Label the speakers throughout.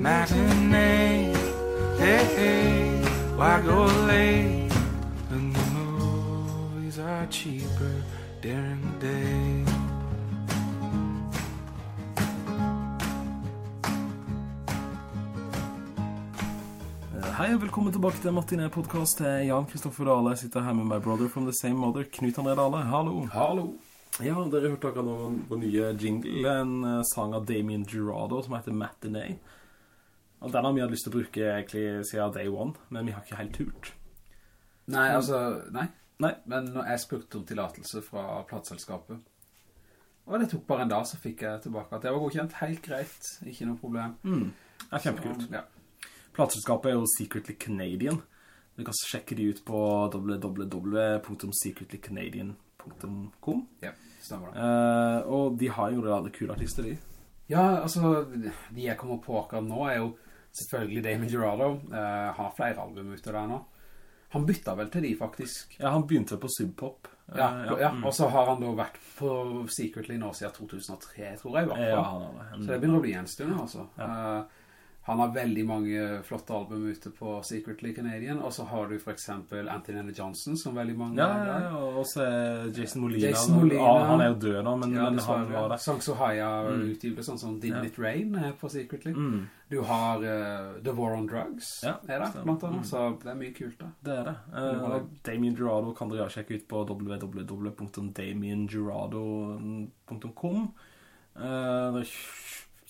Speaker 1: matinee. Hey, hey, why go late? And the movies are cheaper during the day.
Speaker 2: Hei og velkommen tilbake til Martin E-podcast. Jeg er Jan Kristoffer Dahle. Jeg sitter her med my brother from the same mother, Knut André Dahle. Hallo.
Speaker 3: Hallo.
Speaker 2: Ja, dere hørte akkurat nå vår nye jingle, en eh, sang av Damien Girado som heter Matinee. Og den har vi hatt lyst til å bruke egentlig siden day one, men vi har ikke helt turt.
Speaker 3: Nei, altså, nei.
Speaker 2: Nei.
Speaker 3: Men når jeg spurte om tillatelse fra plattselskapet, og det tok bare en dag, så fikk jeg tilbake at det var godkjent. Helt greit, ikke noe problem.
Speaker 2: Mm. Det er kjempekult.
Speaker 3: Så, ja.
Speaker 2: Plattselskapet er jo Secretly Canadian. Du kan sjekke de ut på www.secretlycanadian.com
Speaker 3: ja, stemmer det.
Speaker 2: Eh, og de har jo alle kule artister, de.
Speaker 3: Ja, altså, de jeg kommer på akkurat nå er jo selvfølgelig Damon Gerardo. uh, han har flere album ute der nå. Han bytta vel til de, faktisk.
Speaker 2: Ja, han begynte på Subpop.
Speaker 3: Ja,
Speaker 2: Eh,
Speaker 3: ja.
Speaker 2: mm.
Speaker 3: og så har han da vært på Secretly nå siden 2003, tror jeg i hvert fall.
Speaker 2: Ja, han har det.
Speaker 3: Så det begynner å bli en stund, altså.
Speaker 2: Ja.
Speaker 3: Eh, han har veldig mange flotte album ute på Secretly Canadian, og så har du for eksempel Anthony Johnson, som veldig mange
Speaker 2: Ja,
Speaker 3: er
Speaker 2: ja, ja, og så er Jason Molina.
Speaker 3: Jason Molina.
Speaker 2: Ja, han er jo død nå, men,
Speaker 3: Ja,
Speaker 2: men han var der.
Speaker 3: Sang Sohaya
Speaker 2: Mm.
Speaker 3: utgivelser, sånn som Didn't. It Rain er på Secretly.
Speaker 2: Mm,
Speaker 3: Du har uh, The War on Drugs,
Speaker 2: Ja,
Speaker 3: er det, blant annet,
Speaker 2: Mm.
Speaker 3: så det er mye kult da.
Speaker 2: det er det.
Speaker 3: Det
Speaker 2: Uh,
Speaker 3: det.
Speaker 2: Damien Gerardo kan dere sjekke ut på www.damiengerardo.com uh,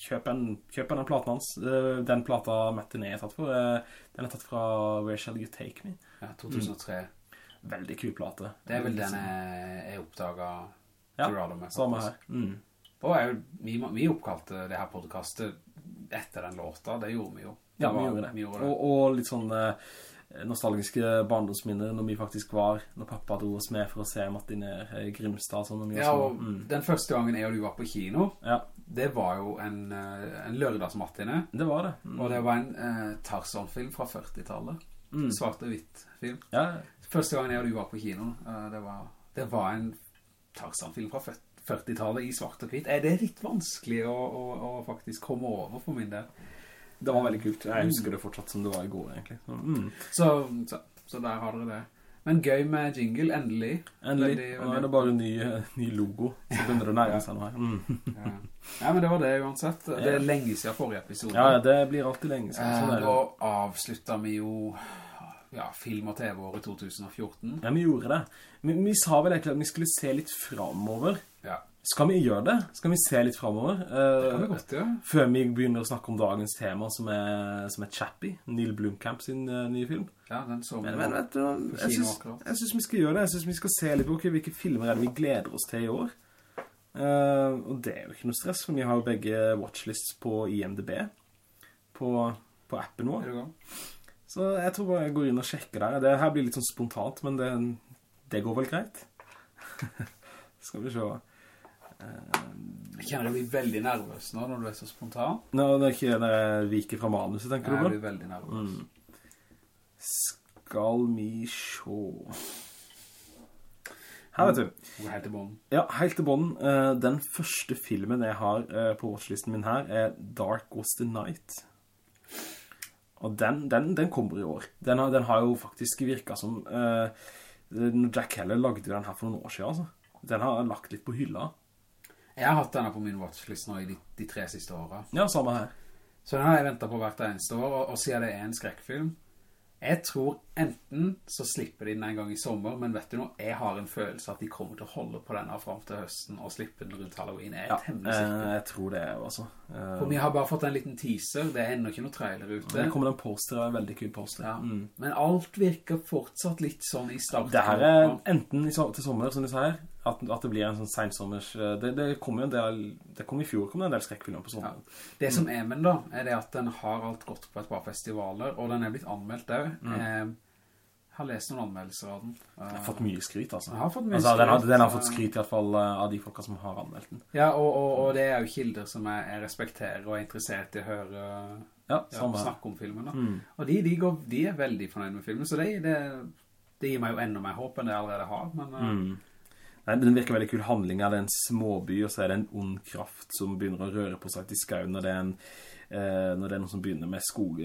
Speaker 2: Kjøp, en, kjøp en av platen hans. Eh, den plata Matinee er tatt for, eh, den er tatt fra Where Shall You Take Me?
Speaker 3: Ja, 2003.
Speaker 2: Veldig kul plate.
Speaker 3: Det er vel den jeg, oppdaget
Speaker 2: Ja,
Speaker 3: Gerardo med.
Speaker 2: Samme her. Mm.
Speaker 3: Og vi, vi oppkalte det her podcastet etter den låta, det gjorde vi jo. Det
Speaker 2: Ja, vi gjorde det.
Speaker 3: Vi gjorde det.
Speaker 2: Og, og litt sånn eh, nostalgiske barndomsminner når vi faktisk var, når pappa dro oss med for å se Martin eh, Grimstad. Sånn,
Speaker 3: Ja, og
Speaker 2: mm.
Speaker 3: den første gangen jeg og du var på kino,
Speaker 2: ja,
Speaker 3: det var jo en, eh, en lørdagsmattine,
Speaker 2: det var det. Mm.
Speaker 3: og det var en eh, Tarzan-film fra 40-tallet.
Speaker 2: Mm.
Speaker 3: Svart-og-hvitt-film.
Speaker 2: Ja,
Speaker 3: Første gangen jeg og du var på kino, eh, det, var, det var en Tarzan-film fra 40-tallet i svart og hvitt. Er det litt vanskelig å, å, å faktisk komme over for min del?
Speaker 2: Det var veldig kult. Jeg husker det fortsatt som det var i går, egentlig. Så, mm.
Speaker 3: Så, så, så der har dere det. Men gøy med jingle, endelig.
Speaker 2: Endelig.
Speaker 3: Veldig,
Speaker 2: Nå er det bare en ny, eh, ny logo. Så begynner det å nærme seg noe her. Mm.
Speaker 3: Ja. ja, men det var det uansett. Det er lenge siden forrige episode.
Speaker 2: Ja, det blir alltid lenge siden. Sånn
Speaker 3: Eh,
Speaker 2: er det.
Speaker 3: Vi jo ja, film- og TV-året 2014.
Speaker 2: Ja, vi gjorde det. Vi, vi sa vel egentlig at vi skulle se litt fremover.
Speaker 3: Ja,
Speaker 2: Skal vi gjøre det? Skal vi se litt fremover? Eh,
Speaker 3: det kan vi godt gjøre.
Speaker 2: Før vi begynner å snakke om dagens tema, som er, som er Chappie, Neil Blomkamp sin uh, nye film.
Speaker 3: Ja, den så vi
Speaker 2: Men, men vet du, jeg synes, jeg synes vi skal gjøre det. Jeg synes vi skal se litt på okay, hvilke filmer er det vi gleder oss til i år. Uh, og det er jo ikke noe stress, for vi har jo begge watchlists på IMDb, på, på appen vår. Så jeg tror bare jeg går inn og sjekker der. Det her blir litt sånn spontant, men det, det går vel greit. skal vi se.
Speaker 3: Jeg kjenner du blir veldig nervøs nå når du er så spontan.
Speaker 2: Nå, det er ikke det viker fra manuset, tenker
Speaker 3: Jeg
Speaker 2: du på?
Speaker 3: blir veldig nervøs.
Speaker 2: Skal vi se... Her, vet du.
Speaker 3: Helt til bånd.
Speaker 2: Ja, helt til bånden. Eh, den første filmen jeg har eh, på watchlisten min her er Dark Was the Night. Og den, den, den kommer i år. Den har, den har jo faktisk virket som... eh, Jack Heller lagde den her for noen år siden, altså. Den har lagt litt på hylla.
Speaker 3: Jeg har hatt denne på min watchlist nå i de, de tre siste årene.
Speaker 2: Ja, samme her.
Speaker 3: Så den har jeg ventet på hvert eneste år, og, og siden det er en skrekkfilm, jeg tror enten så slipper de den en gang i sommer, men vet du noe, jeg har en følelse at de kommer til å holde på denne frem til høsten og slippe den rundt Halloween. Jeg er
Speaker 2: Ja,
Speaker 3: temmelig
Speaker 2: eh,
Speaker 3: sikker.
Speaker 2: jeg tror det jo, altså.
Speaker 3: For vi har bare fått en liten teaser, det er enda ikke noe trailer ute.
Speaker 2: det kommer en poster, en veldig kul poster.
Speaker 3: Ja.
Speaker 2: Mm.
Speaker 3: Men alt virker fortsatt litt sånn i starten.
Speaker 2: Det her er enten til sommer, som du sier, at, at det blir en sånn sensommers... eh, Det, det kom jo en del... Det kom i fjor, kom det en del skrekkfilmer på
Speaker 3: Ja. Det som er med den da, er det at den har alt gått på et par festivaler, og den er blitt anmeldt der.
Speaker 2: Mm.
Speaker 3: Jeg har lest noen anmeldelser av den.
Speaker 2: Jeg har fått mye skryt, altså.
Speaker 3: Den har fått mye
Speaker 2: altså, Den har,
Speaker 3: skryt,
Speaker 2: den har fått skryt i hvert fall eh, av de folka som har anmeldt den.
Speaker 3: Ja, og, og, og det er jo kilder som jeg, jeg respekterer og er interessert i å høre
Speaker 2: Ja,
Speaker 3: ja, snakke om filmen.
Speaker 2: Mm.
Speaker 3: Og de, de, går, de er veldig fornøyd med filmen, så det, det, det gir meg jo enda mer håp enn det jeg allerede har. Men, eh,
Speaker 2: Mm. Nei, den virker veldig kul handling av er en småby, og så er det en ond kraft som begynner å røre på seg til skauen når det er en, eh, når det er noen som begynner med skog,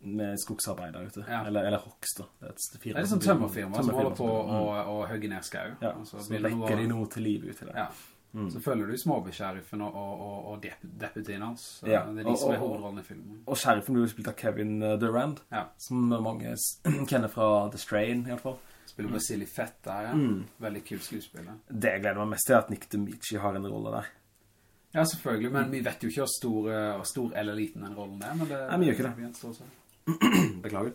Speaker 2: med skogsarbeider ute.
Speaker 3: Ja.
Speaker 2: Eller, eller hogst da. Det er et
Speaker 3: Det er sånn tømmerfirma som holder på å,
Speaker 2: mm.
Speaker 3: å hugge ned skau.
Speaker 2: Ja,
Speaker 3: Og så
Speaker 2: så
Speaker 3: det
Speaker 2: de
Speaker 3: noe...
Speaker 2: til liv ut i det.
Speaker 3: Ja. Så følger du småbysheriffen og, og, og, og dep deputien hans.
Speaker 2: Ja.
Speaker 3: Det er de som er hovedrollen i filmen.
Speaker 2: Og sheriffen blir jo spilt av Kevin eh, Durand,
Speaker 3: Ja.
Speaker 2: som mange kjenner fra The Strain i hvert fall.
Speaker 3: Spiller Vasily Fett der, ja.
Speaker 2: Mm.
Speaker 3: Veldig kul skuespiller.
Speaker 2: Det jeg gleder meg mest til er at Nick DeMichi har en rolle der.
Speaker 3: Ja, selvfølgelig, men vi vet jo ikke hvor stor, eh, hvor stor eller liten den rollen er, men det...
Speaker 2: Nei, vi gjør ikke det. Beklager.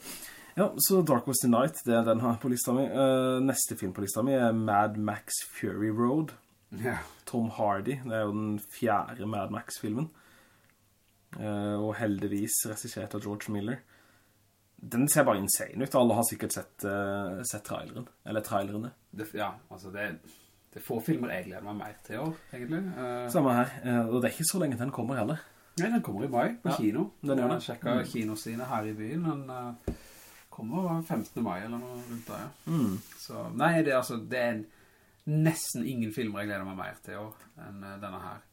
Speaker 2: Ja, så Dark Was the Night, det er den her på lista mi. Uh, neste film på lista mi er Mad Max Fury Road.
Speaker 3: Ja.
Speaker 2: Tom Hardy, det er jo den fjerde Mad Max-filmen. Uh, og heldigvis resisjert av George Miller. Den ser bare insane ut. Alle har sikkert sett, uh, sett traileren. Eller trailerne.
Speaker 3: Det, ja, altså det, det er få filmer jeg gleder meg mer til i år, egentlig. Uh...
Speaker 2: Samme her. Og det er ikke så lenge den kommer heller.
Speaker 3: Nei, den kommer i mai på
Speaker 2: Ja,
Speaker 3: kino.
Speaker 2: den gjør det.
Speaker 3: Jeg sjekket kinosine her i byen, den uh, kommer 15. mai eller noe rundt der, ja. Så, nei, det, er altså, det er nesten ingen filmer jeg gleder meg mer til år enn uh, denne her.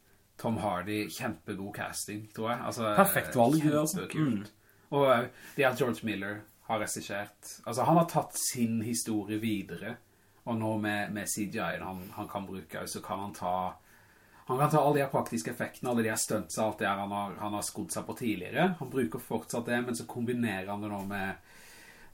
Speaker 3: Tom Hardy, kjempegod casting, tror jeg. Altså,
Speaker 2: Perfekt valg,
Speaker 3: eh,
Speaker 2: altså.
Speaker 3: Kjempekult. Og eh, det at George Miller har regissert, altså han har tatt sin historie videre, og nå med, med CGI-en han, han kan bruke, så kan han ta han kan ta alle de her praktiske effektene, alle de her stunts og alt det her han har, han har skodd seg på tidligere. Han bruker fortsatt det, men så kombinerer han det nå med,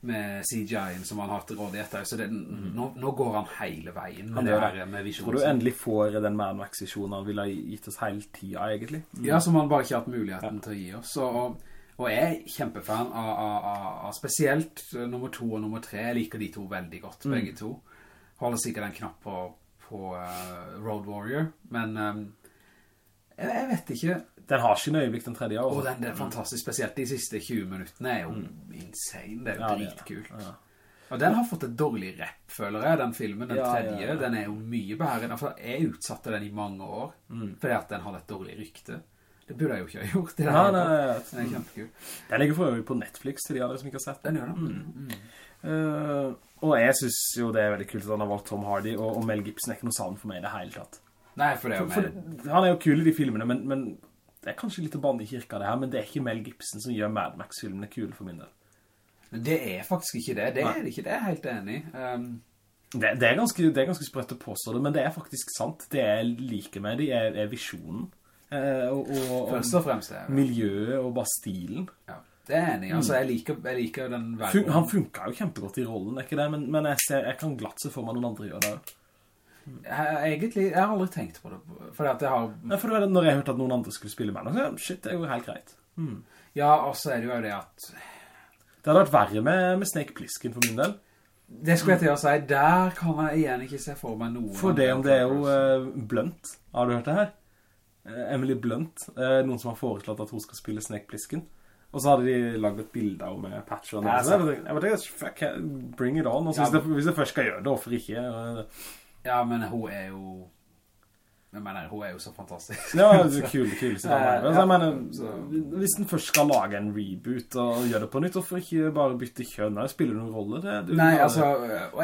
Speaker 3: med CGI-en som han har til rådighet. der. Så det, nå, nå går han hele veien med
Speaker 2: Han
Speaker 3: det her
Speaker 2: med
Speaker 3: med
Speaker 2: Tror du endelig får den Mad Max-visjonen han ville ha gitt oss hele tida, egentlig?
Speaker 3: Ja, som han bare ikke har hatt muligheten til å gi oss. Og, og, jeg er kjempefan av, av, av, av spesielt nummer to og nummer tre. Jeg liker de to veldig godt, begge to. Holder sikkert en knapp på, på eh, Road Warrior, men um, jeg, jeg vet ikke.
Speaker 2: Den har sin øyeblikk den tredje. år.
Speaker 3: Og
Speaker 2: Altså.
Speaker 3: den er fantastisk, spesielt de siste 20 minuttene er jo insane, det er jo
Speaker 2: Ja,
Speaker 3: dritkult.
Speaker 2: Ja.
Speaker 3: Og den har fått et dårlig rep, føler jeg, den filmen, den
Speaker 2: Ja,
Speaker 3: tredje, den er jo mye bærende, for jeg utsatte den i mange år, fordi at den hadde et dårlig rykte. Det burde jeg jo ikke ha gjort. Det
Speaker 2: Nei, nei, nei.
Speaker 3: Den er kjempekul.
Speaker 2: Den ligger for øvrig på Netflix til de av dere som ikke har sett den.
Speaker 3: Den gjør det. Mm.
Speaker 2: Eh, og jeg synes jo det er veldig kult at han har valgt Tom Hardy, og, og Mel Gibson er ikke noe savn for meg i det hele tatt.
Speaker 3: Nei, for det er jo
Speaker 2: For, for, han er jo kul i de filmene, men, men det er kanskje litt å banne i kirka det her, men det er ikke Mel Gibson som gjør Mad Max-filmene kule for min del.
Speaker 3: Det er faktisk ikke det. Det er det ikke, det er helt enig. Um,
Speaker 2: Det, det, er ganske, det er ganske sprøtt å påstå det, men det er faktisk sant. Det jeg liker med det er, er visjonen. Eh, og, og,
Speaker 3: og
Speaker 2: og miljøet og bare stilen.
Speaker 3: Ja, jeg enig. Altså, jeg liker, jeg liker den verden.
Speaker 2: han funker jo kjempegodt i rollen, ikke det? Men, men jeg, ser, jeg kan glatt se for meg noen andre gjør det.
Speaker 3: Jeg, egentlig, jeg har aldri tenkt på det. Fordi at jeg har...
Speaker 2: Ja, for det når jeg hørte at noen andre skulle spille med, så shit, det er jo helt greit.
Speaker 3: Ja, og så er det jo det at...
Speaker 2: Det hadde vært verre med, med Snake Plissken for min del.
Speaker 3: Det skulle jeg til å si, der kan jeg igjen ikke se for meg noen.
Speaker 2: For det om det er jo uh, Blunt. Har du hørt det her? Eh, Emily Blunt. eh, noen som har foreslått at hun skal spille Snake Plissken. Og så hadde de laget et bilde med patch og Så jeg bare, tenkte, fuck, bring it on.
Speaker 3: Ja,
Speaker 2: hvis, det, hvis jeg først skal gjøre det, hvorfor ikke?
Speaker 3: Ja, men hun er jo... Jeg mener, hun er jo så fantastisk.
Speaker 2: Ja, det er kul, kul. Så,
Speaker 3: Men
Speaker 2: altså, jeg mener, hvis den først skal lage en reboot og gjøre det på nytt, hvorfor ikke bare bytte kjønn? Det spiller noen rolle, det. Du,
Speaker 3: Nei, altså,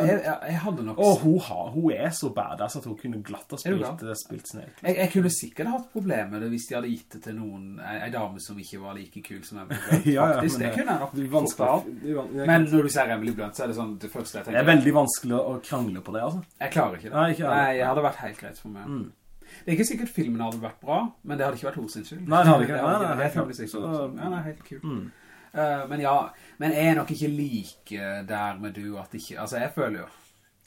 Speaker 3: jeg, jeg, hadde nok...
Speaker 2: Og hun, har, hun er så badass at hun kunne glatt ha spilt, eh, spilt Snake.
Speaker 3: Jeg, jeg kunne sikkert hatt problemer hvis de hadde gitt det til noen, en, en dame som ikke var like kul som Emily Blunt.
Speaker 2: Ja, ja,
Speaker 3: Faktisk,
Speaker 2: men
Speaker 3: det
Speaker 2: det-
Speaker 3: kunne jeg nok
Speaker 2: Det det jeg-
Speaker 3: Men når du ser Emily Blunt, så er det sånn, det første jeg
Speaker 2: det er veldig vanskelig å krangle på det, altså.
Speaker 3: Jeg klarer ikke det.
Speaker 2: Nei, ikke.
Speaker 3: Nei, jeg hadde vært helt greit for meg. Det er ikke sikkert filmen hadde vært bra, men det hadde ikke vært hos sin skyld.
Speaker 2: Nei, det hadde ikke. Nei,
Speaker 3: det er
Speaker 2: helt
Speaker 3: helt Ja, nei, helt kult. Eh, men ja, men jeg er nok ikke like der med du at ikke, altså jeg føler jo,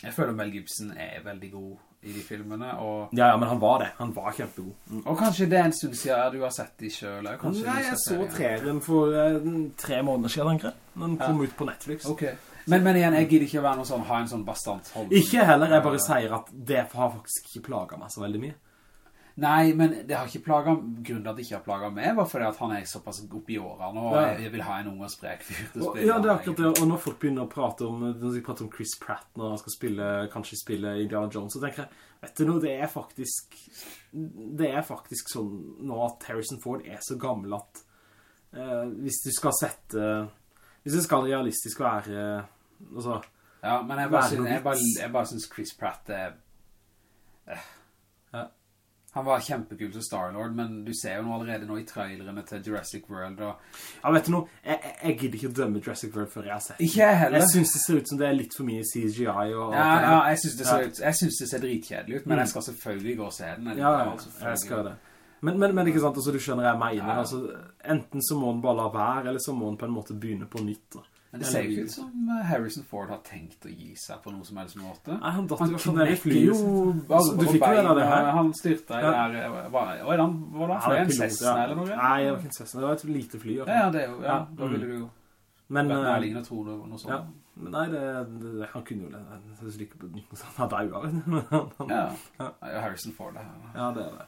Speaker 3: jeg føler Mel Gibson er veldig god i de filmene, og,
Speaker 2: Ja, ja, men han var det. Han var kjempegod. Mm.
Speaker 3: og kanskje det er en stund siden du har sett de selv, kanskje
Speaker 2: Nei, jeg så treren for uh, tre måneder siden. Den kom ut på Netflix.
Speaker 3: Ok. Men, men igjen, jeg gidder ikke være noe sånn, ha en sånn bastant hold.
Speaker 2: Ikke heller, jeg bare sier at det har faktisk ikke plaget meg så veldig mye.
Speaker 3: Nei, men det har ikke plaget, grunnen til at det ikke har plaget meg, var fordi at han er såpass opp i årene, og
Speaker 2: Ja.
Speaker 3: jeg, vil ha en ung og sprek fyr til å spille.
Speaker 2: ja, det er akkurat det. Og når folk begynner å prate om, når de prater om Chris Pratt når han skal spille, kanskje spille Indiana Jones, så tenker jeg, vet du noe, det er faktisk, det er faktisk sånn nå at Harrison Ford er så gammel at eh, hvis du skal sette, hvis det skal realistisk være, altså,
Speaker 3: Ja, men jeg bare, synes, jeg bare, jeg bare synes Chris Pratt er
Speaker 2: Ja.
Speaker 3: Han var kjempekul til Star-Lord, men du ser jo nå allerede nå i trailerne til Jurassic World, og
Speaker 2: Ja, vet du noe? Jeg, jeg, jeg gidder ikke å dømme Jurassic World før jeg har sett den.
Speaker 3: Ikke jeg heller.
Speaker 2: Jeg synes det ser ut som det er litt for mye CGI og...
Speaker 3: Ja, ja, jeg synes det ser,
Speaker 2: Ja.
Speaker 3: ut, jeg synes det ser dritkjedelig ut, men
Speaker 2: Mm.
Speaker 3: jeg skal selvfølgelig gå og se den.
Speaker 2: Ja,
Speaker 3: Altså,
Speaker 2: jeg skal det. Men, men, men ikke sant, altså du skjønner jeg mener,
Speaker 3: Ja.
Speaker 2: altså, enten så må han bare la være, eller så må han på en måte begynne på nytt. Da.
Speaker 3: Men det ser jo ikke ut som eh, Harrison Ford har tenkt å gi seg på noe som helst måte.
Speaker 2: Nei, han datt jo sånn fly.
Speaker 3: jo
Speaker 2: Altså, du fikk jo en av det her.
Speaker 3: Han styrte i
Speaker 2: Ja.
Speaker 3: der, eh, var, var det han, var det
Speaker 2: er
Speaker 3: en Cessna
Speaker 2: ja.
Speaker 3: eller noe?
Speaker 2: Nei, det var ikke en Cessna, det var et lite fly.
Speaker 3: Ja, ja, det er jo, ja, da
Speaker 2: mm.
Speaker 3: ville du jo
Speaker 2: Men,
Speaker 3: vært
Speaker 2: eh,
Speaker 3: nærliggende å tro det var noe sånt.
Speaker 2: ja, men nei, det, det, han kunne jo det. Jeg synes ikke han har dauet.
Speaker 3: Ja, ja. Harrison Ford det her.
Speaker 2: Ja, det er det.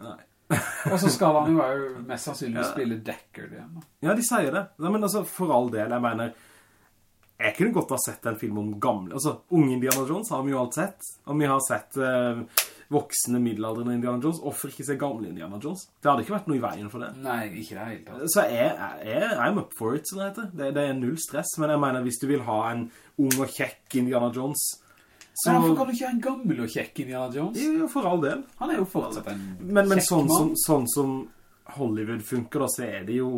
Speaker 2: Nei.
Speaker 3: Og så skal han jo mest sannsynlig spille Deckard igjen. da.
Speaker 2: Ja, de sier det. Nei, men altså, for all del, jeg mener, jeg kunne godt ha sett en film om gamle, altså, unge Indiana Jones har vi jo alt sett, og vi har sett eh, voksne middelaldrende Indiana Jones, hvorfor ikke se gamle Indiana Jones? Det hadde ikke vært noe i veien for det.
Speaker 3: Nei, ikke det helt. tatt.
Speaker 2: Så jeg, jeg, I'm up for it, som det heter. Det, det er null stress, men jeg mener, hvis du vil ha en ung og kjekk Indiana Jones, så...
Speaker 3: Men hvorfor kan du ikke ha en gammel og kjekk Indiana Jones?
Speaker 2: Jo, for all del.
Speaker 3: Han er jo fortsatt en
Speaker 2: Men, men
Speaker 3: kjekk
Speaker 2: sånn,
Speaker 3: mann.
Speaker 2: Men sånn som Hollywood funker, da, så er det jo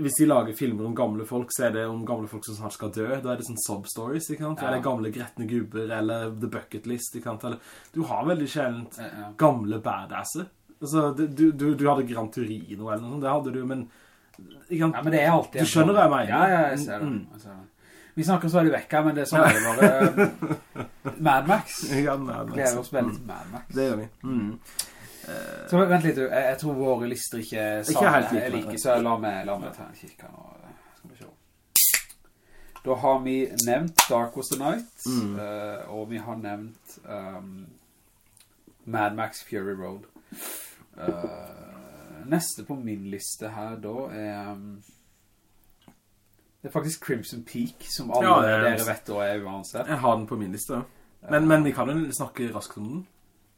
Speaker 2: Hvis de lager filmer om gamle folk, så er det om gamle folk som snart skal dø. Da er det sånn sub-stories, ikke sant?
Speaker 3: Ja.
Speaker 2: Eller gamle gretne gubber, eller The Bucket List, ikke sant? Eller, du har veldig sjeldent
Speaker 3: Ja, ja.
Speaker 2: gamle badasser. Altså, du, du, du hadde Gran Turino eller noe sånt, det hadde du, men sant?
Speaker 3: Ja, men det er alltid
Speaker 2: Du skjønner hva jeg mener?
Speaker 3: Ja, ja, jeg ser det.
Speaker 2: Mm.
Speaker 3: Jeg ser det. Vi snakker så veldig vekk her, men det er sånn det bare. Mad Max.
Speaker 2: Ja, Mad Max.
Speaker 3: Gleder oss veldig
Speaker 2: mm.
Speaker 3: til Mad Max.
Speaker 2: Det gjør vi. Mm.
Speaker 3: Så vent litt. Jeg, jeg tror våre lister ikke
Speaker 2: helt like,
Speaker 3: er like, så la meg, la meg ta en kikk her nå. Skal vi se. Da har vi nevnt Dark Was The Night,
Speaker 2: Mm.
Speaker 3: eh, og vi har nevnt um, Mad Max Fury Road. Uh, neste på min liste her da er um, det er faktisk Crimson Peak, som alle
Speaker 2: Ja, er-
Speaker 3: dere vet og er uansett.
Speaker 2: Jeg har den på min liste. Men, men vi kan jo snakke raskt om den.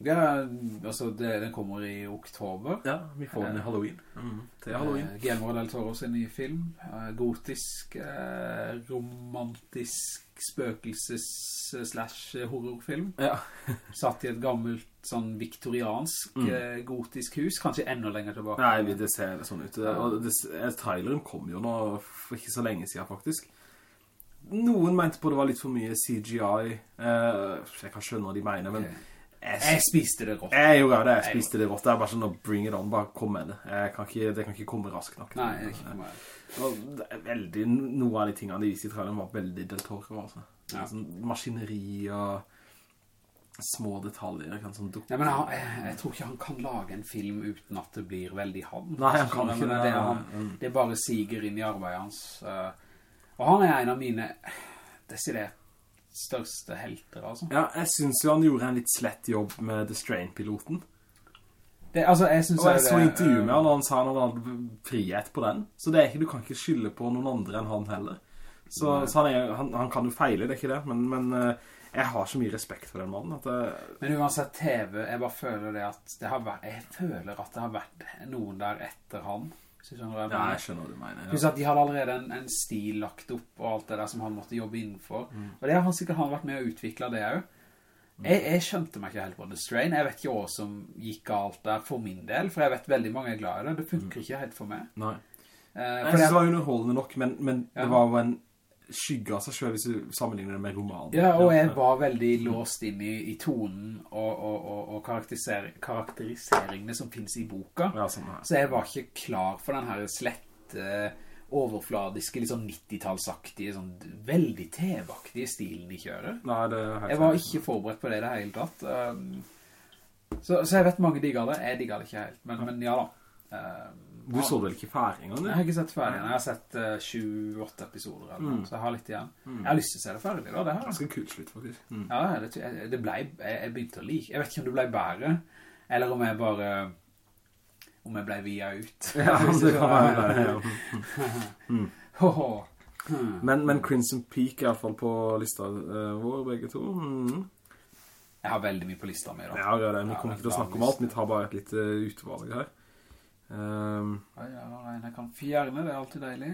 Speaker 3: Ja, altså det, den kommer i oktober.
Speaker 2: Ja, vi får den i Halloween. Mm. Til Halloween.
Speaker 3: Eh, Guillermo del Toro sin nye film. Eh, gotisk, eh, romantisk spøkelses slash horrorfilm.
Speaker 2: Ja.
Speaker 3: Satt i et gammelt sånn viktoriansk
Speaker 2: Mm.
Speaker 3: eh, gotisk hus, kanskje enda lenger tilbake.
Speaker 2: Nei, det ser sånn ut. Og det, eh, traileren kom jo nå for ikke så lenge siden, faktisk. Noen mente på det var litt for mye CGI. Eh, jeg kan skjønne hva de mener, men
Speaker 3: Jeg
Speaker 2: jeg,
Speaker 3: spiste det rått.
Speaker 2: jeg gjorde det. Jeg spiste det rått. Det er bare sånn, bring it on, bare kom med det. Kan ikke, det kan ikke komme raskt nok.
Speaker 3: Nei, ikke
Speaker 2: det er veldig, Noen av de tingene de viste i traileren var veldig Del altså.
Speaker 3: Ja.
Speaker 2: Sånn maskineri og små detaljer, kan sånn dukke.
Speaker 3: Nei, men han, jeg, jeg tror ikke han kan lage en film uten at det blir veldig han.
Speaker 2: Nei, han kan ikke det.
Speaker 3: Det, han,
Speaker 2: Mm.
Speaker 3: det bare siger inn i arbeidet hans. eh, og han er en av mine desidert største helter, altså.
Speaker 2: Ja, jeg synes jo han gjorde en litt slett jobb med The Strain-piloten.
Speaker 3: Det, altså, jeg synes
Speaker 2: Og jeg så intervju med han, og han sa han hadde frihet på den. Så det er ikke, du kan ikke skylde på noen andre enn han heller. Så, så han, er, han, han kan jo feile, det er ikke det. Men, men eh, jeg har så mye respekt for den mannen at det...
Speaker 3: Men uansett TV, jeg bare føler det at det har vært, jeg føler at det har vært noen der etter han. Hvis skjønner jeg
Speaker 2: Ja, jeg skjønner hva du mener. Ja.
Speaker 3: at de hadde allerede en, en stil lagt opp og alt det der som han måtte jobbe innenfor.
Speaker 2: Mm.
Speaker 3: Og det har han sikkert han vært med å utvikle det jo. Jeg, jeg skjønte meg ikke helt på The Strain. Jeg vet ikke hva som gikk galt der for min del, for jeg vet veldig mange er glad i det. Det funker ikke helt for meg.
Speaker 2: Nei.
Speaker 3: Eh,
Speaker 2: Jeg synes
Speaker 3: det,
Speaker 2: det var underholdende nok, men, men
Speaker 3: Ja.
Speaker 2: det var jo en skygge av seg selv hvis du sammenligner det med romanen.
Speaker 3: ja, og jeg var veldig låst inn i, i tonen og, og, og, og karakteriser, karakteriseringene som finnes i boka.
Speaker 2: Ja, sånn.
Speaker 3: Så jeg var ikke klar for den her slette, overfladiske, litt sånn 90-tallsaktige, sånn veldig TV-aktige stilen de kjører.
Speaker 2: Nei, det er helt
Speaker 3: Jeg var ikke forberedt på det i det hele tatt. Um, så, så jeg vet mange digger det. Jeg digger det ikke helt, men, men ja da. Um,
Speaker 2: Du så vel ikke ferdig engang?
Speaker 3: Jeg har ikke sett ferdig. Jeg har sett uh, 7-8 episoder, eller
Speaker 2: Mm.
Speaker 3: så jeg har litt igjen. Jeg har lyst til å se det ferdig, da. Det her.
Speaker 2: Ganske kult slutt, faktisk. Mm.
Speaker 3: Ja, det, det ble, jeg, jeg begynte å like. Jeg vet ikke om det ble bedre, eller om jeg bare, om jeg ble via ut.
Speaker 2: Ja, det kan være det. Ja.
Speaker 3: Hoho. Hmm.
Speaker 2: Men, men Crimson Peak er i hvert fall på lista eh, vår, begge to. Mm.
Speaker 3: Jeg har veldig mye på lista mi da.
Speaker 2: Ja, det er det. Vi kommer ikke til å snakke om alt, vi tar bare et litt utvalg her. Um,
Speaker 3: Ja, ja, jeg kan fjerne, det er alltid deilig.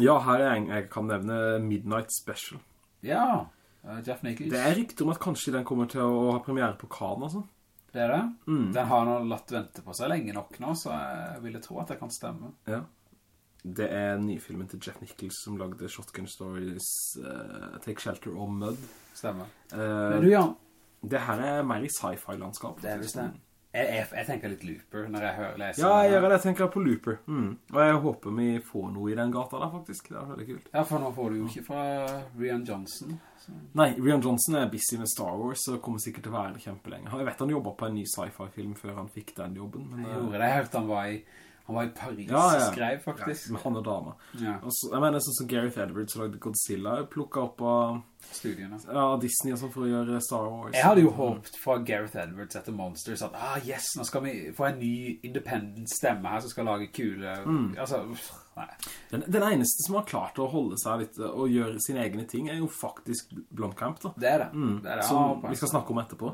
Speaker 2: ja, her er en jeg kan nevne Midnight Special.
Speaker 3: Ja, uh, Jeff Nichols.
Speaker 2: Det er rykter om at kanskje den kommer til å ha premiere på Cannes, altså.
Speaker 3: Det er det?
Speaker 2: Mm.
Speaker 3: Den har nå latt vente på seg lenge nok nå, så jeg ville tro at det kan stemme.
Speaker 2: Ja. Det er nyfilmen til Jeff Nichols som lagde Shotgun Stories, uh, Take Shelter og Mud.
Speaker 3: Stemmer.
Speaker 2: Uh,
Speaker 3: Men du, Jan,
Speaker 2: det her er mer i sci-fi-landskap.
Speaker 3: det er visst det. Jeg, jeg, jeg tenker litt Looper når jeg hører leser.
Speaker 2: Ja, jeg gjør det. Jeg tenker på Looper. Mm. Og jeg håper vi får noe i den gata da, faktisk. Det er veldig kult.
Speaker 3: Ja, for nå får du jo ikke fra Rian Johnson. Så.
Speaker 2: Nei, Rian Johnson er busy med Star Wars, og kommer sikkert til å være det kjempelenge. Jeg vet han jobbet på en ny sci-fi-film før han fikk den jobben. Men,
Speaker 3: Jeg
Speaker 2: eh,
Speaker 3: gjorde det. Jeg hørte han var i, han var i Paris
Speaker 2: Ja, ja.
Speaker 3: og skrev, faktisk.
Speaker 2: Ja, med han og dama.
Speaker 3: Ja,
Speaker 2: Og så, jeg mener, sånn som Gareth Edwards som lagde Godzilla, plukket opp av,
Speaker 3: studiene.
Speaker 2: Ja, Disney og sånn for å gjøre Star Wars.
Speaker 3: Jeg hadde jo håpet fra Gareth Edwards etter Monsters at, ah yes, nå skal vi få en ny independent stemme her som skal lage kule,
Speaker 2: Mm.
Speaker 3: altså, nei.
Speaker 2: Den, den eneste som har klart å holde seg litt og gjøre sine egne ting er jo faktisk Blomkamp da.
Speaker 3: Det er det.
Speaker 2: Mm,
Speaker 3: det, er det.
Speaker 2: som vi skal snakke om etterpå.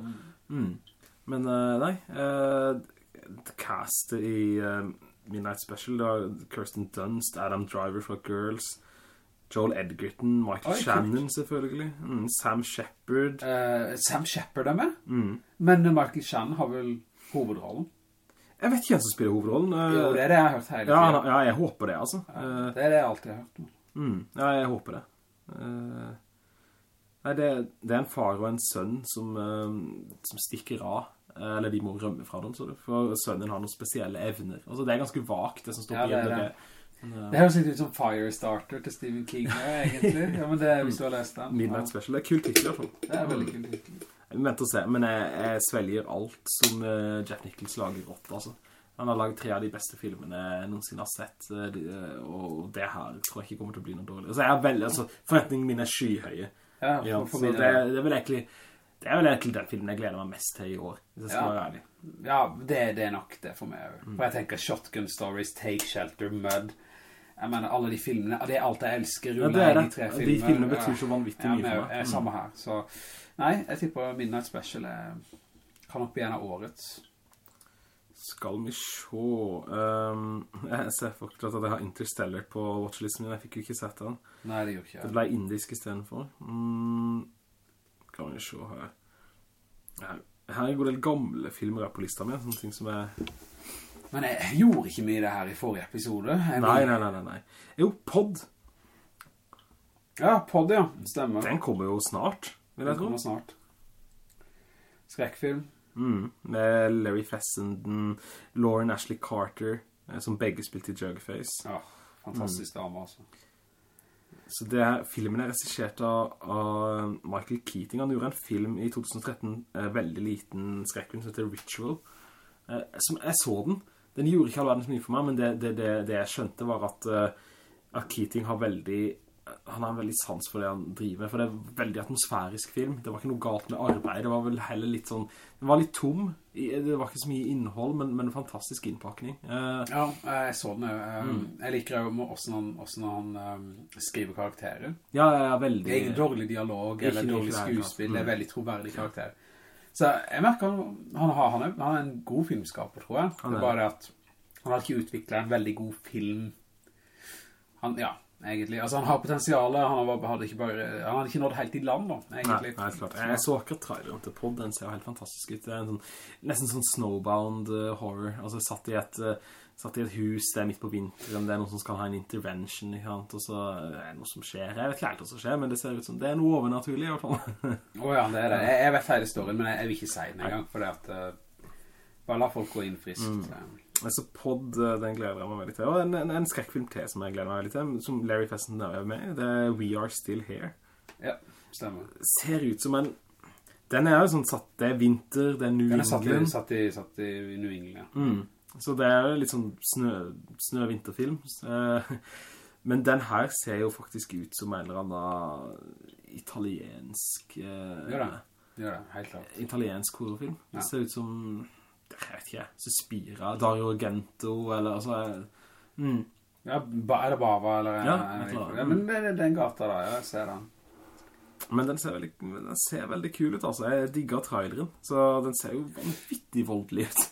Speaker 2: Mm. Men eh, nei, uh, castet i eh, Midnight Special, da Kirsten Dunst, Adam Driver fra Girls, Joel Edgerton, Michael
Speaker 3: Oi, kult.
Speaker 2: Shannon selvfølgelig, mm, Sam Shepard.
Speaker 3: Uh, Sam Shepard er med,
Speaker 2: Mm.
Speaker 3: men Michael Shannon har vel hovedrollen.
Speaker 2: Jeg vet ikke hvem som spiller hovedrollen. eh,
Speaker 3: Jo, det er det jeg har hørt hele tiden.
Speaker 2: Ja, ja, jeg håper det, altså.
Speaker 3: Ja,
Speaker 2: Eh,
Speaker 3: det er det jeg alltid har hørt.
Speaker 2: Mm, ja, jeg håper det. Uh, nei, det, det er en far og en sønn som, uh, som stikker av. eh, Eller de må rømme fra dem. For sønnen har noen spesielle evner. Altså, det er ganske vagt, det som står
Speaker 3: Ja,
Speaker 2: på
Speaker 3: det
Speaker 2: hjemme.
Speaker 3: det.
Speaker 2: Men, eh,
Speaker 3: Det høres litt ut som Firestarter til Stephen King, ja, egentlig. Ja, men det er hvis du har lest den.
Speaker 2: Midnight Special. Det er kult tittel, i hvert fall.
Speaker 3: Det er veldig kult. tittel.
Speaker 2: Venter å se, men jeg, jeg svelger alt som uh, Jeff Nichols lager rått, altså. Han har laget tre av de beste filmene jeg noensinne har sett, eh, eh, og det her tror jeg ikke kommer til å bli noe dårlig. Altså, jeg er veldig, altså, forventningene mine er skyhøye.
Speaker 3: Ja,
Speaker 2: for,
Speaker 3: for
Speaker 2: ja,
Speaker 3: min
Speaker 2: det, det er vel egentlig det er vel egentlig den filmen jeg gleder meg mest til i år, hvis jeg skal
Speaker 3: Ja.
Speaker 2: være ærlig.
Speaker 3: Ja, det, det er nok det for meg.
Speaker 2: Mm.
Speaker 3: For jeg tenker Shotgun Stories, Take Shelter, Mud. Jeg mener, alle de filmene, det er alt jeg elsker.
Speaker 2: Ja, det er det.
Speaker 3: De, tre
Speaker 2: De filmene betyr så vanvittig
Speaker 3: ja,
Speaker 2: mye for meg.
Speaker 3: er
Speaker 2: Mm.
Speaker 3: samme her. Så, nei, jeg tipper Midnight Special er, kan nok bli en av årets.
Speaker 2: Skal vi se um, Jeg ser faktisk at jeg har Interstellar på watchlisten min Jeg fikk jo ikke sett den
Speaker 3: Nei, det gjorde ikke
Speaker 2: Det ble indisk i stedet for mm, Kan vi se her Her her er en god del gamle filmer her på lista mi Sånne ting som er
Speaker 3: Men jeg gjorde ikke mye det her i forrige episode.
Speaker 2: Nei, nei, nei, nei, nei. Jo, Pod
Speaker 3: Ja, Pod, ja. Stemmer.
Speaker 2: Den kommer jo snart Vil
Speaker 3: Den
Speaker 2: jeg tro
Speaker 3: kommer snart. Skrekkfilm.
Speaker 2: mm, Med Larry Fessenden Lauren Ashley Carter eh, Som begge spilte i Jugface
Speaker 3: Ja, fantastisk dame, altså.
Speaker 2: Så det er, filmen er regissert av, av Michael Keating. Han gjorde en film i 2013, eh, veldig liten skrekkfilm som heter Ritual. Eh, som, jeg så den. Den gjorde ikke all verdens mye for meg, men det, det, det, det jeg skjønte var at, eh, at Keating har veldig han har en veldig sans for det han driver med, for det er en veldig atmosfærisk film. Det var ikke noe galt med arbeid, det var vel heller litt sånn, det var litt tom, det var ikke så mye innhold, men, men en fantastisk innpakning. Uh,
Speaker 3: Ja, jeg så den jo. Um,
Speaker 2: Mm.
Speaker 3: Jeg liker jo hvordan han, hvordan han um, skriver karakterer.
Speaker 2: ja, ja, ja, veldig...
Speaker 3: Det er ingen dårlig dialog eller dårlig skuespill, mm. Det er
Speaker 2: Mm.
Speaker 3: veldig troverdig karakter. Så jeg merker han, han, har, han, er, han er en god filmskaper, tror jeg. Det
Speaker 2: er
Speaker 3: er bare det at han har ikke utviklet en veldig god film. Han, ja, egentlig. Altså, han har potensialet, han, hadde ikke bare, han hadde ikke nådd helt i land, da,
Speaker 2: Nei,
Speaker 3: egentlig.
Speaker 2: nei, klart. Jeg så akkurat traileren til Pod, den ser jo helt fantastisk ut. Det er en sånn, nesten sånn snowbound eh, horror. Altså, satt i, et, eh, satt i et hus, det er midt på vinteren, det er noen som skal ha en intervention, ikke sant? Og så er det noe som skjer. Jeg vet ikke helt hva som skjer, men det ser ut som det er noe overnaturlig i hvert fall.
Speaker 3: Åja, det er det. Jeg, jeg vet hele storyen, men jeg, jeg vil ikke si den en gang, for det at... uh, bare la folk gå inn friskt.
Speaker 2: Mm. Altså, Pod, eh, den gleder jeg meg veldig til. Og en, en, en skrekkfilm til som jeg gleder meg veldig til, som Larry Fessenden er med det er We Are Still Here.
Speaker 3: Ja, stemmer.
Speaker 2: Ser ut som en... Den er jo sånn satt, det er vinter, det er New
Speaker 3: Den er satt i,
Speaker 2: England.
Speaker 3: satt i, satt i New England, ja.
Speaker 2: Mm. Så det er jo litt sånn snø, snø-vinterfilm. Eh, Men den her ser jo faktisk ut som en eller annen italiensk... eh,
Speaker 3: Gjør det. Gjør det, helt klart.
Speaker 2: Italiensk horrorfilm. Det ser ut som... Jeg vet ikke, Suspira, Dario Argento, eller altså... Mm.
Speaker 3: Ja, er det Bava, eller?
Speaker 2: Ja,
Speaker 3: det-
Speaker 2: et eller annet.
Speaker 3: ja men det er den gata da, jeg ser den.
Speaker 2: Men den ser, veldig, den ser veldig kul ut, altså. Jeg digger traileren, så den ser jo vanvittig voldelig ut.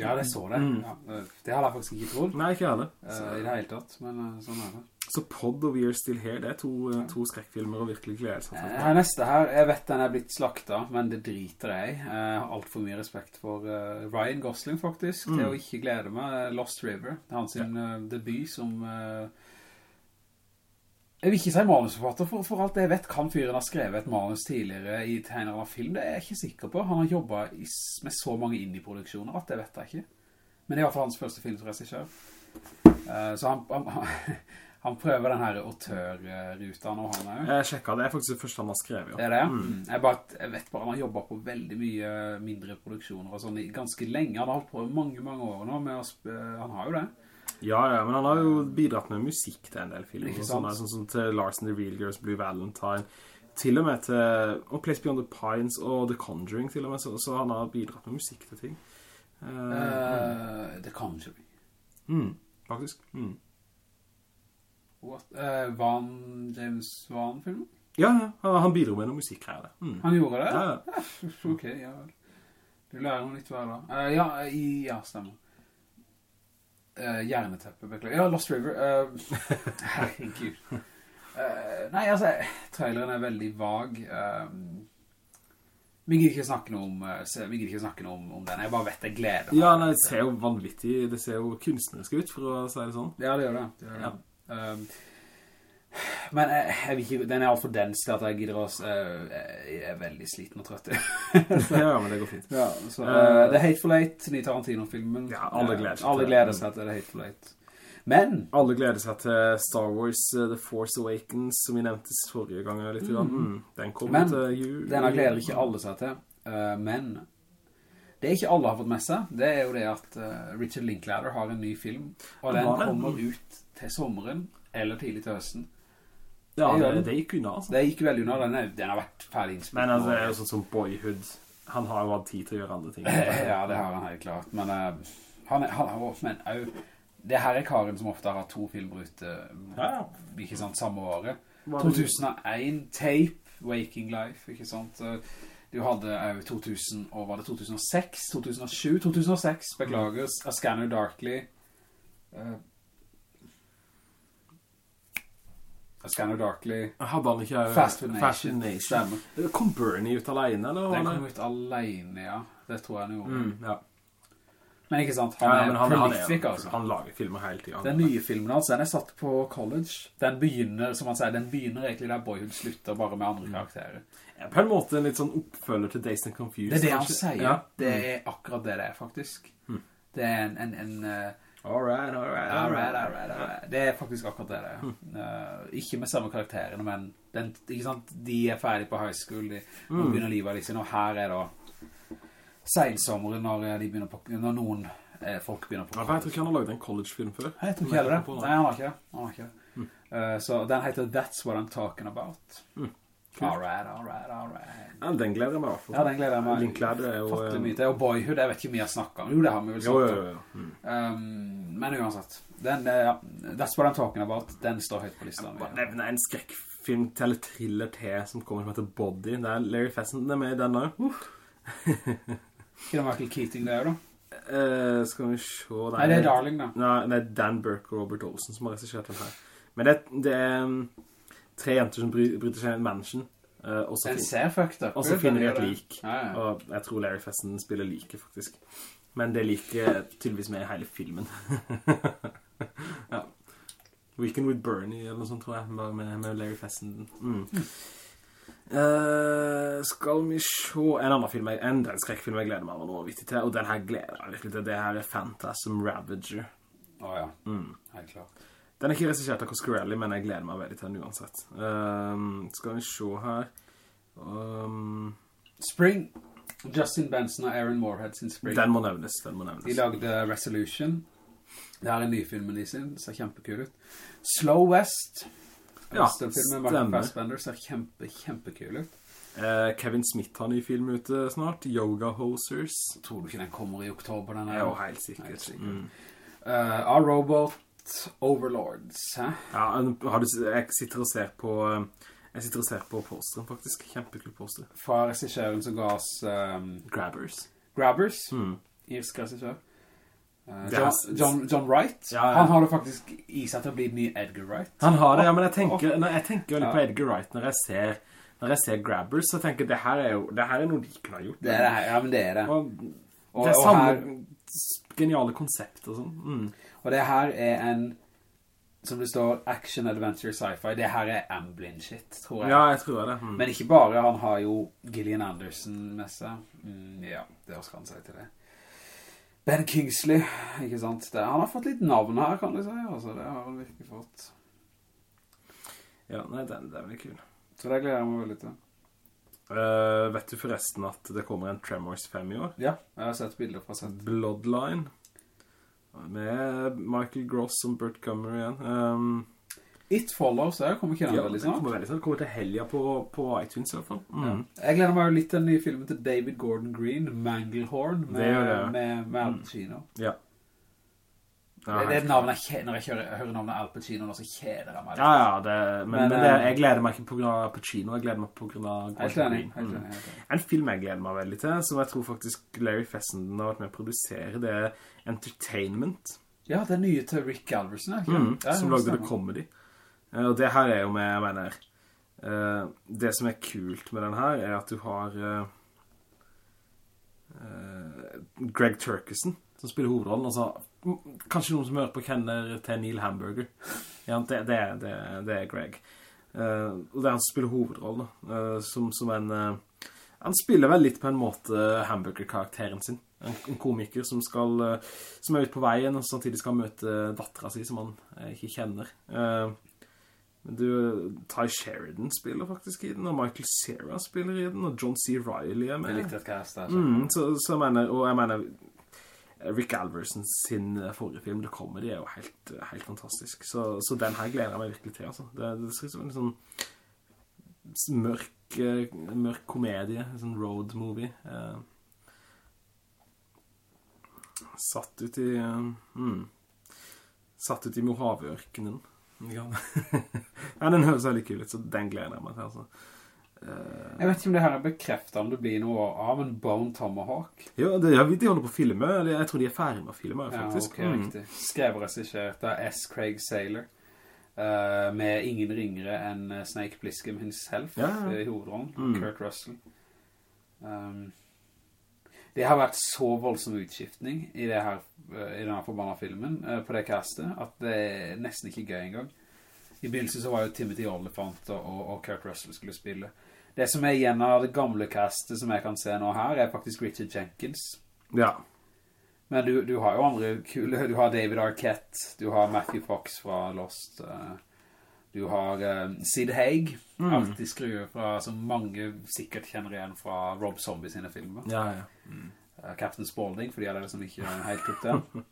Speaker 3: Ja, det så det. Ja, det hadde jeg faktisk ikke trodd.
Speaker 2: Nei, ikke heller.
Speaker 3: Uh, I det hele tatt, men uh, sånn er det.
Speaker 2: Så Pod og We Are Still Here, det er to, uh, to skrekkfilmer og virkelig glede seg.
Speaker 3: Eh, neste her, jeg vet den er blitt slakta, men det driter jeg. Jeg har alt for mye respekt for Ryan Gosling, faktisk, til å ikke glede meg. Lost River, det er hans ja. debut som... eh, jeg vil ikke si manusforfatter, for, for alt jeg vet kan fyren ha skrevet et manus tidligere i tegner av film, det er jeg ikke sikker på. Han har jobbet i, med så mange indie-produksjoner at det vet jeg ikke. Men det er i hvert fall hans første film som regissør. Uh, så han, han, han prøver den her autørruta nå, han er jo.
Speaker 2: Jeg sjekket, det er faktisk det første han har skrevet.
Speaker 3: Det er det, ja. Mm. Jeg, bare, jeg vet bare han har jobbet på veldig mye mindre produksjoner og sånn ganske lenge. Han har holdt på mange, mange år nå med å sp Han har jo det.
Speaker 2: Ja, ja, men han har jo bidratt med musikk til en del filmer. Sånn, sånn som til Larsen the Real Girls, Blue Valentine, til og med til og Place Beyond the Pines og The Conjuring til og med, så, så han har bidratt med musikk til ting.
Speaker 3: Uh, Uh, ikke bli.
Speaker 2: mm, faktisk. Mm.
Speaker 3: What? Uh, Van, James Van-filmen?
Speaker 2: Ja, ja, han- han bidro med noe musikk her. Mm.
Speaker 3: Han gjorde det?
Speaker 2: Ja, ja.
Speaker 3: Ok, ja. Du lærer noe nytt hver dag. Ja, ja, stemmer. Uh, hjerneteppe, beklager. Ja, Lost River. Uh, herregud. Uh, nei, altså, traileren er veldig vag. Uh, vi gidder ikke snakke noe om, vi gidder ikke snakke noe om, om den. Jeg bare vet jeg gleder meg.
Speaker 2: Ja, nei, det ser jo vanvittig, det ser jo kunstnerisk ut, for å si det sånn.
Speaker 3: Ja, det gjør det. det, gjør det. Um, men jeg, jeg vil ikke, den er alt for dens til at jeg gidder å... eh, jeg er veldig sliten og trøtt.
Speaker 2: ja, men det går fint.
Speaker 3: Ja, så, uh, The Hateful Eight, ny Tarantino-filmen.
Speaker 2: Ja, alle gleder seg
Speaker 3: Alle gleder
Speaker 2: det.
Speaker 3: seg til The Hateful Eight. Men,
Speaker 2: Alle gleder seg til Star Wars uh, The Force Awakens, som vi nevnte forrige gang litt. mm. Mm. Den kommer
Speaker 3: Men,
Speaker 2: til jul.
Speaker 3: denne gleder ikke alle seg til. Uh, men, det ikke alle har fått med seg. Det er jo det at Richard Linklater har en ny film, og den kommer ut til sommeren, eller tidlig til høsten.
Speaker 2: Ja,
Speaker 3: det
Speaker 2: det, gikk unna, altså.
Speaker 3: Det gikk veldig unna, den, er, den har vært ferdig innspilt.
Speaker 2: Men altså, det er jo sånn som Boyhood. Han har jo hatt tid til å gjøre andre ting.
Speaker 3: Ja, det har han helt klart. Men uh, han, er, han også, men uh, det her er karen som ofte har hatt to filmer ute,
Speaker 2: Ja, ja.
Speaker 3: ikke sant, samme året. 2001, Tape, Waking Life, ikke sant? Uh, Du hadde jo 2000, og var det 2006, 2007, 2006, beklager, A Scanner Darkly. Uh, A Scanner Darkly.
Speaker 2: Jeg har bare ikke...
Speaker 3: Fast Nation.
Speaker 2: Fascination.
Speaker 3: Stemmer.
Speaker 2: Kom Bernie ut alene, eller?
Speaker 3: Den kom ut alene, ja. Det tror jeg han gjorde.
Speaker 2: Mm, ja.
Speaker 3: Men ikke sant, han
Speaker 2: ja,
Speaker 3: er
Speaker 2: men han, han,
Speaker 3: prolific,
Speaker 2: er,
Speaker 3: altså.
Speaker 2: han lager filmer hele tiden.
Speaker 3: Den nye filmen hans, den er satt på college. Den begynner, som han sier, den begynner egentlig der Boyhood slutter, bare med
Speaker 2: Mm.
Speaker 3: andre karakterer.
Speaker 2: Ja, På en måte en litt sånn oppfølger til Dazed and Confused.
Speaker 3: Det er det han
Speaker 2: kanskje.
Speaker 3: sier.
Speaker 2: Ja. Mm.
Speaker 3: Det er akkurat det det er, faktisk. Det er en... en, en uh,
Speaker 2: All right, all right, all
Speaker 3: Alright,
Speaker 2: right.
Speaker 3: alright, alright. Det er faktisk akkurat det det. Eh, ikke med samme karakterene, men den, ikke sant? de er ferdige på high school, de
Speaker 2: Mm.
Speaker 3: begynner livet liksom, og her er da seilsommeren når, de begynner på, når noen eh, folk begynner på
Speaker 2: Ja, jeg tror ikke han har laget en college-film før.
Speaker 3: Jeg tror ikke heller det. Nei, han har ikke det. Han har ikke det. Eh, så den heter That's What I'm Talking About. Alright, all right.
Speaker 2: Ja, den gleder jeg meg i hvert fall.
Speaker 3: Ja, den gleder jeg meg.
Speaker 2: Linklater er jo...
Speaker 3: Fattelig
Speaker 2: eh,
Speaker 3: mye til. Og Boyhood, jeg vet ikke mye jeg snakker om. Jo, det har vi vel sagt.
Speaker 2: jo, jo. jo. Mm.
Speaker 3: Um, men uansett, den, eh, ja, That's What I'm Talking About, den står høyt på lista.
Speaker 2: Bare nevner en skrekkfilm eller thriller til som kommer som heter Body. Det er Larry Fessenden er med i denne.
Speaker 3: Ikke det Michael Keating det er da?
Speaker 2: Uh, skal vi se...
Speaker 3: Nei, det er Darling da.
Speaker 2: Nei, det er Dan Burke og Robert Olsen som har resursert den her. Men det, det er um, tre jenter som bryter seg inn i en mansion. eh, og så så finner de et lik.
Speaker 3: Ja, ja.
Speaker 2: Og jeg tror Larry Fessenden spiller like, faktisk. Men det liker tydeligvis med i hele filmen. ja. Weekend with Bernie, eller noe sånt, tror jeg, bare med, med Larry Fessenden. Mm. Uh, skal vi se En annen film, jeg- en den skrekkfilm jeg gleder meg over noe vittig til, og den her gleder jeg virkelig til. Det her er Phantasm Ravager.
Speaker 3: Å ja,
Speaker 2: Mm.
Speaker 3: helt klart.
Speaker 2: Den er ikke regissert av Coscarelli, men jeg gleder meg veldig til den uansett. Um, skal vi se her. Um,
Speaker 3: Spring. Justin Benson og Aaron Moorhead sin Spring.
Speaker 2: den må nevnes, den må nevnes.
Speaker 3: De lagde Resolution. Det er nyfilmen de sin, ser kjempekul ut. Slow West.
Speaker 2: Ja, stemmer.
Speaker 3: Fassbender ser kjempe, kjempekul ut.
Speaker 2: Uh, Kevin Smith har ny film ute snart, Yoga Hosers.
Speaker 3: Tror du ikke den kommer i oktober, den
Speaker 2: er jo helt sikkert.
Speaker 3: Helt sikkert.
Speaker 2: Mm.
Speaker 3: Uh, A Robot Overlords, hæ?
Speaker 2: Ja, har du, jeg sitter og ser på, eh, jeg sitter og ser på posteren faktisk, kjempekul poster.
Speaker 3: Fra regissøren som ga oss um,
Speaker 2: Grabbers.
Speaker 3: Grabbers,
Speaker 2: Mm.
Speaker 3: irsk regissør.
Speaker 2: Uh,
Speaker 3: John, John, John Wright,
Speaker 2: Ja, ja.
Speaker 3: han har det faktisk i seg til å bli den nye Edgar Wright.
Speaker 2: Han har det, ja, men jeg tenker, når jeg tenker veldig
Speaker 3: Ja.
Speaker 2: på Edgar Wright når jeg ser, når jeg ser Grabbers, så tenker jeg det her er jo, det her er noe de kunne ha gjort.
Speaker 3: Det er det her, ja, men det er det.
Speaker 2: Og
Speaker 3: Og,
Speaker 2: det er
Speaker 3: og,
Speaker 2: samme
Speaker 3: her,
Speaker 2: geniale konsept og sånn. Mm.
Speaker 3: Og det her er en, som det står, action, adventure, sci-fi. Det her er Amblin-shit, tror jeg.
Speaker 2: Ja, jeg tror det. Mm.
Speaker 3: Men ikke bare, han har jo Gillian Anderson med seg. Mm, ja, det skal han si til det. Ben Kingsley, ikke sant? Det, han har fått litt navn her, kan du si. Altså, det har han virkelig fått.
Speaker 2: Ja, nei, den, den veldig kul.
Speaker 3: Så det gleder jeg meg veldig til.
Speaker 2: Uh, vet du forresten at det kommer en Tremors 5 i år?
Speaker 3: Ja, jeg har sett bilder fra sett.
Speaker 2: Bloodline. Med Michael Gross som Burt Gummer igjen. Um,
Speaker 3: It Follows, jeg kommer ikke den
Speaker 2: ja,
Speaker 3: veldig
Speaker 2: den kommer veldig snart. Kommer til helga på, på iTunes i hvert fall. Mm.
Speaker 3: Ja. Jeg gleder meg jo litt til den nye filmen til David Gordon Green, Manglehorn, med, med, med Al Pacino.
Speaker 2: Ja.
Speaker 3: Det, det er navnet jeg kjenner, når jeg hører, hører navnet Al Pacino, nå så kjeder jeg meg.
Speaker 2: Ja, ja, det, men,
Speaker 3: Men,
Speaker 2: men, det,
Speaker 3: eh,
Speaker 2: jeg gleder meg ikke på grunn av Pacino, jeg gleder meg på grunn av Gordon Green. Mm. En film jeg gleder meg veldig til, som jeg tror faktisk Larry Fessenden har vært med å produsere, det er Entertainment,
Speaker 3: Ja, det er nye til Rick Galverson, er ikke?
Speaker 2: mm,
Speaker 3: Ja,
Speaker 2: som lagde
Speaker 3: det
Speaker 2: The Comedy. Eh, Og det her er jo med, jeg mener, uh, det som er kult med den her, er at du har uh, uh, Greg Turkison, som spiller hovedrollen, og så mm, kanskje noen som hører på kjenner til Neil Hamburger. Ja, det, det, er- det, det er Greg. Uh, og det er han som spiller hovedrollen, eh, som, som en... Uh, han spiller vel litt på en måte hamburger-karakteren sin. En, en komiker som skal, som er ute på veien, og samtidig skal møte datteren sin, som han ikke kjenner. Du, Ty Sheridan spiller faktisk i den, og Michael Cera spiller i den, og John C. Reilly er
Speaker 3: Det
Speaker 2: med.
Speaker 3: er litt et cast altså.
Speaker 2: Mm, så, så jeg mener, og jeg mener Rick Alverson sin forrige film, The Comedy, er jo helt, helt fantastisk. Så, så den her gleder jeg meg virkelig til, altså. Det, det ser ut som en sånn mørk, eh, mørk komedie, en sånn road movie. Eh, satt ut i, eh, mm, satt ut i Mojave-ørkenen. Ja. ja, den høres veldig kul ut, så den gleder jeg meg til, altså. Eh,
Speaker 3: Jeg vet ikke om det her er bekreftet om det blir noe av en Bone Tomahawk.
Speaker 2: Ja, det, ja, de holder på å filme, eller jeg tror de er ferdig med å filme,
Speaker 3: Ja, ok, mm. riktig. Skrevet og regissert av S. Craig Saylor. Uh, med ingen ringere enn eh, Snake Plissken himself
Speaker 2: Ja, ja.
Speaker 3: i hovedrollen.
Speaker 2: Mm.
Speaker 3: Kurt Russell. Um, det har vært så voldsom utskiftning i, det her, eh, i denne forbanna filmen, uh, på det castet, at det er nesten ikke gøy engang. I begynnelsen så var jo Timothy Olyphant og, og Kurt Russell skulle spille. Det som er igjen av det gamle castet som jeg kan se nå her, er faktisk Richard Jenkins.
Speaker 2: Ja.
Speaker 3: Men du, du har jo andre kule, du har David Arquette, du har Matthew Fox fra Lost, eh, du har eh, Sid Haig,
Speaker 2: Mm.
Speaker 3: alltid skruer fra, som mange sikkert kjenner igjen fra Rob Zombie sine filmer.
Speaker 2: Ja, ja.
Speaker 3: Eh, Captain Spaulding, for de er det som ikke helt tok den.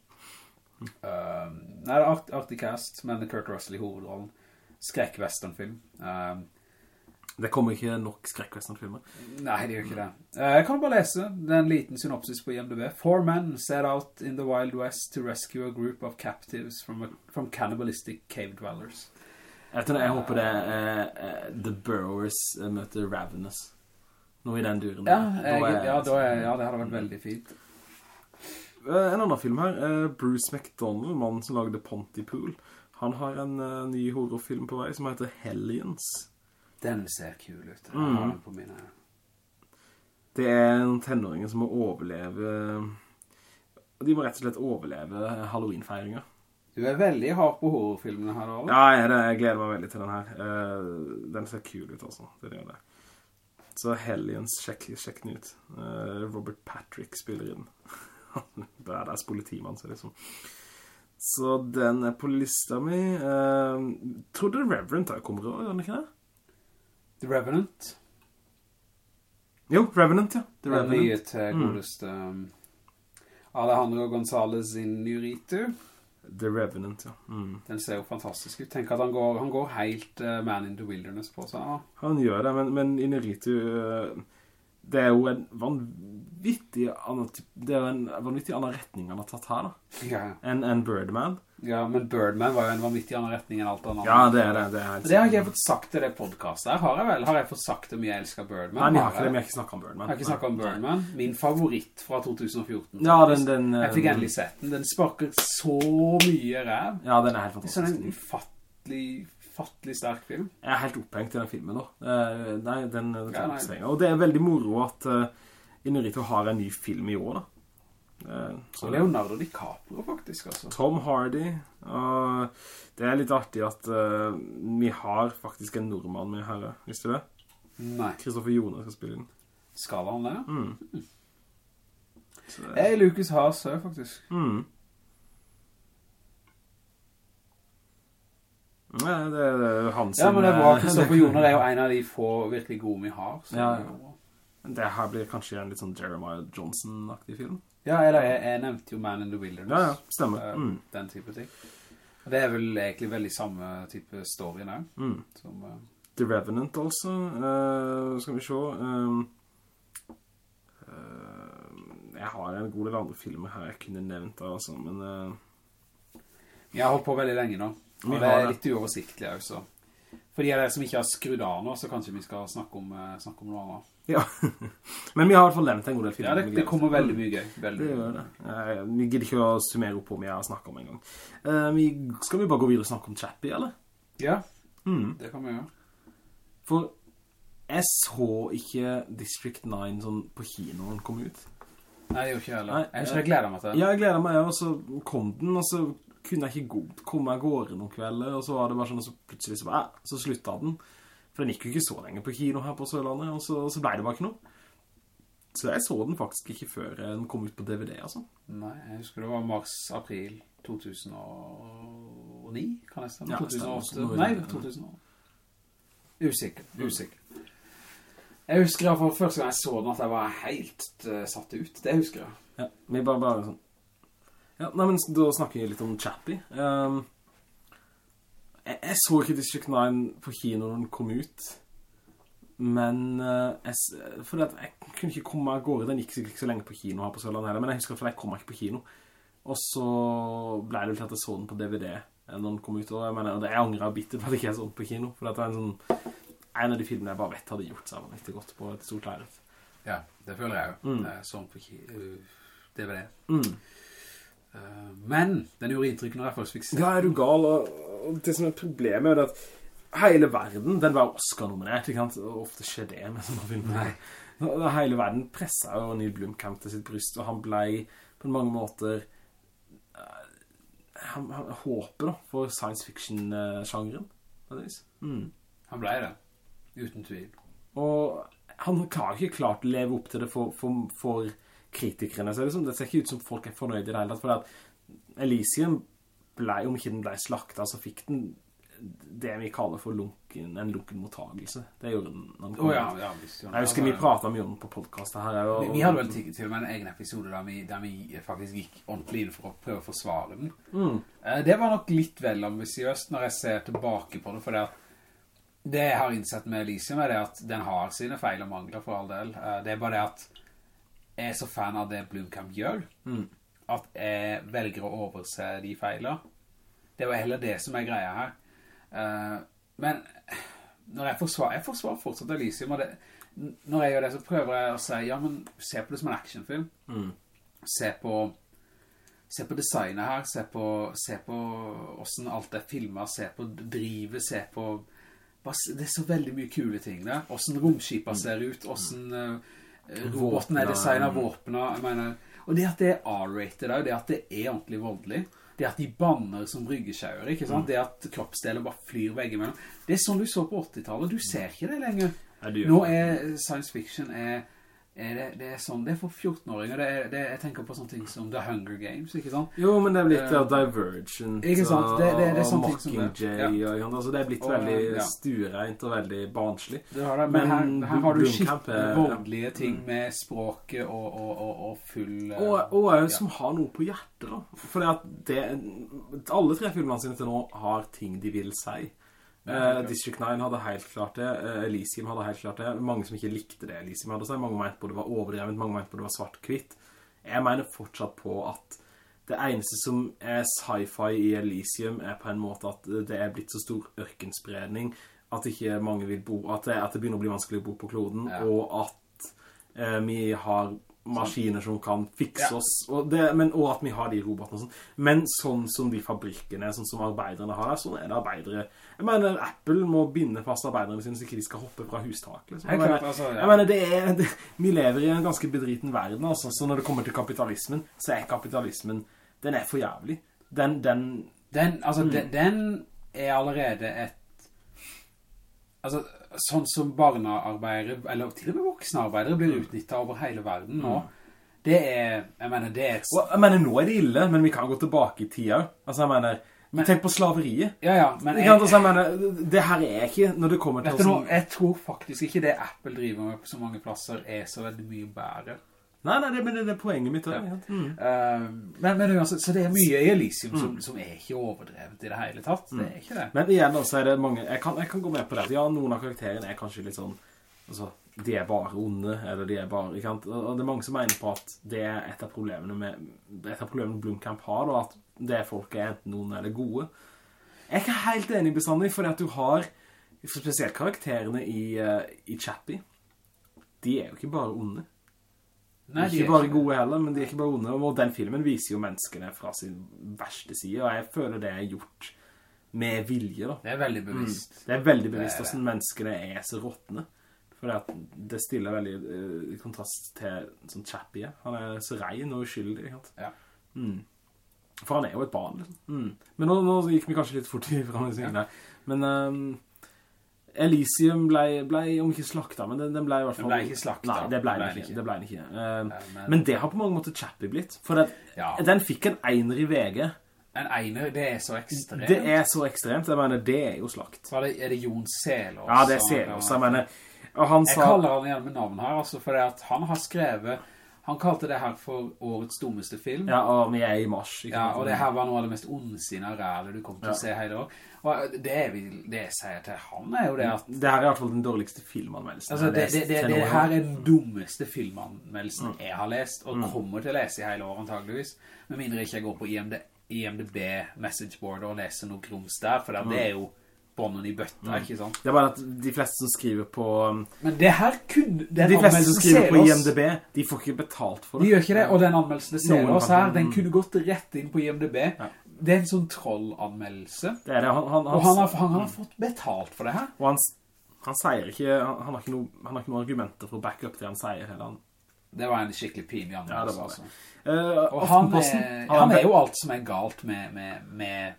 Speaker 3: Um, nei, det er art, artig cast, men Kurt Russell i hovedrollen. Skrekk-westernfilm. Um,
Speaker 2: Det kommer ikke nok skrekkvesternfilmer.
Speaker 3: Nei, det gjør ikke det. Eh, Jeg kan bare lese det er en liten synopsis på IMDb. Four men set out in the Wild West to rescue a group of captives from, a, from cannibalistic cave dwellers.
Speaker 2: Jeg, tror, jeg håper det er eh, The Burrowers eh, møter Ravenous. Noe i den duren.
Speaker 3: Ja, jeg,
Speaker 2: Da er-
Speaker 3: ja, da er, ja, det hadde vært veldig fint.
Speaker 2: En annen film her, Bruce McDonald, mannen som lagde Pontypool, han har en ny horrorfilm på vei som heter Hellions.
Speaker 3: Den ser kul ut. Jeg
Speaker 2: Mm.
Speaker 3: har den på mine...
Speaker 2: Det er noen tenåringer som må overleve... De må rett og slett overleve Halloween-feiringa.
Speaker 3: Du er veldig hard på horrorfilmene her, Arne.
Speaker 2: Ja, jeg, jeg gleder meg veldig til den her. Eh, den ser kul ut også, det gjør det. Så Hellions, sjekk, sjekk den ut. Eh, Robert Patrick spiller i den. Badass politimann, så liksom. Så den er på lista mi. Tror du Reverend da kommer over, gjør den ikke det?
Speaker 3: The Revenant.
Speaker 2: Jo, Revenant, ja. The Revenant.
Speaker 3: nye til godeste mm. Alejandro González Inuritu.
Speaker 2: The Revenant, ja. Mm.
Speaker 3: Den ser jo fantastisk ut. Tenk at han går, han går helt uh, Man in the Wilderness på seg. Ja.
Speaker 2: Han gjør det, men, men Inaritu eh, Det er jo en vanvittig Det er en vanvittig annen retning han har tatt her, da.
Speaker 3: Ja.
Speaker 2: Enn en Birdman.
Speaker 3: Ja, men Birdman var jo en vanvittig annen retning enn alt annet.
Speaker 2: Ja, det er det. Det, er
Speaker 3: Det har ikke jeg fått sagt til det podcastet her, har jeg vel? Har jeg fått sagt om jeg elsker Birdman?
Speaker 2: Nei, jeg har
Speaker 3: jeg?
Speaker 2: ikke det, vi har ikke snakket om Birdman.
Speaker 3: Jeg har ikke snakket om Birdman. Min favoritt fra 2014.
Speaker 2: Ja, den, den...
Speaker 3: Jeg fikk
Speaker 2: eh,
Speaker 3: endelig sett den. Den sparker så mye ræv.
Speaker 2: Ja, den er helt
Speaker 3: Det er sånn en
Speaker 2: fantastisk.
Speaker 3: Ufattelig, fattelig sterk film.
Speaker 2: Jeg er helt opphengt i den filmen. Eh, nei, den, den
Speaker 3: Ja, nei.
Speaker 2: Og det er veldig moro at uh, Inurito har en ny film i år da. Uh, så
Speaker 3: jo Leonardo DiCaprio faktisk, altså.
Speaker 2: Tom Hardy, og det er litt artig at uh, vi har faktisk en nordmann med her, visste du det?
Speaker 3: Nei.
Speaker 2: Kristoffer Jonas skal spille den
Speaker 3: Skal han det?
Speaker 2: Mm. Så det,
Speaker 3: Jeg Lucas Haas faktisk.
Speaker 2: mm. Nei, det, er som...
Speaker 3: Ja, men det er bra.
Speaker 2: eh,
Speaker 3: Kristoffer Joner er jo en av de få virkelig gode vi har. Så
Speaker 2: Ja,
Speaker 3: det er
Speaker 2: her blir kanskje en litt sånn Jeremiah Johnson-aktig film.
Speaker 3: ja eller jeg, jeg nevnte jo Man in the Wilderness.
Speaker 2: Ja, ja, stemmer.
Speaker 3: Eh,
Speaker 2: Mm.
Speaker 3: Den type ting. Det er vel egentlig veldig samme type story nå.
Speaker 2: Mm.
Speaker 3: Som, uh...
Speaker 2: The Revenant altså Uh, Skal vi se um, uh, Jeg har en god del andre filmer her jeg kunne nevnt altså, Men eh,
Speaker 3: jeg har holdt på veldig lenge nå.
Speaker 2: Vi
Speaker 3: Og det er litt uoversiktlig også. For de av dere som ikke har skrudd av nå, så kanskje vi skal snakke om, eh, snakke om noe annet.
Speaker 2: Ja Men vi har i hvert fall nevnt en god del filmer
Speaker 3: Ja, det, det kommer veldig mye gøy. Veldig
Speaker 2: Det gjør det Eh, Vi gidder ikke å summere opp på om jeg har snakket om en gang Eh, vi, Skal vi bare gå videre og snakke om Chappie, eller?
Speaker 3: Ja,
Speaker 2: Mm.
Speaker 3: det kan vi gjøre.
Speaker 2: For jeg så ikke District 9 sånn på kino når den kom ut
Speaker 3: Nei, det gjør ikke heller.
Speaker 2: Nei,
Speaker 3: Jeg husker jeg gleder meg til det.
Speaker 2: Ja, jeg gleder meg, og så kom den, og så kunne jeg ikke god, komme meg gårde noen kvelder, og så var det bare sånn, og så plutselig så, bare, så slutta den. For den gikk jo ikke så lenge på kino her på Sørlandet, og så, så ble det bare ikke noe. Så jeg så den faktisk ikke før den kom ut på DVD, altså.
Speaker 3: Nei, jeg husker det var mars-april 2009, kan jeg stemme?
Speaker 2: Ja, det stemmer.
Speaker 3: 2008? Nei,
Speaker 2: den-
Speaker 3: 2008. Usikker, usikker. Jeg husker i hvert fall første gang jeg så den at jeg var helt uh, satt ut. Det husker jeg.
Speaker 2: Ja, vi bare, bare sånn. Ja, nei, men da snakker vi litt om Chappie. Um, jeg, jeg så ikke District 9 på kino når den kom ut. Men uh, jeg, for det, jeg kunne ikke komme av gårde. Den gikk sikkert ikke så lenge på kino her på Sørlandet heller. Men jeg husker at jeg kom ikke på kino. Og så ble det vel til at jeg så den på DVD når den kom ut. Og jeg mener, jeg angret bitter på at jeg ikke så den på kino. For det er en sånn... En av de filmene jeg bare vet hadde gjort seg riktig godt på et stort lerret.
Speaker 3: Ja, det føler jeg jo.
Speaker 2: Mm.
Speaker 3: Eh, Sånn på DVD.
Speaker 2: Mm.
Speaker 3: Eh, Men den gjorde inntrykk når jeg først fikk se.
Speaker 2: Ja, er du gal? Og, det som er problemet er at hele verden, den var Oscar-nominert, ikke sant? Og ofte skjer det med sånne filmer.
Speaker 3: Nei.
Speaker 2: Hele verden presset jo Neil Blomkamp til sitt bryst, og han ble på mange måter eh, han, han håper da, for science fiction-sjangeren. Mm.
Speaker 3: Han ble det. Uten tvil.
Speaker 2: Og han har ikke klart å leve opp til det for, for, for kritikerne. Så det, ser ikke ut som folk er fornøyde i det hele tatt. For Elysium ble, om ikke den ble slaktet, så fikk den det vi kaller for lunken, en lunken mottagelse. Det gjorde den
Speaker 3: Å ja, ja, visst.
Speaker 2: Jeg husker vi pratet mye om den på podcastet her. Og,
Speaker 3: Vi, vi hadde vel til, til og med en egen episode der vi, der vi faktisk gikk ordentlig inn for å prøve å forsvare den.
Speaker 2: Mm.
Speaker 3: Eh, Det var nok litt vel ambisiøst når jeg ser tilbake på det, for det, det jeg har innsett med Elysium er det at den har sine feil og mangler for all del. Eh, Det er bare det at er så fan av det Blomkamp gjør,
Speaker 2: Mm.
Speaker 3: at jeg velger å overse de feilene. Det var heller det som er greia her. Uh, Men når jeg forsvarer, jeg forsvarer fortsatt Elysium, og det, når jeg gjør det så prøver jeg å si, ja, men se på det som en actionfilm.
Speaker 2: Mm.
Speaker 3: Se på Se på designet her, se på, se på hvordan alt er filmet, se på drivet, se på... bare Det er så veldig mye kule ting der. Hvordan romskipene ser ut, hvordan uh, roboten er designet,
Speaker 2: mm.
Speaker 3: våpnene, jeg mener... Og det at det er R-rated også, det at det er ordentlig voldelig, det at de banner som bryggesjauer, ikke sant? Det at kroppsdeler bare flyr begge mellom. Det er sånn du så på 80-tallet, du ser ikke det lenger.
Speaker 2: Ja,
Speaker 3: Nå er science fiction er det, det er sånn, det er for 14-åringer. Det er, det er, jeg tenker på sånne ting som The Hunger Games, ikke sant?
Speaker 2: Jo, men det er blitt
Speaker 3: Eh,
Speaker 2: uh, Divergent
Speaker 3: ikke sant? Det- det- det er
Speaker 2: og. Mockingjay, og, altså, det er blitt
Speaker 3: Og,
Speaker 2: veldig
Speaker 3: ja.
Speaker 2: stuereint og veldig barnslig.
Speaker 3: Det, men, her,
Speaker 2: Men
Speaker 3: her har du skikkelig voldelige ting med språket og, og, og, full... eh,
Speaker 2: Og,
Speaker 3: ja.
Speaker 2: som har noe på hjertet da For alle tre filmene sine til nå har ting de vil si Eh. District 9 hadde helt klart det eh, Elysium hadde helt klart det Mange som ikke likte det Elysium hadde sagt Mange mente på det var overdrevet Mange mente på det var svart-kvitt Jeg mener fortsatt på at det eneste som er sci-fi i Elysium er på en måte at det er blitt så stor ørkenspredning at ikke mange vil bo, at det, at det begynner å bli vanskelig å bo på kloden,
Speaker 3: Ja.
Speaker 2: og at eh, vi har maskiner som kan fikse
Speaker 3: Ja.
Speaker 2: oss, og, det, men, og at vi har de robotene og sånn. Men sånn som de fabrikkene, sånn som arbeiderne har, sånn er det arbeidere. Jeg mener, Apple må binde fast arbeiderne sine så ikke de skal hoppe fra hustak. Liksom. Jeg mener,
Speaker 3: altså, ja.
Speaker 2: jeg mener det er, det, vi lever i en ganske bedriten verden, altså. Så når det kommer til kapitalismen, så er kapitalismen, den er for jævlig. Den, den,
Speaker 3: Den, altså,
Speaker 2: Mm.
Speaker 3: den, den er allerede et Altså, sånn som barnearbeidere, eller til og med voksne arbeidere, blir
Speaker 2: Mm.
Speaker 3: utnyttet over hele verden nå. Det er, jeg mener, det er et...
Speaker 2: jeg mener, nå er det ille, men vi kan gå tilbake i tida. Altså, jeg mener,
Speaker 3: Men-
Speaker 2: tenk på slaveriet.
Speaker 3: Ja, ja, men Jeg,
Speaker 2: jeg. Altså, jeg mener, det her er ikke, når det kommer til
Speaker 3: vet du noe, jeg tror faktisk ikke det Apple driver med på så mange plasser er så veldig mye bedre.
Speaker 2: Nei, nei, det, men det er poenget mitt. Ja.
Speaker 3: Ja.
Speaker 2: Mm.
Speaker 3: Uh, men, men uansett, så det er mye i Elysium som, som er ikke overdrevet i det hele tatt. Det er ikke det.
Speaker 2: Men igjen, altså, er det mange, jeg kan, jeg kan gå med på det. Ja, noen av karakterene er kanskje litt sånn, altså, de er bare onde, eller de er bare, og det er mange som mener på at det er et av problemene med, et av problemene Blomkamp har, da, at det folk er enten noen eller gode. Jeg er ikke helt enig bestandig, fordi at du har, spesielt karakterene i, eh, i Chappie, de er jo ikke bare onde.
Speaker 3: Nei, de
Speaker 2: ikke
Speaker 3: er
Speaker 2: bare
Speaker 3: ikke-
Speaker 2: gode heller, men de er ikke bare onde. Og den filmen viser jo menneskene fra sin verste side, og jeg føler det er gjort med vilje, da.
Speaker 3: Det er veldig bevisst.
Speaker 2: Det er veldig bevisst
Speaker 3: Det er det.
Speaker 2: hvordan menneskene er så råttende. For det, stiller veldig uh, kontrast til sånn Chappie. Han er så rein og uskyldig, ikke sant?
Speaker 3: Ja.
Speaker 2: Mm. For han er jo et barn, liksom. Mm. Men nå, nå gikk vi kanskje litt fort i fram ja. Men um, Elysium ble, ble, om ikke slakta, men den, den ble i hvert
Speaker 3: Den
Speaker 2: fall...
Speaker 3: ble ikke slakta.
Speaker 2: Nei, det ble den
Speaker 3: den
Speaker 2: ikke.
Speaker 3: ikke.
Speaker 2: Det ble den ikke. Uh,
Speaker 3: Ja, men-
Speaker 2: men, det har på mange måter Chappie blitt. For det,
Speaker 3: Ja.
Speaker 2: den fikk en einer i VG.
Speaker 3: En einer, det er så ekstremt.
Speaker 2: Det er så ekstremt. Jeg mener, det er jo slakt.
Speaker 3: Er det, er det Jon Selås?
Speaker 2: Ja, det er Selås. Jeg mener,
Speaker 3: Jeg
Speaker 2: sa...
Speaker 3: kaller han igjen med navn her, altså, for han har skrevet, han kalte det her for årets dummeste film.
Speaker 2: Ja, og vi er i mars.
Speaker 3: Ja, og det her var noe av det mest ondsinne rælet du kom til
Speaker 2: Ja.
Speaker 3: å se hele år. Og det, jeg vil, det jeg sier til han er jo det at
Speaker 2: Det her er i hvert fall den dårligste filmanmeldelsen.
Speaker 3: Altså, det, det, det, det her er den dummeste filmanmeldelsen
Speaker 2: Mm.
Speaker 3: jeg har lest, og kommer til å lese i hele år antageligvis, med mindre ikke jeg går på IMD, IMDb messageboard og leser noe grums der, for
Speaker 2: Mm.
Speaker 3: det er jo bånden i bøtta, ikke sant?
Speaker 2: Det er bare at de fleste som skriver på... um,
Speaker 3: Men det her kunne... Den
Speaker 2: De fleste som skriver på IMDb, de får ikke betalt for det.
Speaker 3: De gjør ikke det, og den anmeldelsen
Speaker 2: Noen oss
Speaker 3: her, den kunne gått rett inn på IMDb. Det er en sånn trollanmeldelse.
Speaker 2: Det er det. Han, han, han,
Speaker 3: Og han har, han har fått betalt for det her.
Speaker 2: og han, han sier ikke... Han, han, har ikke noe, har ikke noen argumenter for å backe opp det han sier heller.
Speaker 3: Det var en skikkelig pinlig
Speaker 2: Ja, det
Speaker 3: anmeldelse,
Speaker 2: var det.
Speaker 3: altså.
Speaker 2: Uh,
Speaker 3: Og han er, han er jo alt som er galt med, med, med,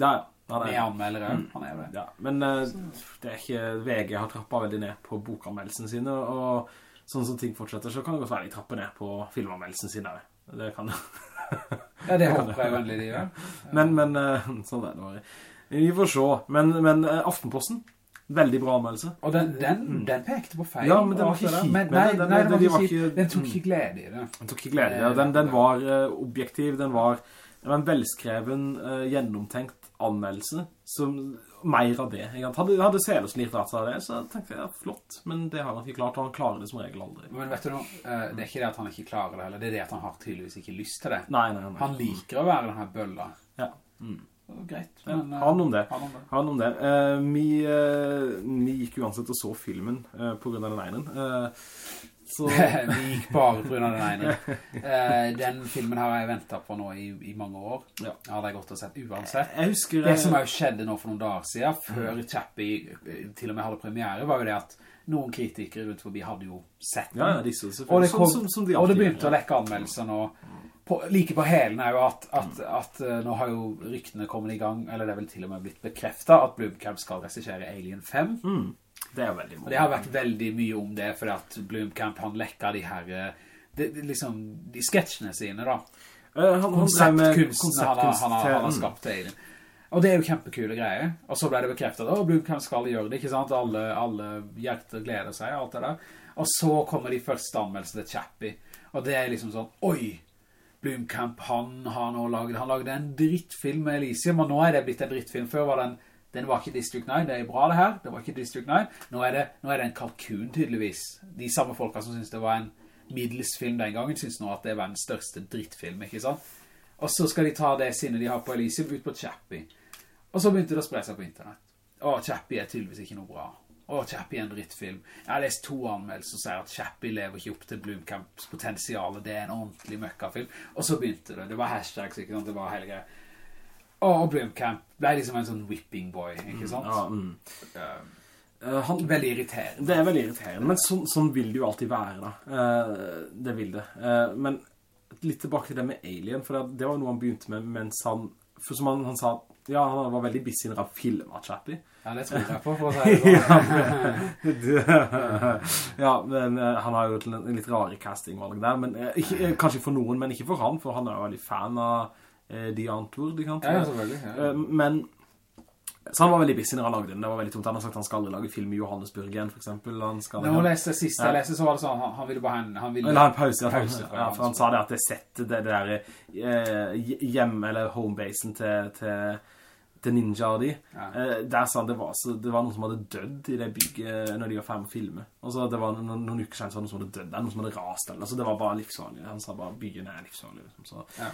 Speaker 2: Ja, ja.
Speaker 3: Med
Speaker 2: er,
Speaker 3: anmeldere. Han er jo det.
Speaker 2: ja. Men uh, det er ikke... VG har trappet veldig ned på bokanmeldelsene sine, og sånn som ting fortsetter, så kan det godt være de trapper ned på filmanmeldelsene sine. Det kan
Speaker 3: Ja, det håper jeg veldig de gjør.
Speaker 2: Men, men uh, sånn er det bare. Vi får se. Men, men uh, Aftenposten, veldig bra anmeldelse.
Speaker 3: Og den, den, den pekte på feil.
Speaker 2: Ja, men den var ikke kjip med
Speaker 3: nei.
Speaker 2: Den-
Speaker 3: nei, den,
Speaker 2: den-
Speaker 3: var
Speaker 2: de
Speaker 3: ikke
Speaker 2: ikke-
Speaker 3: den tok
Speaker 2: mm.
Speaker 3: ikke glede i det.
Speaker 2: Den tok ikke glede i det. Den, den var uh, objektiv, den var, det var en velskreven, uh, gjennomtenkt anmeldelse, som mer av det. Jeg? Hadde, hadde Selesen litt rett av det, så tenkte jeg, flott. Men det har han ikke klart, og han klarer det som regel aldri.
Speaker 3: Men vet du noe, eh, det er ikke det at han ikke klarer det eller det er det at han har tydeligvis ikke lyst til det.
Speaker 2: Nei, nei, nei.
Speaker 3: Han liker å være denne bølla.
Speaker 2: Ja. Mm.
Speaker 3: Greit. Men, Ja,
Speaker 2: han om det.
Speaker 3: Han om det.
Speaker 2: Han om det. Uh, vi, uh, vi gikk uansett og så filmen uh, på grunn av den ene. Eh, så...
Speaker 3: Vi gikk bare på grunn av den ene. Eh, den filmen har jeg ventet på nå i, i mange år.
Speaker 2: Ja.
Speaker 3: Hadde jeg gått og sett uansett.
Speaker 2: Jeg husker...
Speaker 3: Det som har skjedde nå for noen dager siden, før Chappie eh, til og med hadde premiere, var jo det at noen kritikere rundt forbi hadde jo sett den.
Speaker 2: Ja, ja, de
Speaker 3: Og
Speaker 2: selvfølgelig.
Speaker 3: det, kom,
Speaker 2: som, som, som de
Speaker 3: og det begynte å lekke anmeldelser nå. På, like på helen er jo at, at, at eh, nå har jo ryktene kommet i gang, eller det er vel til og med blitt bekreftet, at Blumkamp skal resisjere Alien 5.
Speaker 2: Mm. Det er veldig
Speaker 3: Og det har vært veldig mye om det, fordi at Blomkamp han lekker de her, de, det, det, liksom, de sketsjene sine da.
Speaker 2: Eh, han, han
Speaker 3: Konseptkunsten han, har-
Speaker 2: skapt
Speaker 3: han, i
Speaker 2: den.
Speaker 3: han har. Og det er jo kjempekule greier. Og så ble det bekreftet, å, Blomkamp skal gjøre det, ikke sant? Alle, alle hjerter gleder seg, alt det der. Og så kommer de første anmeldelsene til Chappie. Og det er liksom sånn, oi, Blomkamp, han har nå laget, han lagde en drittfilm med Elysium, og nå er det blitt en drittfilm. Før var den, den var ikke District 9, det er bra det her, det var ikke District 9. Nå er det, nå er det en kalkun tydeligvis. De samme folka som synes det var en middelsfilm den gangen, synes nå at det var den største drittfilm, ikke sant? Og så skal de ta det sinnet de har på Elysium ut på Chappie. Og så begynte det å spre seg på internett. Å, Chappie er tydeligvis ikke noe bra. Å, Chappie er en drittfilm. Jeg har lest to anmeldelser som sier at Chappie lever ikke opp til Bloomcamps potensial. Det er en ordentlig møkkafilm. Og så begynte det. Det var hashtags, ikke sant? Det var hele greia. Og Camp ble liksom en sånn whipping boy, ikke sant?
Speaker 2: Ja, mm.
Speaker 3: Uh,
Speaker 2: han,
Speaker 3: veldig irriterende.
Speaker 2: Det er veldig irriterende, men sånn, sånn vil det jo alltid være da. Uh, det vil det. Uh, men litt tilbake til det med Alien, for det, det var noe han begynte med mens han, for som han, han sa, ja, han var veldig busy når han filmet Chappie.
Speaker 3: Ja, det tror jeg på, for å si det
Speaker 2: sånn. ja, men han har jo En litt rare castingvalg der, men ikke, kanskje for noen, men ikke for han, for han er jo veldig fan av de Antwoord, ikke sant?
Speaker 3: Ja, selvfølgelig. Ja.
Speaker 2: Men så han var veldig busy når han lagde den. Det var veldig tomt. Han har sagt han skal aldri lage film i Johannesburg igjen, for eksempel. Han skal...
Speaker 3: Når hun leste sist jeg leste, så var det sånn, han, han ville bare ha en... Han ville...
Speaker 2: Eller en pause, pause ja, for han sa det at det setter det, der eh, hjem, eller homebasen til, til, til Ninja og de, ja. eh, der sa han det var, så, det var noen som hadde dødd i det bygget når de var ferdig med å filme. Og så det var noen, noen uker siden så var det noen som hadde dødd der, noen som hadde rast eller, altså det var bare livsvanlig. Han sa bare byen er livsvanlig. Liksom. Så,
Speaker 3: ja.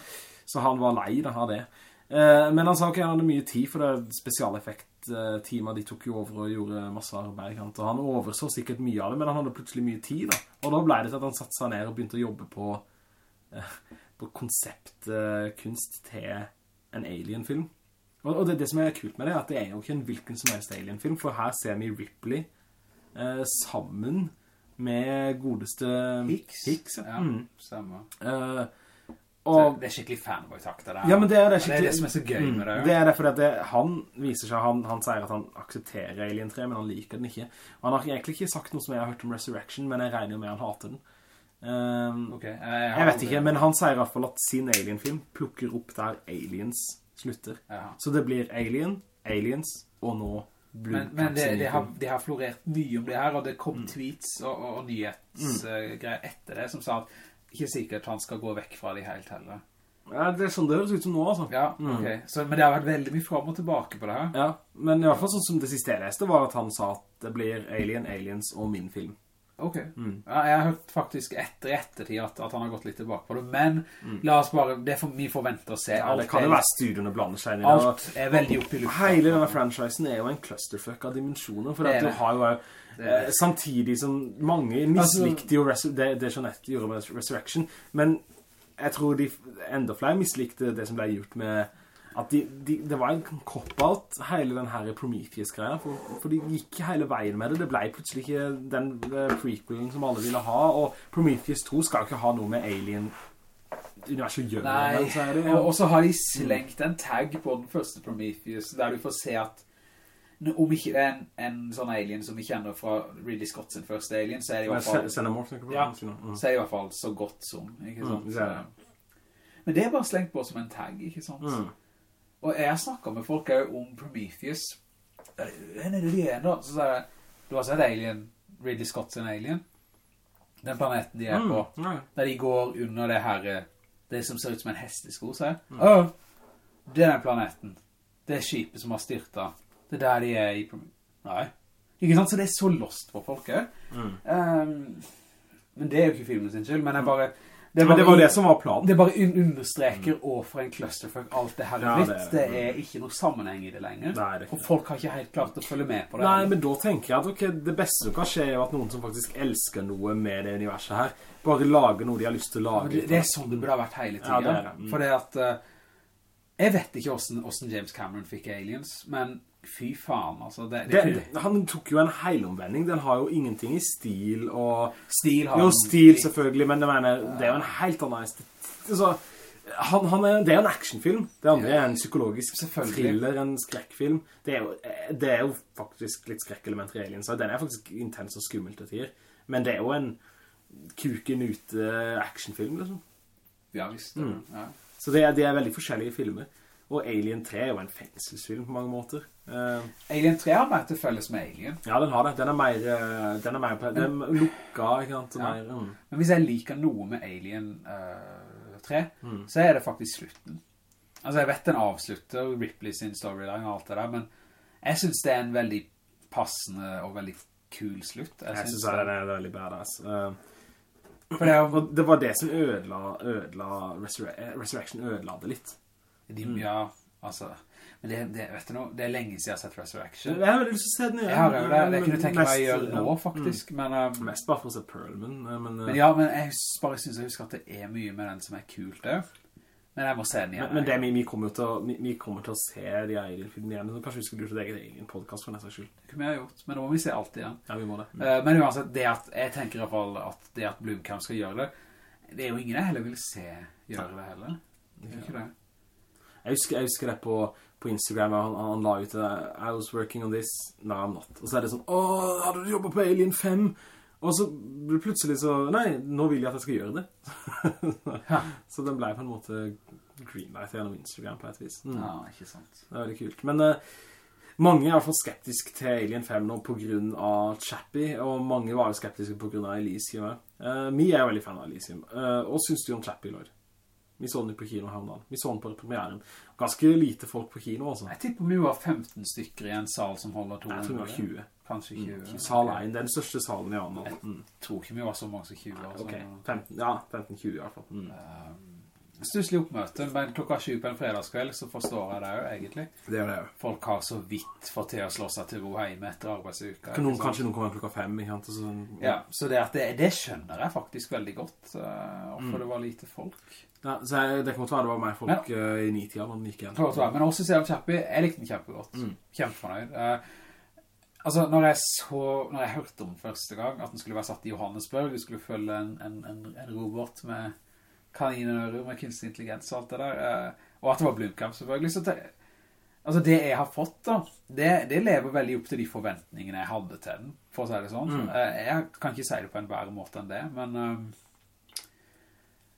Speaker 2: Så han var lei av det. Men han sa ikke han hadde mye tid for det spesialeffekt-teamet, de tok jo over og gjorde masse arbeid, og han overså sikkert mye av det, men han hadde plutselig mye tid da. Og da ble det til at han satt seg ned og begynte å jobbe på, på konseptkunst til en Alien-film. Og, det, det, som er kult med det, er at det er jo ikke en hvilken som helst Alien-film, for her ser vi Ripley eh, sammen med godeste
Speaker 3: Hicks.
Speaker 2: Hicks
Speaker 3: ja. Mm. Samme.
Speaker 2: Eh,
Speaker 3: og, det er skikkelig fanboy-takter der.
Speaker 2: Ja, men det er det skikkelig...
Speaker 3: Det er det som er så gøy med det.
Speaker 2: Mm, det er det fordi det, han viser seg, han, han, sier at han aksepterer Alien 3, men han liker den ikke. Og han har egentlig ikke sagt noe som jeg har hørt om Resurrection, men jeg regner jo med han hater den. Um,
Speaker 3: okay,
Speaker 2: jeg, jeg, vet ikke, men han sier i hvert fall at sin Alien-film plukker opp der Aliens slutter.
Speaker 3: Ja.
Speaker 2: Så det blir Alien, Aliens, og nå Blue
Speaker 3: Men, men det, det, har, det, har, florert mye om det her, og det kom mm. tweets og, og, og nyhetsgreier mm. uh, etter det som sa at ikke sikkert han skal gå vekk fra de helt heller.
Speaker 2: Ja, det er sånn det høres ut som nå, altså.
Speaker 3: Ja, mm. ok. Så, men det har vært veldig mye fram og tilbake på det her.
Speaker 2: Ja, men i hvert fall sånn som det siste jeg leste var at han sa at det blir Alien, Aliens og min film.
Speaker 3: Ok. Mm. Ja, jeg har hørt faktisk etter ettertid at, at, han har gått litt tilbake på det, men mm. la oss bare, det får vi forvente å se.
Speaker 2: Ja, det kan jo være studiene blander seg inn
Speaker 3: i det. Alt er veldig opp i luften.
Speaker 2: Hele denne franchisen er jo en clusterfuck av dimensjoner, for at du har jo Eh, samtidig som mange mislikte jo det, det Jeanette gjorde med Resurrection, men jeg tror de enda flere mislikte det som ble gjort med at de, de, det var en cop-out hele den her Prometheus-greia, for, for, de gikk hele veien med det. Det ble plutselig ikke den uh, prequelen som alle ville ha, og Prometheus 2 skal ikke ha noe med Alien universet gjør.
Speaker 3: Nei, det, og, og så har de slengt en tag på den første Prometheus, der du får se at om ikke det er en, en, sånn alien som vi kjenner fra Ridley Scott sin første alien, så er det i hvert fall...
Speaker 2: Xenomorph,
Speaker 3: ja, så er det i hvert fall så godt som, ikke sant? Mm, så, men det er bare slengt på som en tag, ikke sant? Mm. Og jeg snakket med folk om Prometheus. Det de er da? Så sa jeg, du har sett Alien, Ridley Scott sin Alien? Den planeten de er på. Mm, der de går under det her, det som ser ut som en hestesko, så jeg. Mm. Åh, det er den planeten. Det er skipet som har styrtet det er der de er i... Prometheus. Nei. Ikke sant? Så det er så lost for folk mm. um, men det er jo ikke filmen sin skyld, men jeg bare...
Speaker 2: Det, bare, det var det som var planen.
Speaker 3: Det bare understreker mm. og for en clusterfuck alt det her er blitt. Det, det, er ikke noe sammenheng i det lenger.
Speaker 2: Nei, det
Speaker 3: og folk har ikke helt klart å følge med på det.
Speaker 2: Nei, men da tenker jeg at okay, det beste som kan skje er at noen som faktisk elsker noe med det universet her, bare lager noe de har lyst til å lage.
Speaker 3: Det, det, er sånn det burde ha vært hele tiden. Ja, det mm. For det at... Uh, jeg vet ikke hvordan, hvordan James Cameron fikk Aliens, men Fy faen, altså. Det, det,
Speaker 2: det, han tok jo en heilomvending. Den har jo ingenting i stil og...
Speaker 3: Stil har
Speaker 2: Jo, stil selvfølgelig, men mener, det er jo en helt annen... Altså, han, han er, det er en actionfilm. Det andre er en psykologisk thriller, en skrekkfilm. Det er, jo, det er jo faktisk litt skrekkelementer i Alien, så den er faktisk intens og skummelt til tider. Men det er jo en kuken ute actionfilm, liksom.
Speaker 3: Ja, visst. Mm. Ja.
Speaker 2: Så det er, det er veldig forskjellige filmer. Og Alien 3 er jo en fengselsfilm på mange måter. Uh,
Speaker 3: Alien 3 har mer til felles med Alien.
Speaker 2: Ja, den har det. Den er mer, uh, den er mer den er lukka, ikke sant? Ja. Mer, mm.
Speaker 3: Men hvis jeg liker noe med Alien uh, eh, 3, mm. så er det faktisk slutten. Altså, jeg vet den avslutter Ripley sin storyline og alt det der, men jeg synes det er en veldig passende og veldig kul slutt.
Speaker 2: Jeg, jeg synes, synes den er veldig badass.
Speaker 3: For det
Speaker 2: det var det som ødela, ødela Resur Resurrection ødela det litt.
Speaker 3: De, ja, altså... Men det, det, vet du noe, det er lenge siden jeg har sett Resurrection.
Speaker 2: Jeg har lyst til å se den igjen.
Speaker 3: Jeg har jo det, det kunne du tenke meg å gjøre nå,
Speaker 2: faktisk.
Speaker 3: faktisk, men...
Speaker 2: Mm.
Speaker 3: um,
Speaker 2: Mest bare for å se Perlman, men, uh,
Speaker 3: Men ja, men jeg bare synes jeg husker at det er mye med den som er kult der. Men jeg må se den igjen.
Speaker 2: men, men det, vi, vi, kommer til å, vi, vi kommer til å se de Eiril-filmene igjen, så kanskje vi skulle gjort et eget egen podcast for neste skyld.
Speaker 3: Det kunne vi ha gjort, men nå må vi se alt igjen.
Speaker 2: Ja, vi må det. Mm.
Speaker 3: Eh, Men uansett, det at, jeg tenker i hvert fall at det at Blomkamp skal gjøre det, det er jo ingen jeg heller vil se gjøre det heller. Det er ikke det.
Speaker 2: Jeg husker, jeg husker det på, på Instagram, han, han la ut det, I was working on this, no I'm not. Og så er det sånn, åh, hadde du jobbet på Alien 5? Og så plutselig så, nei, nå vil jeg at jeg skal gjøre det.
Speaker 3: Ja.
Speaker 2: så den ble på en måte greenlight gjennom Instagram på et vis. Mm.
Speaker 3: Ja, ikke sant.
Speaker 2: Det er veldig kult. Men uh, mange er i hvert fall skeptiske til Alien 5 nå på grunn av Chappie, og mange var jo skeptiske på grunn av Elysium. Uh, Mi er jo veldig fan av Elysium. Uh, og synes du om Chappie, Lloyd? Vi så den på kino her om. Vi så den på premieren. Ganske lite folk på kino, altså.
Speaker 3: Jeg tipper vi var 15 stykker i en sal som holder 200.
Speaker 2: Jeg tror vi var 20.
Speaker 3: Kanskje 20.
Speaker 2: Mm. Sal 1, det er den største salen i Arendal. Mm.
Speaker 3: Jeg tror ikke vi var så mange som 20. Altså.
Speaker 2: Ok, 15, ja, 15-20 i hvert fall. Mm.
Speaker 3: Stusselig oppmøte, men klokka 7 på en fredagskveld så forstår jeg det jo egentlig.
Speaker 2: Det er det jo.
Speaker 3: Folk har så vidt fått til å slå seg til ro hjemme etter arbeidsuka.
Speaker 2: Kan noen, kanskje noen kommer klokka 5, ikke sant? Sånn.
Speaker 3: Ja, så det, det, det skjønner jeg faktisk veldig godt, uh,
Speaker 2: Mm.
Speaker 3: hvorfor det var lite folk.
Speaker 2: Ja, så jeg, det kan godt være det var mer folk eh, i 90 når den gikk igjen.
Speaker 3: Klart var, Men også ser jeg Chappie, jeg likte den kjempegodt.
Speaker 2: Mm.
Speaker 3: Kjempefornøyd. Uh, altså, når jeg så, når jeg hørte om den første gang, at den skulle være satt i Johannesburg, vi skulle følge en, en, en, en robot med kaninører, med kunstig intelligens og alt det der, uh, og at det var Blomkamp selvfølgelig, så det, altså det jeg har fått da, det, det lever veldig opp til de forventningene jeg hadde til den, for å si det sånn.
Speaker 2: Mm.
Speaker 3: Jeg kan ikke si det på en bedre måte enn det, men... eh,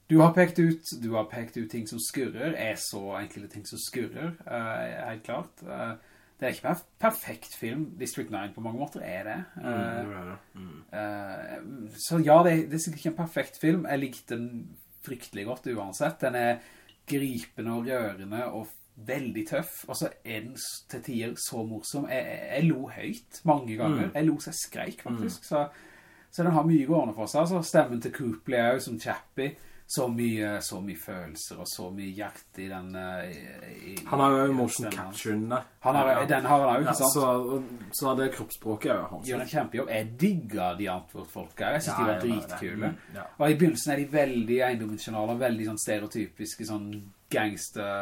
Speaker 3: du har pekt ut, du har pekt ut ting som skurrer. Jeg så enkelte ting som skurrer, uh, helt klart. Uh, det er ikke en perfekt film. District 9 på mange måter er det.
Speaker 2: Mm,
Speaker 3: Eh,
Speaker 2: det er det. Mm.
Speaker 3: eh, så ja, det, det er sikkert ikke en perfekt film. Jeg likte den fryktelig godt uansett. Den er gripende og rørende og veldig tøff. Og så er den til tider så morsom. Jeg, jeg, jeg lo høyt mange ganger.
Speaker 2: Mm.
Speaker 3: Jeg lo seg skreik faktisk. Så, så den har mye gående for seg. altså stemmen til Copley er jo som Chappie. Så mye, så mye følelser og så mye hjerte i den eh, i,
Speaker 2: Han har jo motion capturen der.
Speaker 3: Han har, den har han jo, ikke sant?
Speaker 2: så, og- så det kroppsspråket er jo hans.
Speaker 3: Gjør en kjempejobb. Jeg digger de Antwoord-folka. Jeg synes de var
Speaker 2: Ja, ja, ja,
Speaker 3: dritkule.
Speaker 2: mm, ja.
Speaker 3: Og i begynnelsen er de veldig eiendomensjonale, veldig sånn stereotypiske sånn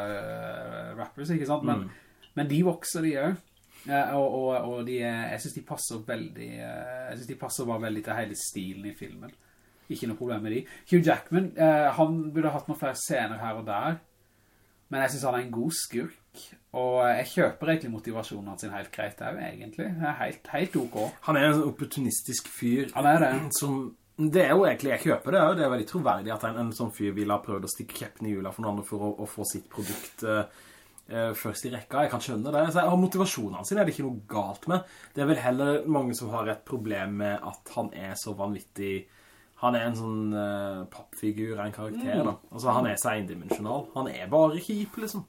Speaker 3: gangster-rappers, ikke sant? Men, men de vokser de også. Eh, og, og, og de jeg synes de passer veldig, eh, jeg synes de passer bare veldig til hele stilen i filmen. Ikke noe problem med de. Hugh Jackman, eh, han burde hatt noen flere scener her og der, men jeg synes han er en god skurk, og jeg kjøper egentlig motivasjonen hans sin helt greit der, egentlig. Det helt, helt ok.
Speaker 2: Han er en sånn opportunistisk fyr
Speaker 3: Han er det.
Speaker 2: som det er jo egentlig, jeg kjøper det, det er veldig troverdig at en, en sånn fyr vil ha prøvd å stikke kjeppen i jula for noen andre for å, å få sitt produkt eh, eh, først i rekka. Jeg kan skjønne det. Så, motivasjonen hans er det ikke noe galt med. Det er vel heller mange som har et problem med at han er så vanvittig han er en sånn uh, pappfigur, en karakter da. Altså han er så endimensjonal. Han er bare kjip, liksom.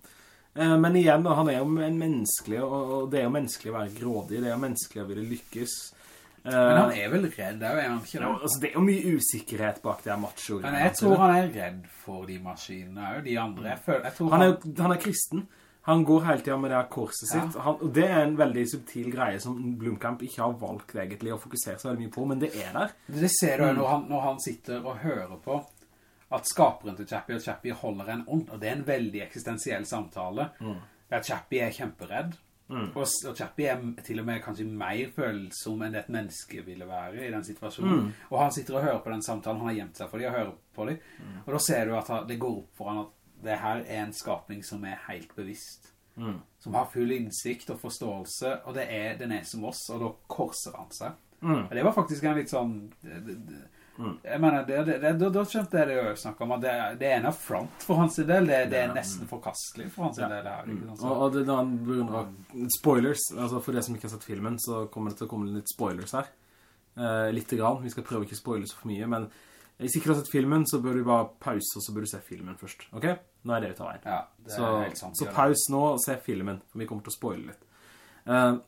Speaker 2: Uh, men igjen, da, han er jo en menneskelig, og, og det er jo menneskelig å være grådig, det er jo menneskelig å ville lykkes. Uh,
Speaker 3: Men han er vel redd der, er han ikke det?
Speaker 2: altså, det er jo mye usikkerhet bak det macho
Speaker 3: Men jeg tror han er redd for de maskinene jo de andre. Jeg, føler, jeg
Speaker 2: han er, han er kristen. Han går hele tiden med det her korset
Speaker 3: Ja.
Speaker 2: sitt. Han, og det er en veldig subtil greie som Blomkamp ikke har valgt egentlig å fokusere så veldig mye på, men det er der.
Speaker 3: Det ser du jo når han, når han sitter og hører på at skaperen til Chappie og Chappie holder en ånd, og det er en veldig eksistensiell samtale, der Chappie er kjemperedd, og, og Chappie er til og med kanskje mer følsom enn det et menneske ville være i den situasjonen. Og han sitter og hører på den samtalen, han har gjemt seg for dem og hører på dem, og da ser du at det går opp for han at det her er en skapning som er helt bevisst. Som har full innsikt og forståelse, og det er, den er som oss, og da korser han seg. Og det var faktisk en litt sånn det, det, det, Jeg mener, det, det, det, da, skjønte jeg det jo snakket om at det, det er en affront for hans del. Det, det er nesten forkastelig for hans del her Mm.
Speaker 2: Og, og det, da, på grunn av spoilers, altså for det som ikke har sett filmen, så kommer det til å komme litt spoilers her. Eh, litt grann, vi skal prøve ikke spoilers spoile så for mye, men hvis ikke du har sett filmen, så bør du bare pause, og så bør du se filmen først, ok? Nå er det vi tar veien.
Speaker 3: ja,
Speaker 2: Så,
Speaker 3: sant
Speaker 2: så paus nå og se filmen, for vi kommer til å spoile litt. Uh,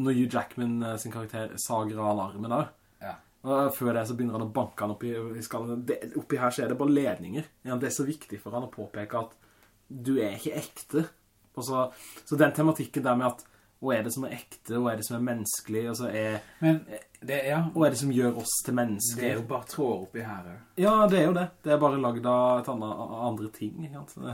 Speaker 2: når Hugh Jackman uh, sin karakter sager av alarmen der,
Speaker 3: ja.
Speaker 2: Og før det så begynner han å banke han oppi i skallen. Det, oppi her så er det bare ledninger. Ja, det er så viktig for han å påpeke at du er ikke ekte. Så, så den tematikken der med at hva er det som er ekte, hva er det som er menneskelig, og er,
Speaker 3: Men det, ja,
Speaker 2: hva er det som gjør oss til
Speaker 3: det er jo bare tråd oppi her.
Speaker 2: Ja, det er jo det. Det er bare laget av et annet, andre ting.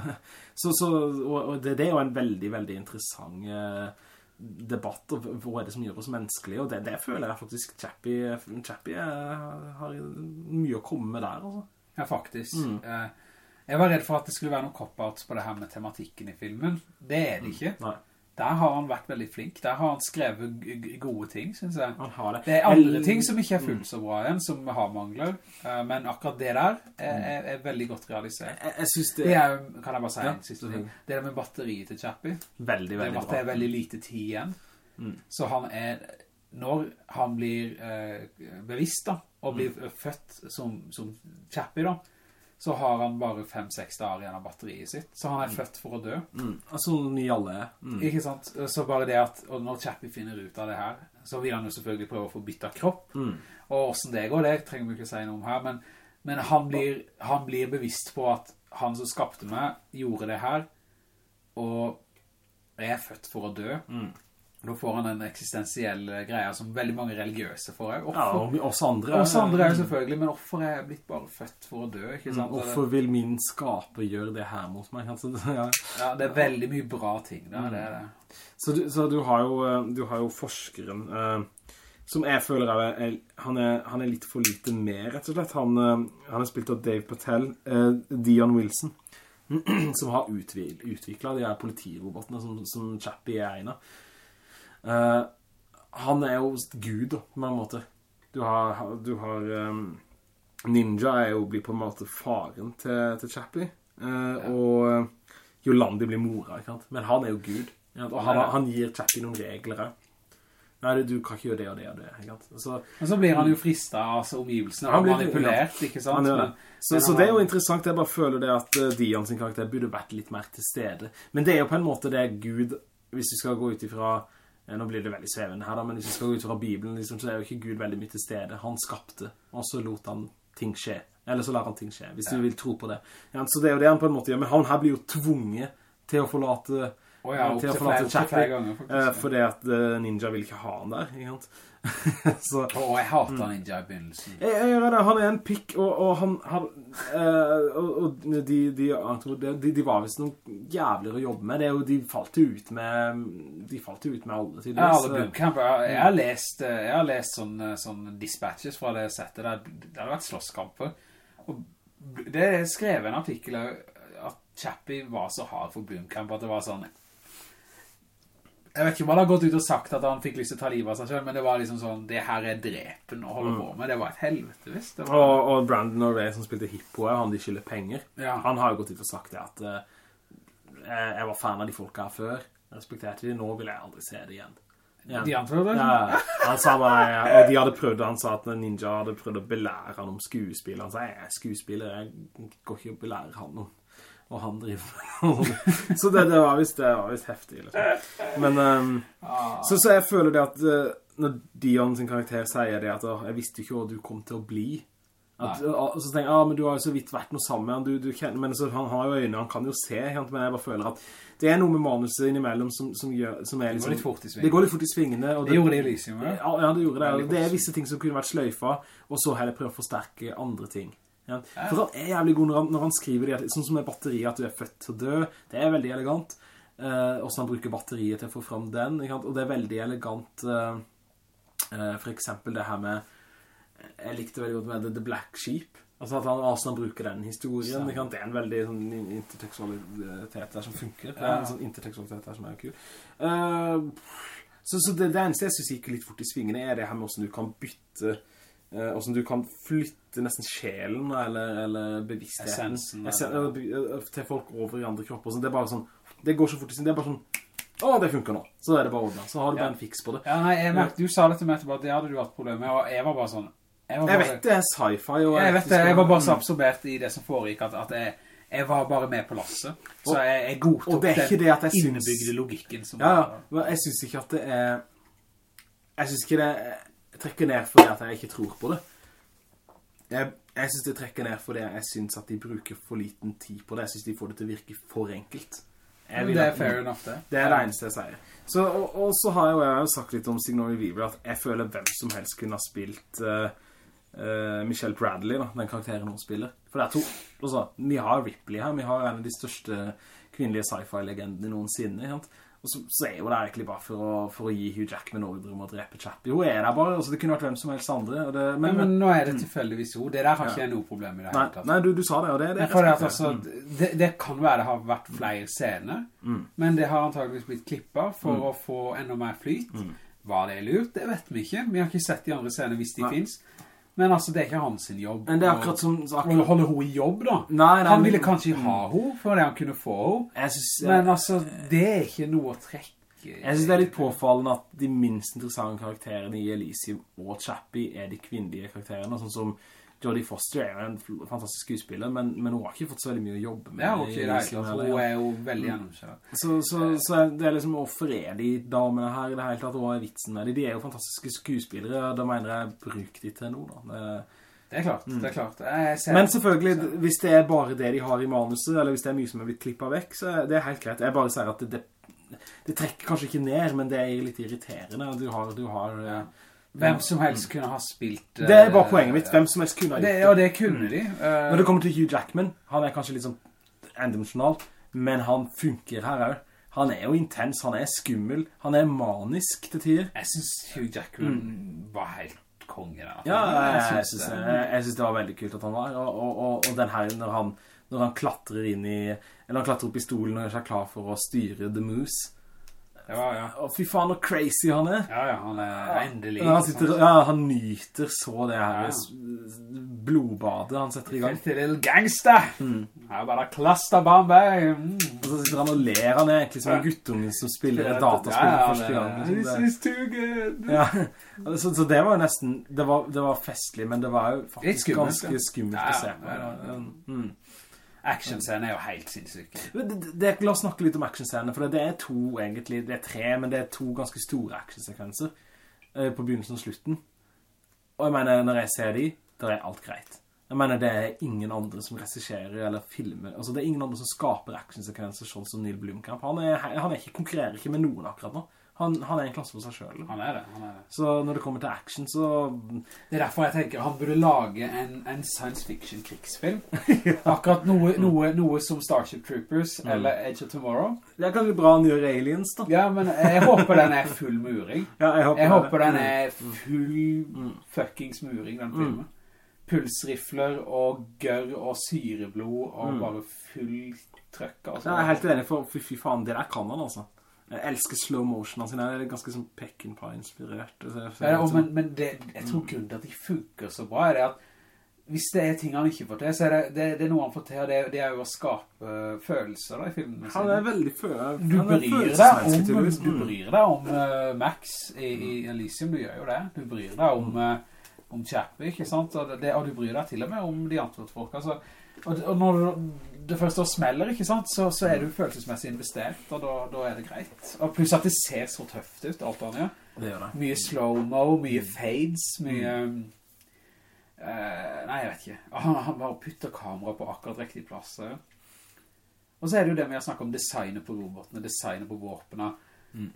Speaker 2: Så, så, og, det, det er jo en veldig, veldig interessant eh, debatt, og hva er det som gjør oss menneskelige, og det, det føler jeg faktisk Chappie, Chappie eh, har mye å komme med der, altså.
Speaker 3: Ja, faktisk.
Speaker 2: Mm.
Speaker 3: Eh, jeg var redd for at det skulle være noen cop-outs på det her med tematikken i filmen. Det er det ikke.
Speaker 2: Nei,
Speaker 3: Der har han vært veldig flink. Der har han skrevet gode ting, synes jeg.
Speaker 2: han har det.
Speaker 3: Det er andre ting som ikke er fullt så bra igjen, som har mangler. Eh, men akkurat det der er, er, er veldig godt realisert.
Speaker 2: Jeg, jeg synes det
Speaker 3: Det
Speaker 2: er
Speaker 3: kan jeg bare si
Speaker 2: Ja,
Speaker 3: en siste ting. Det med batteriet til Chappie,
Speaker 2: veldig, veldig
Speaker 3: det
Speaker 2: bra.
Speaker 3: det er veldig lite tid igjen.
Speaker 2: Mm.
Speaker 3: Så han er, når han blir eh, bevisst da, og blir
Speaker 2: Mm.
Speaker 3: født som, som Chappie da, så har han bare 5-6 dager igjen av batteriet sitt. Så han er født for å dø.
Speaker 2: Mm. Altså, ni alle er. Mm.
Speaker 3: Ikke sant? Så bare det at, og når Chappie finner ut av det her, så vil han jo selvfølgelig prøve å få byttet kropp.
Speaker 2: Mm.
Speaker 3: Og hvordan det går, det trenger vi ikke si noe om her, men, men han, blir, han blir bevisst på at han som skapte meg, gjorde det her, og jeg er født for å dø.
Speaker 2: Mm.
Speaker 3: Da får han en eksistensiell greie som veldig mange religiøse får.
Speaker 2: Ja, og oss andre.
Speaker 3: Oss andre er selvfølgelig, men hvorfor er blitt bare født for å dø, ikke
Speaker 2: Mm.
Speaker 3: sant?
Speaker 2: Hvorfor vil min skaper gjøre det her mot meg? Altså, ja.
Speaker 3: Ja, det er veldig mye bra ting der, det er det.
Speaker 2: Så, du, så du, har jo, eh, du har jo forskeren eh, som jeg føler er, er, han, er, han er litt for lite med, rett og slett. Han, eh, han er spilt av Dave Patel, eh, Dion Wilson, som har utviklet de her politirobotene som, som Chappie er en av. Eh, han er jo Gud, da, på en måte. Du har, du har um, Ninja er jo blir på en måte faren til, til Chappie. Eh, Og Yolandi blir mora, ikke sant? Men han er jo Gud. Og han, han gir Chappie noen regler her. Nei, du kan ikke gjøre det og det og det, ikke sant? Så,
Speaker 3: Men så blir han jo fristet av altså, omgivelsene,
Speaker 2: Han
Speaker 3: og
Speaker 2: blir-
Speaker 3: manipulert, ikke sant?
Speaker 2: det. Så,
Speaker 3: men
Speaker 2: så det er jo interessant, jeg bare føler det at uh, Dion sin karakter burde vært litt mer til stede. Men det er jo på en måte det Gud, hvis vi skal gå ut ifra, eh, nå blir det veldig svevende her da, men hvis vi skal gå ut fra Bibelen, liksom, så er jo ikke Gud veldig mye til stede. Han skapte, og så lot han ting skje. Eller så lar han ting skje, hvis du vil tro på det. Ja, så det er jo det han på en måte gjør, men han her blir jo tvunget til å forlate
Speaker 3: Å ja,
Speaker 2: til å forlate
Speaker 3: faktisk.
Speaker 2: eh, fordi at eh, Ninja vil ikke ha han der, ikke sant? så,
Speaker 3: Å, jeg hater Ninja i begynnelsen.
Speaker 2: jeg, jeg det, han er en pikk, og, og han, han eh, og, og de, de, jeg de, de var vist noen jævligere å jobbe med, det er jo, de falt jo ut med, de falt jo ut med alle
Speaker 3: Ja,
Speaker 2: tydeligvis.
Speaker 3: alle bootcamp. Jeg, jeg har lest, eh, jeg har lest sånne, eh, sånn dispatches fra det settet der. Det hadde vært slåsskamper. Og det skrev en artikkel at Chappie var så hard for bootcamp at det var sånn... Jeg vet ikke om han har gått ut og sagt at han fikk lyst til å ta livet av seg selv, men det var liksom sånn, det her er drepen å holde på med. Det var et helvete, visst. Var,
Speaker 2: Og, og Brandon O'Reilly som spilte Hippo, han de skylder penger.
Speaker 3: Ja.
Speaker 2: Han har jo gått ut og sagt det at uh, jeg var fan av de folka her før, jeg respekterte de, nå vil jeg aldri se det igjen. Ja.
Speaker 3: de antar det.
Speaker 2: Ja, han sa bare, og de hadde prøvd, han sa at Ninja hadde prøvd å belære han om skuespill. Han sa, jeg er skuespiller, jeg går ikke å belære han om, og han driver. så det, det var visst, det visst heftig, liksom. Men, ehm, så, så jeg føler det at eh, når Dion sin karakter sier det at jeg visste ikke hva du kom til å bli. At, og så tenker jeg, ja, men du har jo så vidt vært noe sammen med han, du, du kjenner, men så, han har jo øynene, han kan jo se, men jeg bare føler at det er noe med manuset innimellom som, som, gjør, som er
Speaker 3: Det
Speaker 2: liksom...
Speaker 3: går litt fort i svingene.
Speaker 2: Det går litt fort i svingene. Det,
Speaker 3: Det gjorde det i Elysium, ja.
Speaker 2: ja, ja, det gjorde det. Det er visse ting som kunne vært sløyfa, og så heller prøve å forsterke andre ting. Ja. For han er jævlig god når han, når han skriver det, sånn som med batteriet, at du er født til å dø. Det er veldig elegant. Eh, hvordan han bruker batteriet til å få fram den. Ikke sant? Og det er veldig elegant, eh, eh, for eksempel det her med, jeg likte veldig godt med The, Black Sheep. Altså at han, altså han bruker den historien. Det er en veldig sånn intertekstualitet der som funker. Det er en sånn intertekstualitet der som er kul. Eh, så, så det, det eneste jeg synes gikk litt fort i svingene er det her med hvordan du kan bytte eh, som du kan flytte nesten sjelen eller, eller bevisstheten
Speaker 3: Essensen,
Speaker 2: Essen-
Speaker 3: eller-
Speaker 2: eh, til folk over i andre kropper. Så det er bare sånn, det går så fort i sin, Det er bare sånn, å, det funker nå. Så er det bare ordnet. Så har du bare en fiks på det.
Speaker 3: Ja, nei, jeg merkte, du sa det til meg etterpå at det hadde du hatt problemer med, og jeg var bare sånn... Jeg, bare,
Speaker 2: Jeg vet det er sci-fi. Jeg,
Speaker 3: Jeg vet det, jeg var bare så absorbert i det som foregikk at, at jeg, jeg var bare med på lasset. Så
Speaker 2: Og-
Speaker 3: jeg, jeg godtok
Speaker 2: den det er det at
Speaker 3: innebygde logikken som
Speaker 2: Ja, ja.
Speaker 3: var...
Speaker 2: Jeg synes ikke at det er Jeg synes ikke det Jeg trekker ned fordi at jeg ikke tror på det Jeg, jeg synes det trekker ned fordi. Jeg synes at de bruker for liten tid på det. Jeg synes de får det til å virke for enkelt.
Speaker 3: Det er fair enough, det.
Speaker 2: Det er det eneste jeg sier. Så, og, og så har jo jeg jo sagt litt om Signore Weaver at jeg føler hvem som helst kunne ha spilt eh, eh, Michelle Bradley, da, den karakteren hun spiller. For det er to. Også, vi har Ripley her, vi har en av de største kvinnelige sci-fi-legendene noensinne, sant? Og så, så er jo det egentlig bare for å, for å gi Hugh Jackman ordre om å drepe Chappie. Hun er der bare, altså det kunne vært hvem som helst andre. Det, men,
Speaker 3: Men, men nå er det tilfeldigvis hun. Det der har ikke jeg noe problem i det hele tatt.
Speaker 2: nei du, du sa det, og det, det
Speaker 3: at, altså, det, det kan være det har vært flere scener,
Speaker 2: Mm.
Speaker 3: men det har antageligvis blitt klippet for å få enda mer flyt.
Speaker 2: Mm.
Speaker 3: Var det lurt? Det vet vi ikke. Vi har ikke sett de andre scenene hvis de
Speaker 2: Nei.
Speaker 3: finnes. Men altså, det er ikke hans sin jobb.
Speaker 2: Men det er akkurat som...
Speaker 3: å
Speaker 2: Akkurat,
Speaker 3: holde henne i jobb, da.
Speaker 2: nei, nei,
Speaker 3: Han
Speaker 2: men-
Speaker 3: ville kanskje ha henne for det han kunne få henne.
Speaker 2: Synes,
Speaker 3: Men altså, det er ikke noe å trekke.
Speaker 2: Jeg synes det er litt påfallende at de minst interessante karakterene i Elysium og Chappie er de kvinnelige karakterene, sånn som Jodie Foster er jo en fantastisk skuespiller, men, men hun har ikke fått så veldig mye å jobbe med.
Speaker 3: Det er jo
Speaker 2: i
Speaker 3: det tatt. Hun er jo veldig gjennomkjøret.
Speaker 2: Så, så, så er det er liksom, å er de damene her i det hele tatt, hva er vitsen med de? De er jo fantastiske skuespillere, og da mener jeg bruk de til noe da. Det,
Speaker 3: Det er klart, det er klart. Ser-
Speaker 2: men selvfølgelig, hvis det er bare det de har i manuset, eller hvis det er mye som er blitt klippet vekk, så er det helt greit. Jeg bare sier at det, det, det trekker kanskje ikke ned, men det er litt irriterende. Du har, du har...
Speaker 3: Ja. Hvem som helst kunne ha spilt...
Speaker 2: Det er bare
Speaker 3: eh,
Speaker 2: poenget mitt. Hvem som helst kunne ha
Speaker 3: Det, ja,
Speaker 2: det.
Speaker 3: det kunne de. Uh,
Speaker 2: Når det kommer til Hugh Jackman, han er kanskje litt sånn endimensjonal, men han funker her også. Han er jo intens, han er skummel, han er manisk til tider.
Speaker 3: Jeg synes Hugh Jackman var helt konge der.
Speaker 2: Ja, jeg, jeg,
Speaker 3: synes det.
Speaker 2: jeg, jeg synes det var veldig kult at han var, og, og, og, og den her, når han, når han klatrer inn i, eller han klatrer opp i stolen og gjør seg klar for å styre The Moose.
Speaker 3: Ja, ja.
Speaker 2: Og fy faen, hvor crazy han er.
Speaker 3: Ja, ja, han er endelig.
Speaker 2: Ja, han, sitter, ja, han nyter så det her
Speaker 3: Ja.
Speaker 2: blodbadet han setter i gang.
Speaker 3: Filthy little gangster. Her bare klaster Bombay. Mm.
Speaker 2: Og så sitter han og ler, han er egentlig som en guttunge som spiller et dataspill ja, første gang. liksom.
Speaker 3: This is too good.
Speaker 2: Ja, så, så det var jo nesten, det var, det var festlig, men det var jo faktisk
Speaker 3: skummelt,
Speaker 2: ganske skummelt
Speaker 3: Ja,
Speaker 2: å se
Speaker 3: ja,
Speaker 2: på.
Speaker 3: ja,
Speaker 2: Ja, Mm.
Speaker 3: Actionscenen er jo helt
Speaker 2: sinnssyk. La oss snakke litt om actionscenene, for det er to egentlig, det er tre, men det er to ganske store actionsekvenser eh, på begynnelsen og slutten. Og jeg mener, når jeg ser de, da er alt greit. Jeg mener, det er ingen andre som regisserer eller filmer, altså det er ingen andre som skaper actionsekvenser sånn som Neil Blomkamp. Han, er, han er ikke, konkurrerer ikke med noen akkurat nå. Han, han er en klasse for seg selv.
Speaker 3: Han er det, han er det.
Speaker 2: Så når det kommer til action, så...
Speaker 3: Det er derfor jeg tenker han burde lage en, en science fiction krigsfilm. Akkurat noe, noe, noe som Starship Troopers eller Edge of Tomorrow.
Speaker 2: Det er kanskje bra han gjør aliens, da.
Speaker 3: Ja, men jeg håper den er full muring.
Speaker 2: Ja, jeg håper,
Speaker 3: Jeg håper den er full fuckings muring, den filmen. Pulsrifler og gørr og syreblod og bare full trøkk. Altså.
Speaker 2: Jeg er helt enig, for fy, fy faen, det der kan han altså. Jeg elsker slow motion sine, det er ganske sånn Peckinpah-inspirert. så jeg-
Speaker 3: Ja, men, men det, jeg tror grunnen til at de funker så bra er det at hvis det er ting han ikke får til, så er det, det, det er noe han får til, det, det er jo å skape øh, følelser da, i filmene
Speaker 2: Han er veldig føler
Speaker 3: Du
Speaker 2: han er
Speaker 3: bryr deg om, du bryr deg om uh, Max i, i Elysium, du gjør jo det. Du bryr deg om, uh, om Chappie, ikke sant? Og, og du bryr deg til og med om de andre folk. Altså, og, og når det først da smeller, ikke sant, så, så er du følelsesmessig investert, og da, da er det greit. Og pluss at det ser så tøft ut, alt han gjør.
Speaker 2: Det gjør det.
Speaker 3: Mye slow-mo, mye fades, mye... eh, nei, jeg vet ikke. Han, han bare putter kamera på akkurat riktig plass. Og så er det jo det med å snakke om designet på robotene, designet på våpene.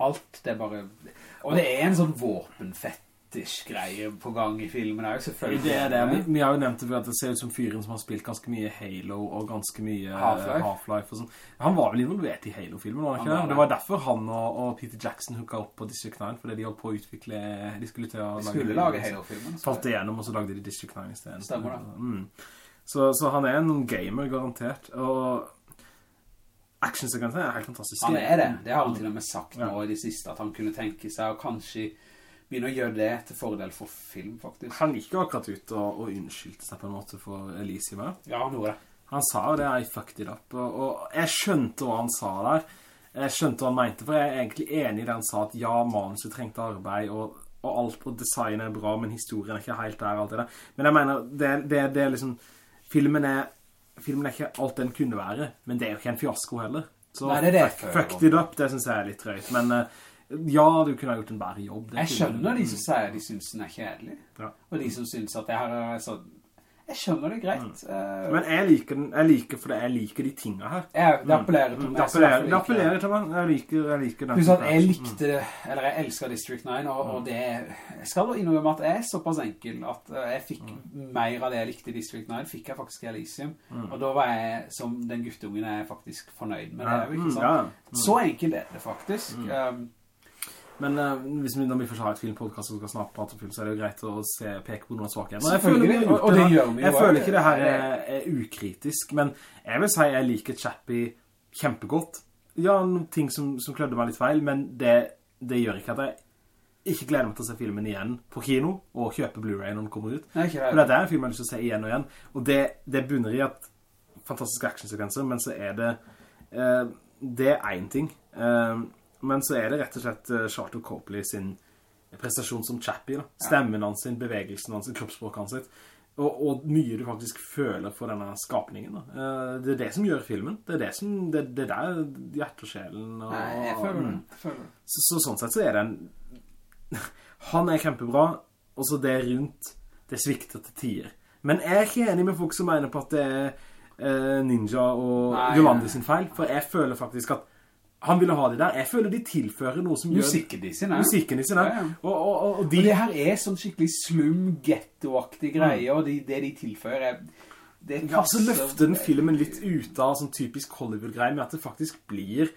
Speaker 3: Alt, det er bare... Og det er en sånn våpenfetish-greie på gang i filmen er jo selvfølgelig.
Speaker 2: Det er det. Vi, vi har jo nevnt det for at det ser ut som fyren som har spilt ganske mye Halo og ganske mye eh,
Speaker 3: Half-Life.
Speaker 2: Og sånn. Han var vel involvert i Halo-filmen, var han ikke
Speaker 3: Han var det.
Speaker 2: Det var derfor han og, og Peter Jackson hooket opp på District 9, fordi de holdt på å utvikle... De skulle til å
Speaker 3: De skulle lage Halo-filmen.
Speaker 2: Falt det gjennom, og så lagde de District 9 i stedet.
Speaker 3: Stemmer det.
Speaker 2: Mm. Så, så han er en gamer, garantert. Og actionsekvensen er helt fantastisk.
Speaker 3: Han er det. Det har han til og med sagt nå i det siste, at han kunne tenke seg å kanskje begynne å gjøre det til fordel for film, faktisk.
Speaker 2: Han gikk jo akkurat ut og, og unnskyldte seg på en måte for Elysium.
Speaker 3: Ja, han gjorde det.
Speaker 2: Han sa jo det, I fucked it up. Og, og jeg skjønte hva han sa der. Jeg skjønte hva han mente, for jeg er egentlig enig i det han sa, at ja, manuset trengte arbeid, og, og alt, og design er bra, men historien er ikke helt der, alt det der. Men jeg mener, det, det, det er liksom, filmen er, filmen er ikke alt den kunne være, men det er jo ikke en fiasko heller. Så
Speaker 3: Nei, det er det
Speaker 2: fuck, it up, det synes jeg er litt trøyt, Men eh, ja, du kunne ha gjort en bedre jobb. det
Speaker 3: Jeg skjønner de som sier de synes den er kjedelig.
Speaker 2: Ja.
Speaker 3: Og de som synes at det her er sånn... jeg skjønner det greit. Eh,
Speaker 2: Mm. Men jeg liker den, jeg liker fordi jeg liker de tingene her.
Speaker 3: jeg, det appellerer til
Speaker 2: Mm,
Speaker 3: meg.
Speaker 2: Det appellerer, det appellerer til meg. Jeg liker, jeg liker den.
Speaker 3: At jeg likte det, eller jeg elsker District 9, og, og det, jeg skal da innrømme at jeg er såpass enkel at eh, jeg fikk mer av det jeg likte i District 9, fikk jeg faktisk i Elysium, og da var jeg, som den guttungen, er jeg faktisk fornøyd med det, jo
Speaker 2: mm,
Speaker 3: ikke sant?
Speaker 2: ja.
Speaker 3: Så enkelt er det faktisk. Um,
Speaker 2: Men uh, hvis vi, når vi først har et filmpodcast og skal snakke på film, så er det jo greit å se, peke på noen svakheter. Men jeg føler
Speaker 3: og- og det gjør vi jo
Speaker 2: Jeg føler ikke det her er, er ukritisk, men jeg vil si jeg liker Chappie kjempegodt. Ja, noen ting som, som klødde meg litt feil, men det, det gjør ikke at jeg ikke gleder meg til å se filmen igjen på kino, og kjøpe Blu-ray når den kommer ut.
Speaker 3: Nei, ikke det.
Speaker 2: For det er en film jeg har lyst til å se igjen og igjen. Og det, det bunner i at fantastiske actionsekvenser, men så er det Uh, det er en ting. Eh, men så er det rett og slett eh, Charlton Copley sin prestasjon som Chappie. Da. Stemmen hans, sin, bevegelsen hans, kroppsspråket hans. sitt. Og, og mye du faktisk føler for denne skapningen. Da. Eh, det er det som gjør filmen. Det er det som, det, det er der hjertesjelen og
Speaker 3: Nei, jeg føler det. Jeg føler det.
Speaker 2: så, så sånn sett så er det en Han er kjempebra Og så det rundt Det svikter til tider Men jeg er ikke enig med folk som mener på at det er eh, Ninja og
Speaker 3: Nei,
Speaker 2: sin feil For jeg føler faktisk at Han ville ha de der Jeg føler de tilfører noe som gjør
Speaker 3: Musikken de sin, ja.
Speaker 2: Musikken i sin
Speaker 3: Ja, ja.
Speaker 2: og, og, og, og
Speaker 3: Og
Speaker 2: de
Speaker 3: det her er sånn skikkelig slum, ghetto-aktig greie, og de, det de tilfører er, det
Speaker 2: Ja, så løfter den filmen litt ut av sånn typisk Hollywood-greie med at det faktisk blir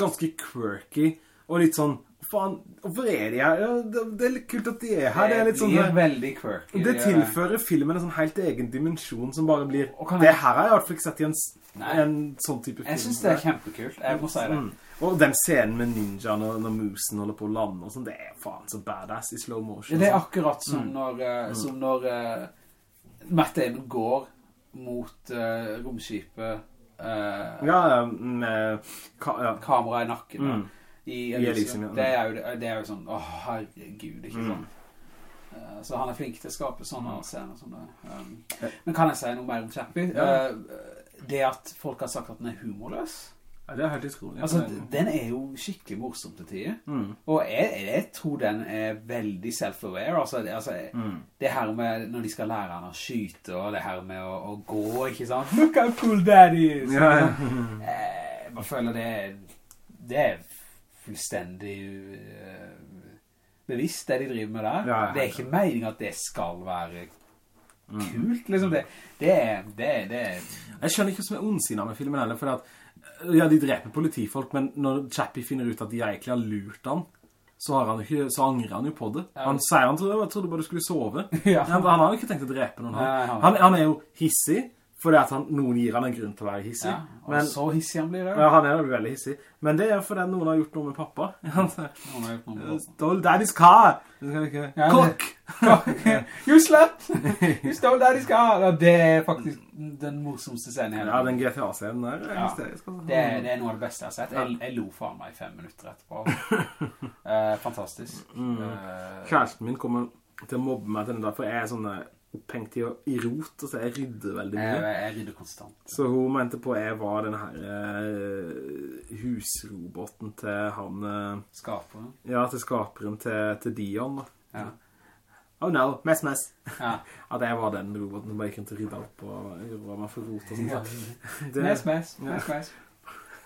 Speaker 2: ganske quirky og litt sånn Faen, hvorfor er de her? Det, det er litt kult at de er her. Det er litt sånn her-
Speaker 3: veldig quirky.
Speaker 2: Det tilfører filmen en sånn helt egen dimensjon som bare blir... Det her har jeg i hvert fall ikke sett i en, en sånn type film.
Speaker 3: Jeg synes det er kjempekult, jeg må si det.
Speaker 2: Mm. Og den scenen med ninja når, når musen holder på å lande og sånn, det er faen så badass i slow motion.
Speaker 3: Det er
Speaker 2: sånn.
Speaker 3: akkurat som
Speaker 2: Mm.
Speaker 3: når, eh, som når uh, Matt Damon går mot uh, romskipet,
Speaker 2: Ja, med... Ka, ja.
Speaker 3: kamera i nakken,
Speaker 2: Mm.
Speaker 3: I
Speaker 2: I
Speaker 3: Elysium.
Speaker 2: Ja.
Speaker 3: det, er jo, det er jo sånn, åh, herregud, ikke
Speaker 2: Mm.
Speaker 3: sånn. Så han er flink til å skape sånne scener som det. Um, men kan jeg si noe mer om Chappie?
Speaker 2: Ja.
Speaker 3: Eh, det at folk har sagt at den er humorløs,
Speaker 2: ja, det er helt utrolig.
Speaker 3: altså, den er jo skikkelig morsom til tider.
Speaker 2: Mm.
Speaker 3: Og jeg, jeg tror den er veldig self-aware, altså, det, altså
Speaker 2: Mm.
Speaker 3: det her med når de skal lære han å skyte, og det her med å, å gå, ikke sant? Look how cool daddy is!
Speaker 2: Ja, ja.
Speaker 3: Eh, Jeg bare føler det det er fullstendig eh, bevisst det de driver med der.
Speaker 2: Ja,
Speaker 3: det er ikke meningen at det skal være
Speaker 2: Mm.
Speaker 3: kult, liksom. Det, det det det
Speaker 2: Jeg skjønner ikke hva som er ondsinnet med filmen heller, for at, ja, de dreper politifolk, men når Chappie finner ut at de egentlig har lurt han, så, har han ikke, så angrer han jo på det. Han sier han trodde, jeg trodde bare du skulle sove.
Speaker 3: Ja.
Speaker 2: han, han har jo ikke tenkt å drepe noen. Han-
Speaker 3: han,
Speaker 2: han er jo hissig, fordi at han, noen gir han en grunn til å være hissig.
Speaker 3: ja, og
Speaker 2: men,
Speaker 3: så hissig han blir det.
Speaker 2: ja, han er jo veldig hissig. Men det er fordi noen har gjort noe med pappa. Han
Speaker 3: Noen har gjort noe med pappa.
Speaker 2: Stole daddy's car! Ikke...
Speaker 3: Ja,
Speaker 2: Kokk!
Speaker 3: you slut! You stole daddy's car! Og det er faktisk den morsomste scenen her.
Speaker 2: Ja, den GTA-scenen der er
Speaker 3: Ja.
Speaker 2: altså.
Speaker 3: Det, er- det er noe av det beste jeg har sett. Jeg, jeg lo faen meg i fem minutter etterpå. uh, fantastisk.
Speaker 2: Mm.
Speaker 3: Uh,
Speaker 2: Kjæresten min kommer til å mobbe meg til den der, for jeg er sånn opphengt i, i rot, og så jeg rydder veldig mye.
Speaker 3: jeg rydder konstant.
Speaker 2: Så hun mente på jeg var den her eh, husroboten til han, eh,
Speaker 3: Skaperen.
Speaker 2: ja, til skaperen til, til Dion da.
Speaker 3: Ja.
Speaker 2: Oh no, mess, mess.
Speaker 3: Ja.
Speaker 2: At jeg var den roboten som bare gikk rundt og rydda opp og gjorde meg for rot og sånt.
Speaker 3: Ja.
Speaker 2: Det,
Speaker 3: Mess, mess,
Speaker 2: Ja.
Speaker 3: mess, mess.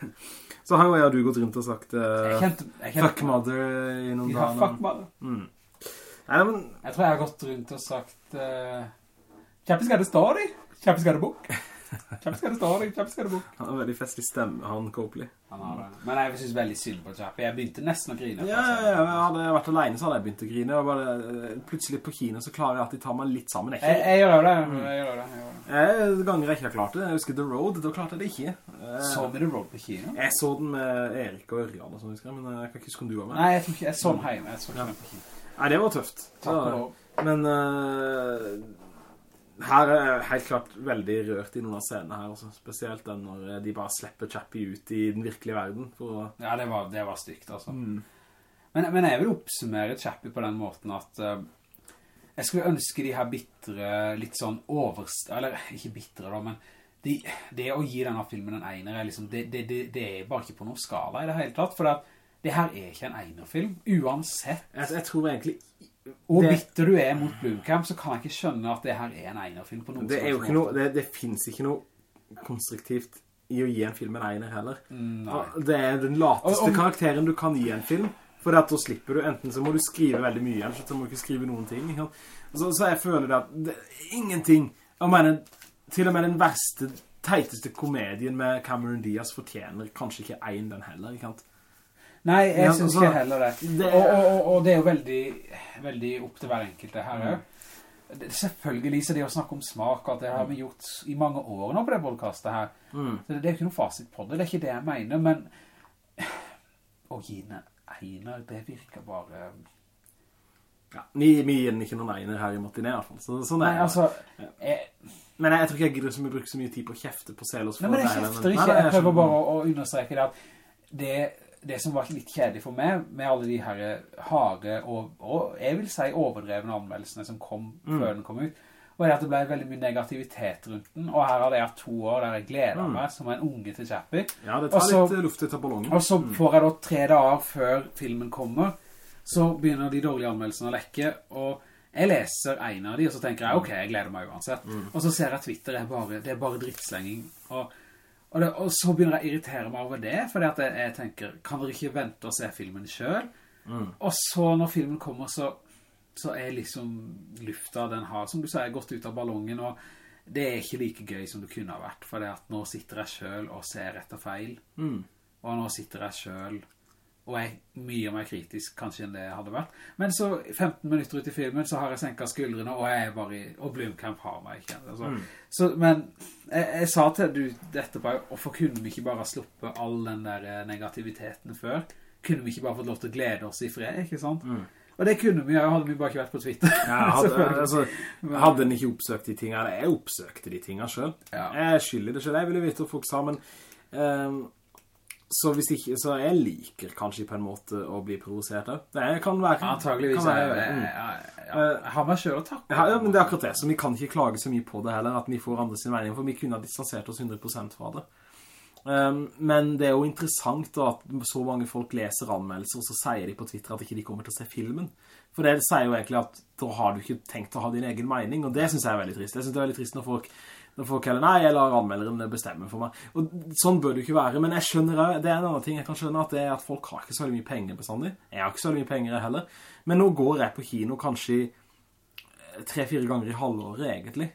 Speaker 2: så har jo jeg og du gått rundt og sagt
Speaker 3: Jeg
Speaker 2: eh,
Speaker 3: kjente... Jeg kjente
Speaker 2: fuck mother i noen
Speaker 3: Ja,
Speaker 2: dager.
Speaker 3: fuck mother.
Speaker 2: Mm. Nei, men
Speaker 3: Jeg tror jeg har gått rundt og sagt... Uh, Kjappis skal det stå i. Kjappis skal det bok. Kjappis skal det stå i. Kjappis skal det bok.
Speaker 2: han har veldig festlig stemme, han Copley.
Speaker 3: Han har det. Men jeg synes veldig synd på Kjappi Jeg begynte nesten å grine.
Speaker 2: Ja, ja, ja, hadde jeg vært alene så hadde jeg begynt å grine, og bare eh, plutselig på kino så klarer jeg at de tar meg litt sammen. Jeg,
Speaker 3: Jeg, jeg gjør det. Jeg gjør det. Jeg gjør det.
Speaker 2: jeg, ganger jeg ikke har klart det, jeg husker The Road, da klarte jeg det ikke. Eh,
Speaker 3: Så vi The Road på kino?
Speaker 2: Jeg så den med Erik og Ørjan og sånn, men jeg kan ikke huske om du var med.
Speaker 3: Nei, jeg ikke. Jeg så den hjemme. Jeg så ikke den på kino.
Speaker 2: Nei, det var tøft.
Speaker 3: Takk
Speaker 2: for
Speaker 3: lov.
Speaker 2: Men uh, her er jeg helt klart veldig rørt i noen av scenene her, også. spesielt den når de bare slipper Chappie ut i den virkelige verden. For, å-
Speaker 3: Ja, det var, det var stygt, altså.
Speaker 2: mm.
Speaker 3: Men, men jeg vil oppsummere Chappie på den måten at uh, jeg skulle ønske de her bittre, litt sånn overst... Eller ikke bittre da, men de, det å gi denne filmen en einer er liksom, det, det, det, det er bare ikke på noen skala i det hele tatt. For det at det her er ikke en egnerfilm, uansett.
Speaker 2: Jeg, jeg tror egentlig...
Speaker 3: Og
Speaker 2: Det-
Speaker 3: bitter du er mot Blomkamp, så kan jeg ikke skjønne at det her er en egnerfilm på noen
Speaker 2: Det
Speaker 3: slags måte.
Speaker 2: noe, det, det finnes ikke noe konstruktivt i å gi en film en einer heller.
Speaker 3: nei.
Speaker 2: Det er den lateste
Speaker 3: Og- og-
Speaker 2: karakteren du kan gi en film, for at da slipper du, enten så må du skrive veldig mye, eller så må du ikke skrive noen ting. ikke? Så, så jeg føler det at det ingenting, jeg mener, til og med den verste, teiteste komedien med Cameron Diaz fortjener kanskje ikke en den heller, ikke sant?
Speaker 3: Nei, jeg
Speaker 2: Ja,
Speaker 3: synes
Speaker 2: altså,
Speaker 3: ikke heller det.
Speaker 2: det-
Speaker 3: Og, og, og, det er jo veldig, veldig opp til hver enkelte her.
Speaker 2: Mm.
Speaker 3: Det, selvfølgelig, så det å snakke om smak, at det har vi gjort i mange år nå på det podcastet her.
Speaker 2: Mm.
Speaker 3: Så det, det er jo ikke noe fasit på det, det er ikke det jeg mener, men å gi einer, det virker bare...
Speaker 2: Ja, vi, vi gir den ikke noen einer her i Martinet i hvert fall, så, sånn er det.
Speaker 3: altså, jeg,
Speaker 2: Men jeg, jeg tror ikke jeg gidder så mye bruke så mye tid på å kjefte på Selos.
Speaker 3: Nei, men jeg
Speaker 2: det
Speaker 3: kjefter ikke. Jeg prøver bare å, å understreke det at det, det som var litt kjedelig for meg med alle de her harde og, og jeg vil si overdrevne anmeldelsene som kom
Speaker 2: Mm.
Speaker 3: før den kom ut, var det at det ble veldig mye negativitet rundt den. Og her hadde jeg hatt to år der jeg gleder meg som en unge til Chappie.
Speaker 2: Ja, det tar
Speaker 3: Også,
Speaker 2: litt eh, luft ut tabellongen. ballongen.
Speaker 3: Og så får jeg da tre dager før filmen kommer, så begynner de dårlige anmeldelsene å lekke, og jeg leser en av de, og så tenker jeg, ok, jeg gleder meg uansett. Og så ser jeg Twitter, er bare, det er bare drittslenging, og, og, det, og så begynner jeg å irritere meg over det, fordi at jeg, jeg tenker, kan dere ikke vente og se filmen selv? Og så når filmen kommer, så, så er liksom lufta den har, som du sier, gått ut av ballongen, og det er ikke like gøy som det kunne ha vært, fordi at nå sitter jeg selv og ser etter feil.
Speaker 2: Mm.
Speaker 3: Og nå sitter jeg selv og er mye mer kritisk kanskje enn det jeg hadde vært. Men så 15 minutter ut i filmen så har jeg senket skuldrene, og jeg er bare i, og Blomkamp har meg ikke. Altså. Så, men jeg, jeg sa til du dette bare, hvorfor kunne vi ikke bare sluppe all den der eh, negativiteten før? Kunne vi ikke bare fått lov til å glede oss i fred, ikke sant? Og det kunne vi hadde vi bare ikke vært på Twitter.
Speaker 2: Ja, hadde, altså, hadde den ikke oppsøkt de tingene, jeg oppsøkte de tingene selv.
Speaker 3: Ja.
Speaker 2: Jeg skylder det selv, jeg ville vite hva folk sa, men ehm, så hvis ikke, så jeg liker kanskje på en måte å bli provosert av. Det kan være.
Speaker 3: Antageligvis
Speaker 2: kan være,
Speaker 3: jeg,
Speaker 2: mm.
Speaker 3: jeg, jeg, jeg har meg selv å takke.
Speaker 2: Ja, ja, men det er akkurat det, så vi kan ikke klage så mye på det heller, at vi får andre sin mening, for vi kunne ha distansert oss 100% fra det. Um, men det er jo interessant da, at så mange folk leser anmeldelser, og så sier de på Twitter at ikke de kommer til å se filmen. For det sier jo egentlig at da har du ikke tenkt å ha din egen mening, og det synes jeg er veldig trist. Jeg synes det er veldig trist når folk, når folk heller, nei, jeg lar anmelderen bestemme for meg. Og sånn bør det jo ikke være, men jeg skjønner, også- det er en annen ting jeg kan skjønne, at det er at folk har ikke så veldig mye penger bestandig. Jeg har ikke så veldig mye penger heller. Men nå går jeg på kino kanskje tre-fire ganger i halvåret, egentlig.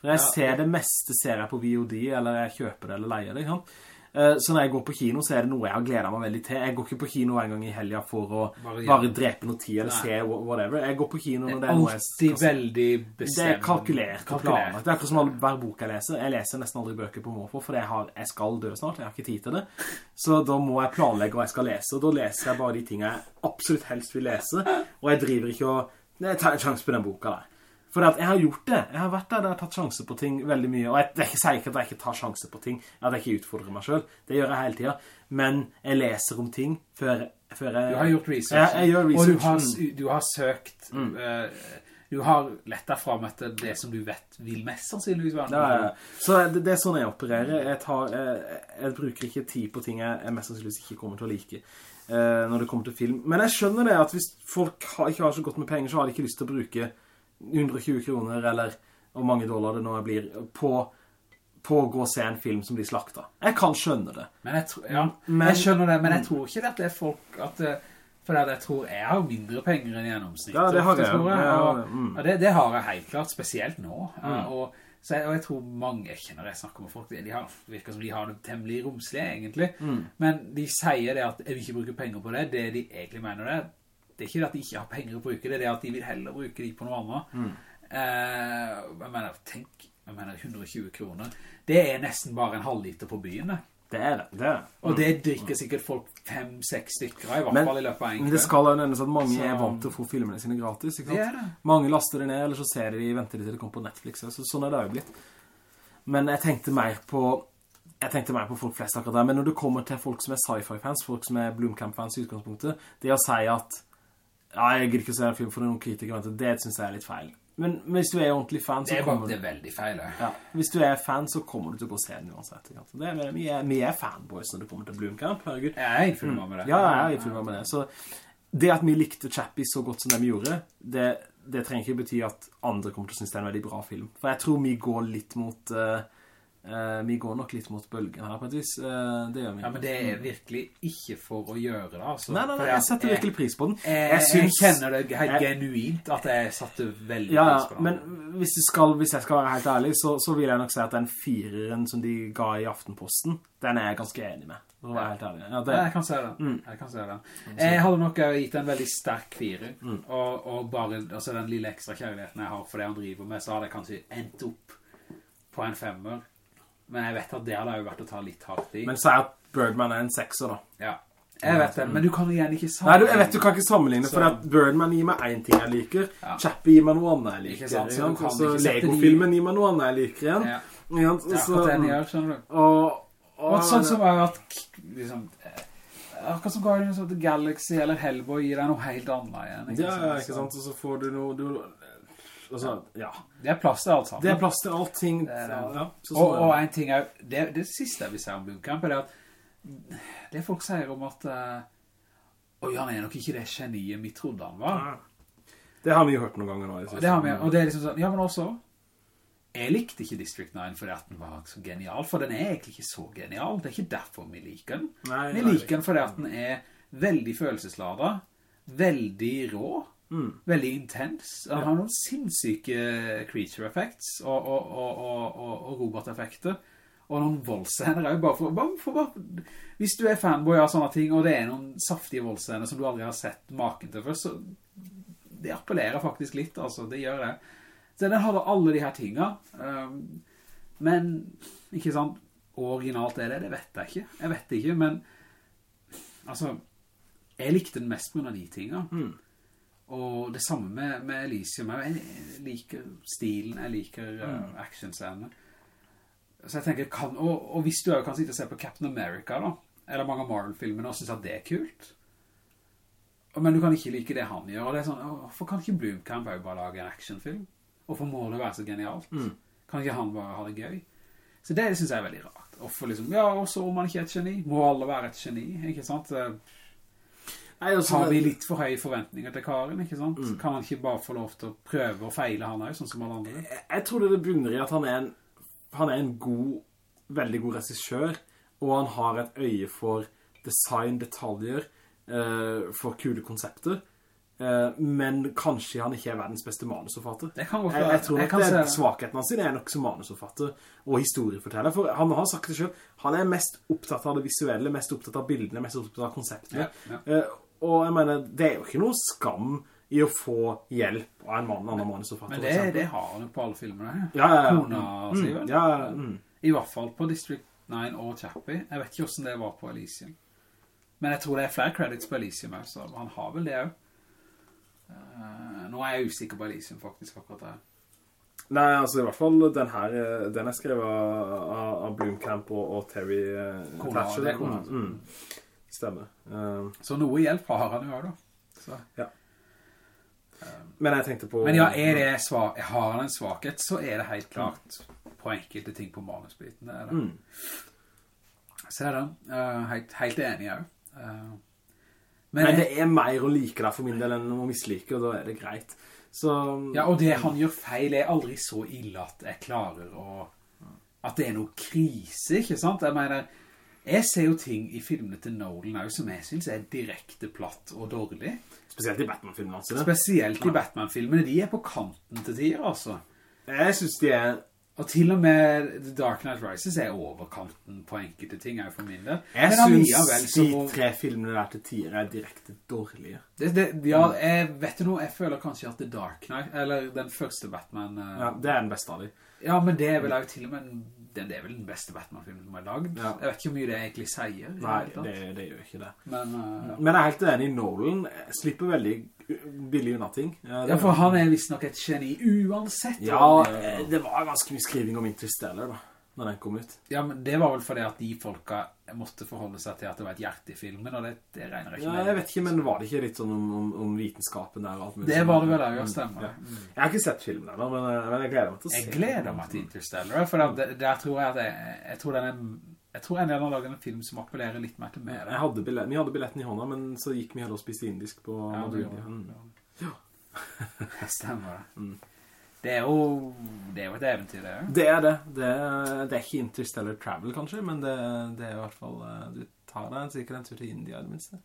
Speaker 2: For jeg ser det meste ser jeg på VOD, eller jeg kjøper det eller leier det, ikke sant? Eh, Så når jeg går på kino, så er det noe jeg har gledet meg veldig til. Jeg går ikke på kino en gang i helgen for å
Speaker 3: Bare,
Speaker 2: bare, drepe noe tid, eller
Speaker 3: Nei.
Speaker 2: se whatever. Jeg går på kino når det er noe jeg
Speaker 3: Alltid
Speaker 2: skal se.
Speaker 3: veldig
Speaker 2: Det er kalkulert
Speaker 3: Kalkulert.
Speaker 2: Det er akkurat som hver bok jeg leser. Jeg leser nesten aldri bøker på måfå, for jeg, har, jeg skal dø snart, jeg har ikke tid til det. Så da må jeg planlegge hva jeg skal lese, og da leser jeg bare de tingene jeg absolutt helst vil lese, og jeg driver ikke og jeg tar en sjanse på den boka der. For jeg har gjort det. Jeg har vært der, jeg har tatt sjanse på ting veldig mye. Og jeg, jeg sier ikke at jeg ikke tar sjanse på ting, at jeg ikke utfordrer meg selv. Det gjør jeg hele tiden. Men jeg leser om ting før, før jeg...
Speaker 3: Du har gjort research.
Speaker 2: Jeg, jeg gjør
Speaker 3: Og du
Speaker 2: research.
Speaker 3: har,
Speaker 2: mm.
Speaker 3: du har søkt eh, Du har lett deg frem etter det som du vet vil mest sannsynligvis være
Speaker 2: Ja, ja. Så det, det er sånn jeg opererer. Jeg, tar, jeg, jeg bruker ikke tid på ting jeg mest sannsynligvis ikke kommer til å like uh, når det kommer til film. Men jeg skjønner det at hvis folk har, ikke har så godt med penger, så har de ikke lyst til å bruke 120 kroner, eller hvor mange dollar det nå blir, på, på å gå og se en film som blir slakta. Jeg kan skjønne det.
Speaker 3: Men jeg, tror, ja,
Speaker 2: Men-
Speaker 3: jeg skjønner det, men jeg tror ikke at det er folk at, det- For jeg tror jeg har mindre penger enn gjennomsnitt.
Speaker 2: Ja, det har jeg.
Speaker 3: jeg.
Speaker 2: Ja,
Speaker 3: Og,
Speaker 2: mm.
Speaker 3: og det, det har jeg helt klart, spesielt nå. Mm. Og, så jeg, og jeg tror mange, jeg kjenner jeg snakker med folk, de har, virker som de har det temmelig romslig egentlig,
Speaker 2: Mm.
Speaker 3: men de sier det at jeg vil ikke bruke penger på det, det de egentlig mener det, det er ikke det at de ikke har penger å bruke, det er det at de vil heller bruke de på noe annet.
Speaker 2: Mm.
Speaker 3: Eh, jeg mener, tenk, jeg mener 120 kroner, det er nesten bare en halvliter på byen, det.
Speaker 2: Det er det. det, er det.
Speaker 3: Og det drikker sikkert folk fem-seks stykker i hvert
Speaker 2: Men-
Speaker 3: fall i løpet av en
Speaker 2: Men det skal jo nevnes at mange
Speaker 3: Så-
Speaker 2: er vant til å få filmene sine gratis, ikke sant?
Speaker 3: Det er det.
Speaker 2: Mange laster det ned, eller så ser de, venter de til det kommer på Netflix, så sånn er det jo blitt. Men jeg tenkte mer på, jeg tenkte mer på folk flest akkurat der, men når det kommer til folk som er sci-fi-fans, folk som er Bloomcamp-fans i utgangspunktet, det å si at, ja, jeg gidder ikke å se en film for noen kritikere, men det synes jeg er litt feil. Men hvis du er ordentlig fan, så
Speaker 3: Det er
Speaker 2: kommer
Speaker 3: det
Speaker 2: du...
Speaker 3: er veldig feil. det.
Speaker 2: Ja, hvis du er fan, så kommer du til å gå og se den uansett. Det er, vi, er, vi er fanboys når det kommer til Bloomkamp, herregud.
Speaker 3: Jeg er innfilmet med det.
Speaker 2: Ja, ja, jeg er i full med det. Så det at vi likte Chappie så godt som de gjorde, det, det trenger ikke bety at andre kommer til å synes det er en veldig bra film. For jeg tror vi går litt mot... eh, eh, vi går nok litt mot bølgen her på et vis. Eh, det gjør vi.
Speaker 3: Ja, men det er virkelig ikke for å gjøre det, altså.
Speaker 2: Nei, nei, nei, jeg
Speaker 3: setter
Speaker 2: setter virkelig pris på den.
Speaker 3: Jeg, jeg,
Speaker 2: synes-
Speaker 3: kjenner det helt
Speaker 2: jeg-
Speaker 3: genuint at jeg satte veldig
Speaker 2: Ja,
Speaker 3: pris på
Speaker 2: ja,
Speaker 3: den.
Speaker 2: men hvis, skal, hvis jeg skal være helt ærlig, så, så vil jeg nok si at den fireren som de ga i Aftenposten, den er jeg ganske enig med, for å være helt ærlig. Ja, det,
Speaker 3: jeg kan se den. Jeg kan se den. Jeg hadde nok gitt en veldig sterk firer, og, og bare altså den lille ekstra kjærligheten jeg har for det han driver med, så hadde jeg kanskje endt opp på en femmer. Men jeg vet at det hadde jo vært å ta litt hardt i.
Speaker 2: men si at Birdman er en sekser da.
Speaker 3: ja, jeg vet det, men du kan igjen ikke sammenligne.
Speaker 2: Nei, du, jeg vet du kan ikke sammenligne,
Speaker 3: Så-
Speaker 2: for at Birdman gir meg en ting jeg liker,
Speaker 3: Ja.
Speaker 2: Chappie gir meg noe annet jeg liker,
Speaker 3: sant, så
Speaker 2: så
Speaker 3: de-
Speaker 2: Lego-filmen gir meg noe annet jeg liker igjen.
Speaker 3: Ja,
Speaker 2: Ja, sant? Så-
Speaker 3: den gjør, skjønner du.
Speaker 2: Og, og,
Speaker 3: Og sånn som er at liksom, eh, akkurat som Guardians of the Galaxy eller Hellboy gir deg noe helt annet igjen.
Speaker 2: Ikke Ja, ja, ikke sant, og så får du noe, du, altså, ja.
Speaker 3: Det er plass til alt sammen.
Speaker 2: Det er plass til
Speaker 3: er det.
Speaker 2: Ja, så
Speaker 3: og, og en ting er, det, det siste jeg vil si om bootcamp er at det folk sier om at eh, Oi, han er nok ikke det geniet vi trodde han var.
Speaker 2: Det har vi jo hørt noen ganger nå.
Speaker 3: Det har vi, og det er liksom sånn, ja, men også Jeg likte ikke District 9 fordi at den var så genial For den er egentlig ikke så genial Det er ikke derfor vi liker den
Speaker 2: Nei,
Speaker 3: Vi liker den fordi at den er veldig følelsesladet Veldig rå
Speaker 2: Mm.
Speaker 3: Veldig intens. Den har noen sinnssyke creature effects Og, og, og, og, roboteffekter. Og noen voldscener er jo bare for, bare for bare, Hvis du er fanboy av sånne ting Og det er noen saftige voldscener Som du aldri har sett maken til før Så det appellerer faktisk litt Altså, det gjør det. Så den hadde alle de her tingene um, Men, ikke sant Originalt er det, det vet jeg ikke. Jeg vet ikke, men Altså Jeg likte den mest på grunn av de tingene
Speaker 2: Mm.
Speaker 3: Og det samme med, med Elysium jeg, liker stilen, jeg liker uh, actionscenene så jeg tenker kan, og, og hvis du kan sitte og se på Captain America da eller mange av Marvel-filmene og synes at det er kult men du kan ikke like det han gjør og det er sånn, hvorfor kan ikke Bloomcamp også bare lage en actionfilm? hvorfor må det være så genialt? kan ikke han bare ha det gøy? så det synes jeg er veldig rart og for liksom, ja, og så om man ikke er et geni må alle være et geni, ikke sant? Eh,
Speaker 2: Nei, altså,
Speaker 3: har vi litt for høye forventninger til Karen, ikke sant? Kan han ikke bare få lov til å prøve og feile han også, sånn som alle andre?
Speaker 2: jeg, jeg tror det bunner i at han er en, han er en god, veldig god regissør, og han har et øye for design, detaljer, uh, for kule konsepter, Uh, men kanskje han ikke er verdens beste manusforfatter.
Speaker 3: Det kan godt
Speaker 2: Jeg, jeg tror nok det er
Speaker 3: det.
Speaker 2: svakheten hans er nok som manusforfatter og historieforteller, for han har sagt det selv, han er mest opptatt av det visuelle, mest opptatt av bildene, mest opptatt av konseptene.
Speaker 3: Ja,
Speaker 2: Eh, og jeg mener, det er jo ikke noe skam i å få hjelp av en mann, annen manusforfatter.
Speaker 3: Men
Speaker 2: for
Speaker 3: det,
Speaker 2: eksempel.
Speaker 3: det har han jo på alle filmene.
Speaker 2: Ja, ja, ja.
Speaker 3: Kona, sier vel?
Speaker 2: Mm, ja, ja, mm.
Speaker 3: I hvert fall på District 9 og Chappie. Jeg vet ikke hvordan det var på Elysium. Men jeg tror det er flere credits på Elysium her, så han har vel det også. Eh, nå er jeg usikker på Elysium faktisk akkurat der.
Speaker 2: Nei, altså i hvert fall den her, eh, den er skrevet av, av- Bloomcamp og, og Terry eh,
Speaker 3: Kona,
Speaker 2: Pratchett.
Speaker 3: det er kona.
Speaker 2: Mm, mm. Stemmer. Eh,
Speaker 3: Så noe hjelp har han jo da. Så.
Speaker 2: men jeg tenkte på...
Speaker 3: Men ja, det svak, har han en svakhet, så er det helt klart på enkelte ting på manusbiten. Det er det.
Speaker 2: Mm.
Speaker 3: Så er det, eh, helt, helt enig jeg. Uh,
Speaker 2: Men,
Speaker 3: men,
Speaker 2: det er mer å like der for min del enn å mislike, og da er det greit. Så...
Speaker 3: ja, og det han gjør feil er aldri så ille at jeg klarer å... At det er noe krise, ikke sant? Jeg mener, jeg ser jo ting i filmene til Nolan også, som jeg synes er direkte platt og dårlig.
Speaker 2: Spesielt i Batman-filmene, altså.
Speaker 3: Spesielt i Batman-filmene, de er på kanten til tider, altså.
Speaker 2: Jeg synes de er...
Speaker 3: Og til og med The Dark Knight Rises er overkanten på enkelte ting, er jo for min del.
Speaker 2: Jeg synes de
Speaker 3: må-
Speaker 2: tre filmene der til tider er direkte dårlige.
Speaker 3: Det, det, ja, jeg vet du noe, jeg føler kanskje at The Dark Knight, eller den første Batman... eh,
Speaker 2: Ja, det er den beste av de.
Speaker 3: ja, men det er vel jo til og med den, det er vel den beste Batman-filmen som er lagd.
Speaker 2: Ja.
Speaker 3: Jeg vet ikke hvor mye det egentlig sier.
Speaker 2: Nei, det, det gjør ikke det.
Speaker 3: Men, eh,
Speaker 2: Men jeg er helt enig, Nolan slipper veldig billig unna ting. Ja,
Speaker 3: ja, for han er visst nok et geni uansett.
Speaker 2: Ja, eh, det var ganske mye skriving om Interstellar da, når den kom ut.
Speaker 3: Ja, men det var vel fordi at de folka måtte forholde seg til at det var et hjerte i filmen, og det, det regner jeg ikke
Speaker 2: Ja,
Speaker 3: med.
Speaker 2: jeg vet ikke, men var det ikke litt sånn om, om, om vitenskapen der og alt?
Speaker 3: Det
Speaker 2: sånn?
Speaker 3: var det vel jeg ja,
Speaker 2: Mm,
Speaker 3: stemmer.
Speaker 2: ja. Jeg har ikke sett filmen der, men, eh, men jeg gleder meg til å se
Speaker 3: Jeg gleder meg til Interstellar, for der, der tror jeg at jeg, jeg tror den er, jeg tror endelig har laget en film som appellerer litt mer til meg.
Speaker 2: Jeg hadde billetten, vi hadde billetten i hånda, men så gikk vi heller og spiste indisk på
Speaker 3: Ja, det
Speaker 2: Madrid.
Speaker 3: gjorde det.
Speaker 2: Mm.
Speaker 3: Stemmer det.
Speaker 2: Mm.
Speaker 3: Det er jo, det er jo et eventyr, det er.
Speaker 2: Det er det. Det er, det er ikke Interstellar Travel, kanskje, men det, det er i hvert fall eh, Du tar deg sikkert en tur til India, i det minste.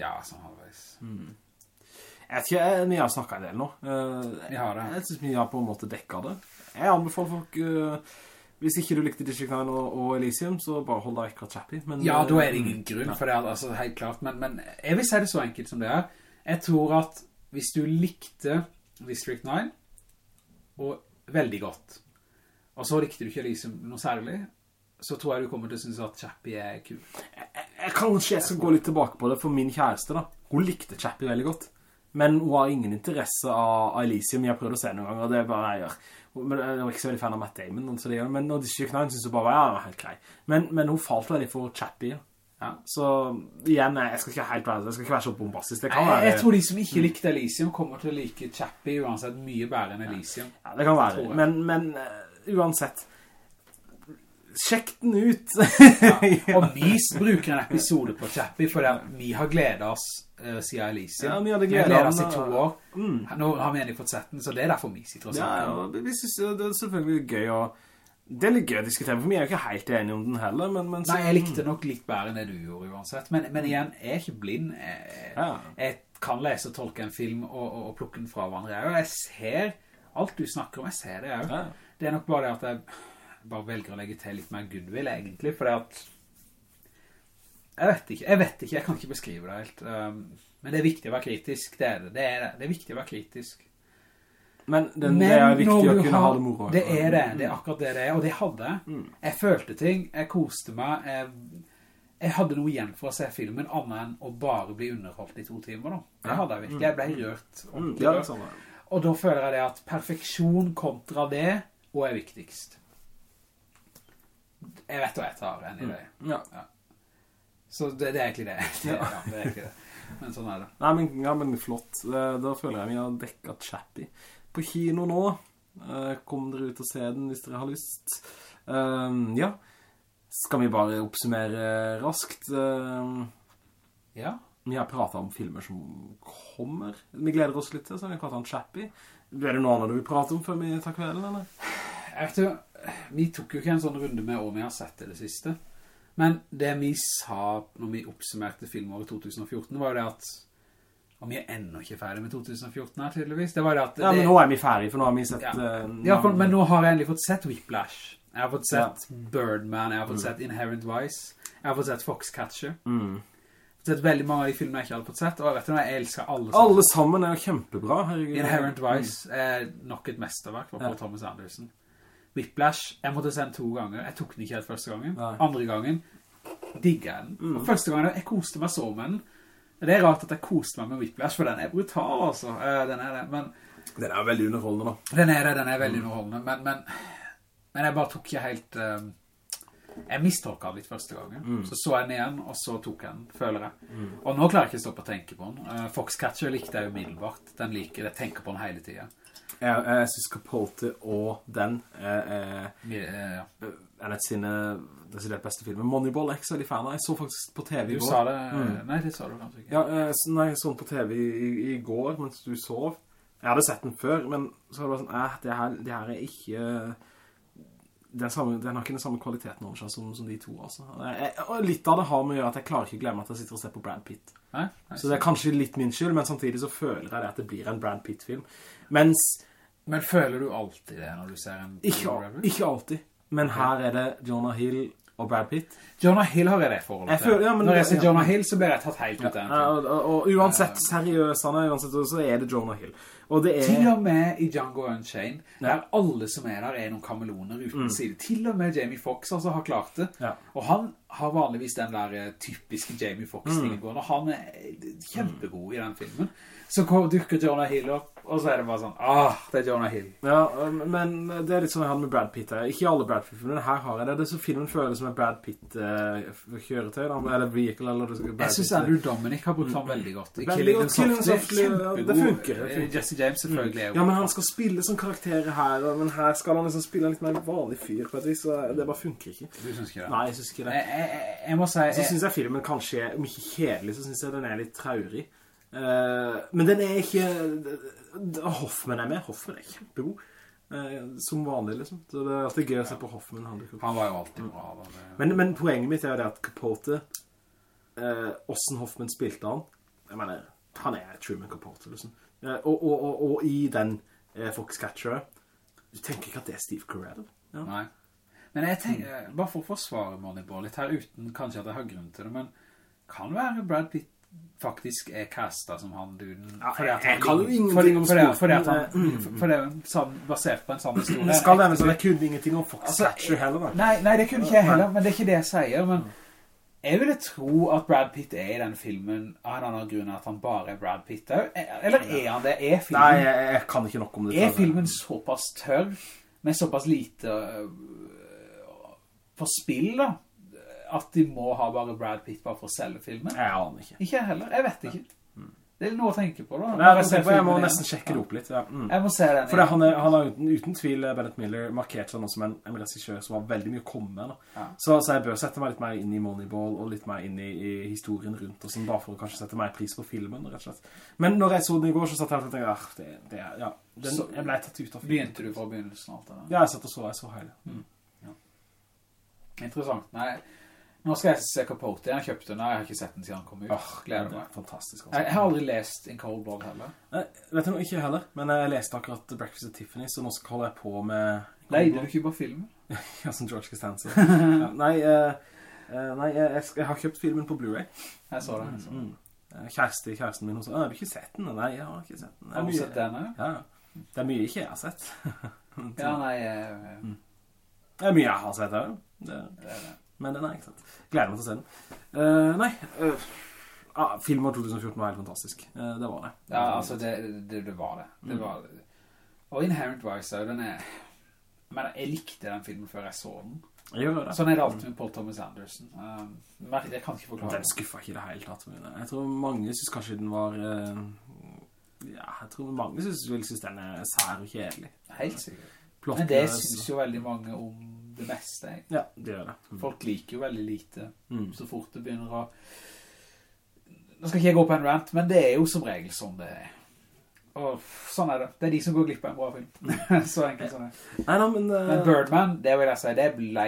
Speaker 3: Ja, sånn halvveis.
Speaker 2: Jeg vet ikke, vi har snakket en del nå. Eh,
Speaker 3: Vi har det.
Speaker 2: Jeg synes vi har på en måte dekket det. Jeg anbefaler folk, eh, hvis ikke du likte District 9 og, og Elysium, så bare hold deg vekk fra Chappie. Men,
Speaker 3: Ja, da er det ingen grunn for det, altså helt klart, men, men jeg vil si det så enkelt som det er. Jeg tror at hvis du likte District 9, og veldig godt, og så likte du ikke Elysium noe særlig, så tror jeg du kommer til å synes at Chappie er kul.
Speaker 2: Jeg, kanskje jeg skal gå litt tilbake på det for min kjæreste da. Hun likte Chappie veldig godt. Men hun har ingen interesse av Elysium. Jeg har prøvd å se noen ganger, og det bare jeg gjør. Men jeg var ikke så veldig fan av Matt Damon, men og District 9 synes hun bare ja, helt grei. Men, men hun falt veldig for Chappie. Ja. Så igjen, jeg skal ikke helt være, skal ikke være så bombastisk. Det kan
Speaker 3: Jeg,
Speaker 2: være,
Speaker 3: jeg tror de som ikke likte Elysium kommer til å like Chappie uansett mye bedre enn Elysium.
Speaker 2: ja, det kan være. Men, men eh, uansett, sjekk den ut.
Speaker 3: Og vi bruker en episode på Chappie, for vi har gledet oss uh, siden Elysium.
Speaker 2: Ja, vi hadde gledet
Speaker 3: gledet oss i to
Speaker 2: år.
Speaker 3: år. Nå har vi endelig fått sett den, så det er derfor vi sitter og
Speaker 2: Ja, ja, vi synes det er selvfølgelig gøy å Det er litt gøy å diskutere, for vi er jo ikke helt enige om den heller, men, men så,
Speaker 3: Nei, jeg likte nok litt bedre enn det du gjorde uansett. Men, men igjen, jeg er ikke blind. Jeg,
Speaker 2: Ja.
Speaker 3: jeg kan lese og tolke en film og, og, og plukke den fra hverandre. Og jeg ser alt du snakker om, jeg ser det jo.
Speaker 2: Ja.
Speaker 3: Det er nok bare det at jeg bare velger å legge til litt mer goodwill, egentlig, for det at jeg vet ikke, jeg vet ikke, jeg kan ikke beskrive det helt. Um, men det er viktig å være kritisk, det er det. Det er, det. det er viktig å være kritisk.
Speaker 2: Men, den, det er viktig å
Speaker 3: kunne
Speaker 2: kunne ha det moro.
Speaker 3: Det er det, det er akkurat det det er, og det hadde jeg.
Speaker 2: Mm.
Speaker 3: Jeg følte ting, jeg koste meg, jeg, jeg hadde noe igjen for å se filmen, annet enn å bare bli underholdt i to timer da. Det hadde jeg virkelig, jeg ble rørt.
Speaker 2: Mm, ja, sånn.
Speaker 3: Og da føler jeg det at perfeksjon kontra det, og er viktigst. Jeg vet hva jeg tar enn i det.
Speaker 2: Ja.
Speaker 3: Så det, det er egentlig det. det, ja, det er egentlig det. Men sånn er det.
Speaker 2: Nei, men, ja, men flott. Da føler jeg vi har dekket Chappie. På kino nå. Eh, Kom dere ut og se den hvis dere har lyst. Um, ja. Skal vi bare oppsummere raskt? Um,
Speaker 3: Ja.
Speaker 2: vi har pratet om filmer som kommer. Vi gleder oss litt til, så vi pratet om Chappie. Er det noe annet du vil prate om før vi tar kvelden, eller?
Speaker 3: Jeg vet jo, vi tok jo ikke en sånn runde med om vi har sett det det siste. Men det vi sa når vi oppsummerte filmåret 2014 var jo det at og vi er enda ikke ferdig med 2014 her tydeligvis. Det var det at...
Speaker 2: Ja, men nå er vi ferdige, for nå har vi sett...
Speaker 3: Ja.
Speaker 2: Uh,
Speaker 3: Ja, men nå har jeg endelig fått sett Whiplash. Jeg har fått sett Birdman, jeg har fått sett Inherent Vice, jeg har fått sett Foxcatcher.
Speaker 2: Mm.
Speaker 3: Jeg har sett veldig mange av de filmene jeg ikke hadde fått sett, og vet du, jeg elsker alle sammen.
Speaker 2: Alle sammen er jo kjempebra, herregud.
Speaker 3: Inherent Vice er nok et mesterverk for
Speaker 2: Ja.
Speaker 3: Thomas Anderson. Whiplash, jeg måtte se den to ganger. Jeg tok den ikke helt første gangen.
Speaker 2: Nei.
Speaker 3: Andre gangen digger jeg den.
Speaker 2: Mm.
Speaker 3: Første gangen jeg koste meg så med den. Det er rart at jeg koste meg med Whiplash, for den er brutal, altså. Eh, Den er det, men
Speaker 2: Den er veldig underholdende, da.
Speaker 3: den er det, den er veldig
Speaker 2: Mm.
Speaker 3: underholdende. Men, men, men jeg bare tok ikke helt... Uh, jeg mistolket den litt første gangen.
Speaker 2: Mm.
Speaker 3: Så så jeg den igjen, og så tok jeg den, føler jeg. Og nå klarer jeg ikke å stoppe å tenke på den. Uh, Foxcatcher likte jeg middelbart. Den liker jeg, tenker på den hele tiden.
Speaker 2: Jeg, jeg synes Capote og den
Speaker 3: Vi- eh, ja.
Speaker 2: er et sine desidert beste filmer. Moneyball er ikke så veldig fan av. Jeg så faktisk på TV i
Speaker 3: Du
Speaker 2: går.
Speaker 3: sa det...
Speaker 2: Mm.
Speaker 3: Nei, det sa du kanskje ikke.
Speaker 2: Ja, eh, nei, jeg så den på TV i, i, i går mens du sov. Jeg hadde sett den før, men så var det bare sånn, eh, det her, det her er ikke... Den, samme, den har ikke den samme kvaliteten over seg som, som de to, altså. Jeg, og litt av det har med å gjøre at jeg klarer ikke å glemme at jeg sitter og ser på Brad Pitt.
Speaker 3: Nei, nei,
Speaker 2: Så det er kanskje litt min skyld, men samtidig så føler jeg det at det blir en Brad Pitt-film. Mens,
Speaker 3: Men føler du alltid det når du ser en...
Speaker 2: ikke, ikke alltid, men her er det Jonah Hill og Brad Pitt.
Speaker 3: Jonah Hill har jeg det forholdet til.
Speaker 2: føler- ja,
Speaker 3: når jeg ser
Speaker 2: ja.
Speaker 3: Jonah Hill så blir jeg tatt helt ut av.
Speaker 2: Ja, og, og, og uansett seriøs han er, uansett så er det Jonah Hill. Og det er...
Speaker 3: Til og med i Django Unchained, der alle som er der er noen kameloner uten side. Til og med Jamie Foxx altså har klart det. Og han har vanligvis den der eh, typiske Jamie Foxx-stingen gående, og han er kjempegod i den filmen. Så dukker Jonah Hill opp, og så er det bare sånn, ah, det er Jonah Hill.
Speaker 2: Ja, men det er litt sånn han med Brad Pitt her. Ikke alle Brad Pitt-filmene, her har jeg det. Det er så filmen føles som en Brad Pitt-kjøretøy, eller vehicle, eller Brad
Speaker 3: Jeg synes
Speaker 2: Pitt.
Speaker 3: Andrew Dominic har brukt han veldig godt. I
Speaker 2: Veldig
Speaker 3: Killing
Speaker 2: Killing
Speaker 3: Softly,
Speaker 2: det funker, det funker.
Speaker 3: Jesse James selvfølgelig mm.
Speaker 2: Ja, men han skal spille sånn karakter her, men her skal han liksom spille en litt mer vanlig fyr på et vis, så det bare funker ikke.
Speaker 3: Du synes ikke det?
Speaker 2: Nei, jeg synes ikke det.
Speaker 3: Jeg, jeg, jeg- jeg må si...
Speaker 2: Så synes jeg filmen kanskje om ikke kjedelig, så synes jeg den er litt traurig. Eh, men den er ikke... Hoffman er med. Hoffman er kjempegod. Eh, som vanlig, liksom. Så det er alltid gøy å se på Hoffman. Han,
Speaker 3: han var jo alltid bra. Da. Det-
Speaker 2: men, men poenget mitt er jo det at Capote, eh, Åssen Hoffman spilte han, jeg mener, han er Truman Capote, liksom. Eh, og, og, og, og i den eh, Foxcatcher, du tenker ikke at det er Steve Carell? Ja.
Speaker 3: Nei. Men jeg tenker, bare for å forsvare Moneyball litt her, uten kanskje at jeg har grunn til det, men kan være Brad Pitt faktisk er castet som han duden.
Speaker 2: Ja, jeg kan jo ingenting om
Speaker 3: fordi- fordi at han-
Speaker 2: eh,
Speaker 3: For det er basert på en sann historie.
Speaker 2: Det skal med det jeg kunne ingenting om
Speaker 3: Altså,
Speaker 2: Foxcatcher heller, da.
Speaker 3: Nei, nei, det kunne ikke jeg heller, men det er ikke det jeg sier, men jeg ville tro at Brad Pitt er i den filmen av en annen grunn at han bare er Brad Pitt. Eller er han det? Er filmen,
Speaker 2: Nei, jeg, jeg kan ikke nok om det.
Speaker 3: er filmen såpass tørr, med såpass lite på spill da, at de må ha bare Brad Pitt bare for å selge filmen?
Speaker 2: Jeg aner ikke.
Speaker 3: Ikke heller, jeg vet ikke. Det er noe å tenke på da.
Speaker 2: Nei, jeg,
Speaker 3: jeg
Speaker 2: jeg, må nesten sjekke det opp litt. Ja. Mm.
Speaker 3: Jeg må se den
Speaker 2: For han, er, han har uten, uten tvil, eh, Bennett Miller, markert seg nå som en, en regissør som har veldig mye å komme med.
Speaker 3: Ja.
Speaker 2: Så, så jeg bør sette meg litt mer inn i Moneyball og litt mer inn i, i historien rundt, og sånn, bare for å kanskje sette mer pris på filmen, rett og slett. Men når jeg så den i går, så satt jeg og tenkte, ah, det, det er, ja, den,
Speaker 3: Så-
Speaker 2: jeg ble tatt ut av filmen.
Speaker 3: Begynte du fra begynnelsen av alt det der?
Speaker 2: Ja, jeg satt og så, jeg så hele.
Speaker 3: Interessant. Nei, nå skal jeg se Capote. Jeg har kjøpt den, jeg har ikke sett den siden han kom ut.
Speaker 2: Åh,
Speaker 3: Gleder
Speaker 2: er
Speaker 3: meg.
Speaker 2: fantastisk.
Speaker 3: Jeg, jeg har aldri lest In Cold Blood heller.
Speaker 2: Nei, vet du noe, ikke heller, men jeg leste akkurat Breakfast at Tiffany, så nå skal holder jeg på med...
Speaker 3: Leide du ikke bare filmen?
Speaker 2: Ja, som George Costanza. ja, nei, eh, eh, nei jeg, jeg, jeg har kjøpt filmen på Blu-ray.
Speaker 3: Jeg så det. Jeg så det.
Speaker 2: Mm. Eh, Kjæreste, kjæresten min, hun sa, «Ah, har du ikke sett den? Nei, jeg har ikke sett den.
Speaker 3: Har du sett den?
Speaker 2: Ja, ja. Det er mye ikke jeg har sett.
Speaker 3: Ja, nei, eh,
Speaker 2: Det er mye jeg har sett her. Det,
Speaker 3: det er det.
Speaker 2: Men den er ikke sant. Gleder meg til å se den. Uh, nei, uh, ah, filmen av 2014 var helt fantastisk. Uh, det var det.
Speaker 3: Ja, altså, det, det, det var det. Det var. Og Inherent Vice, den er... Men jeg likte den filmen før jeg så den.
Speaker 2: Jeg.
Speaker 3: Sånn er det alltid med Paul Thomas Anderson. Um, men jeg kan ikke forklare
Speaker 2: Den skuffet ikke det hele tatt. men Jeg tror mange synes kanskje den var... ja, jeg tror mange synes, vil synes den er sær og kjedelig.
Speaker 3: Helt sikkert.
Speaker 2: Plottløs.
Speaker 3: Men det synes jo veldig mange om det meste. jeg.
Speaker 2: Ja, det gjør det. Mm.
Speaker 3: Folk liker jo veldig lite
Speaker 2: Mm.
Speaker 3: så fort det begynner å... Nå skal ikke jeg gå på en rant, men det er jo som regel sånn det er. Og sånn er det. Det er de som går glipp av en bra film. så enkelt sånn er det.
Speaker 2: Nei, no, men... uh...
Speaker 3: Men Birdman, det vil jeg si, det ble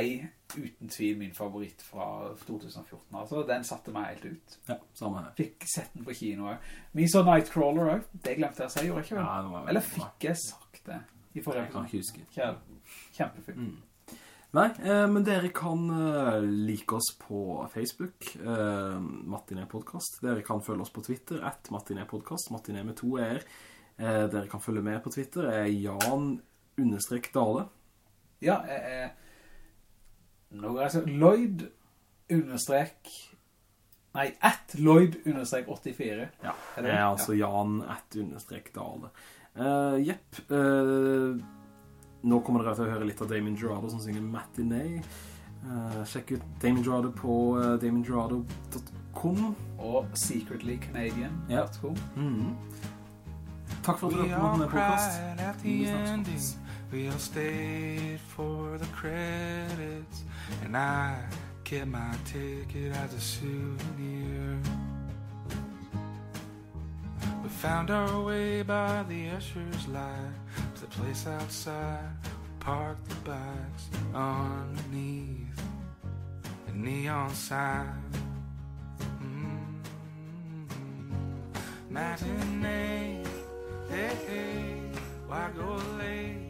Speaker 3: uten tvil min favoritt fra 2014. Altså, den satte meg helt ut.
Speaker 2: Ja, samme her.
Speaker 3: Fikk sett den på kino. Vi så Nightcrawler også. Det glemte jeg å si, gjorde jeg ikke vel?
Speaker 2: Ja,
Speaker 3: Eller fikk jeg sagt det i forrige
Speaker 2: Jeg kan ikke huske.
Speaker 3: Kjempefilm. Kjempefilm.
Speaker 2: Nei, eh, men dere kan eh, like oss på Facebook, eh, Martinet Podcast. Dere kan følge oss på Twitter, at Martinet Podcast, Martinet med to er. Eh, dere kan følge med på Twitter, er Jan understrek Dale.
Speaker 3: Ja, eh, nå går jeg så Lloyd understrek Nei, at Lloyd understrek 84.
Speaker 2: Ja,
Speaker 3: Er
Speaker 2: det
Speaker 3: det?
Speaker 2: er altså Jan at understrek Dale. Eh, jepp, eh, nå kommer dere til å høre litt av Damien Gerardo som synger Matinee. Uh, sjekk ut Damien Gerardo på uh, damiengerardo.com.
Speaker 3: Og secretlycanadian.com.
Speaker 2: Ja.
Speaker 3: .com.
Speaker 2: Mhm. Takk for at dere på denne podcast. Vi snakkes.
Speaker 1: We all stayed for the credits. And I kept my ticket as a souvenir. We found our way by the usher's light to the place outside. We Parked the bikes underneath a neon sign. Mm. Matinee, hey, hey, why go late?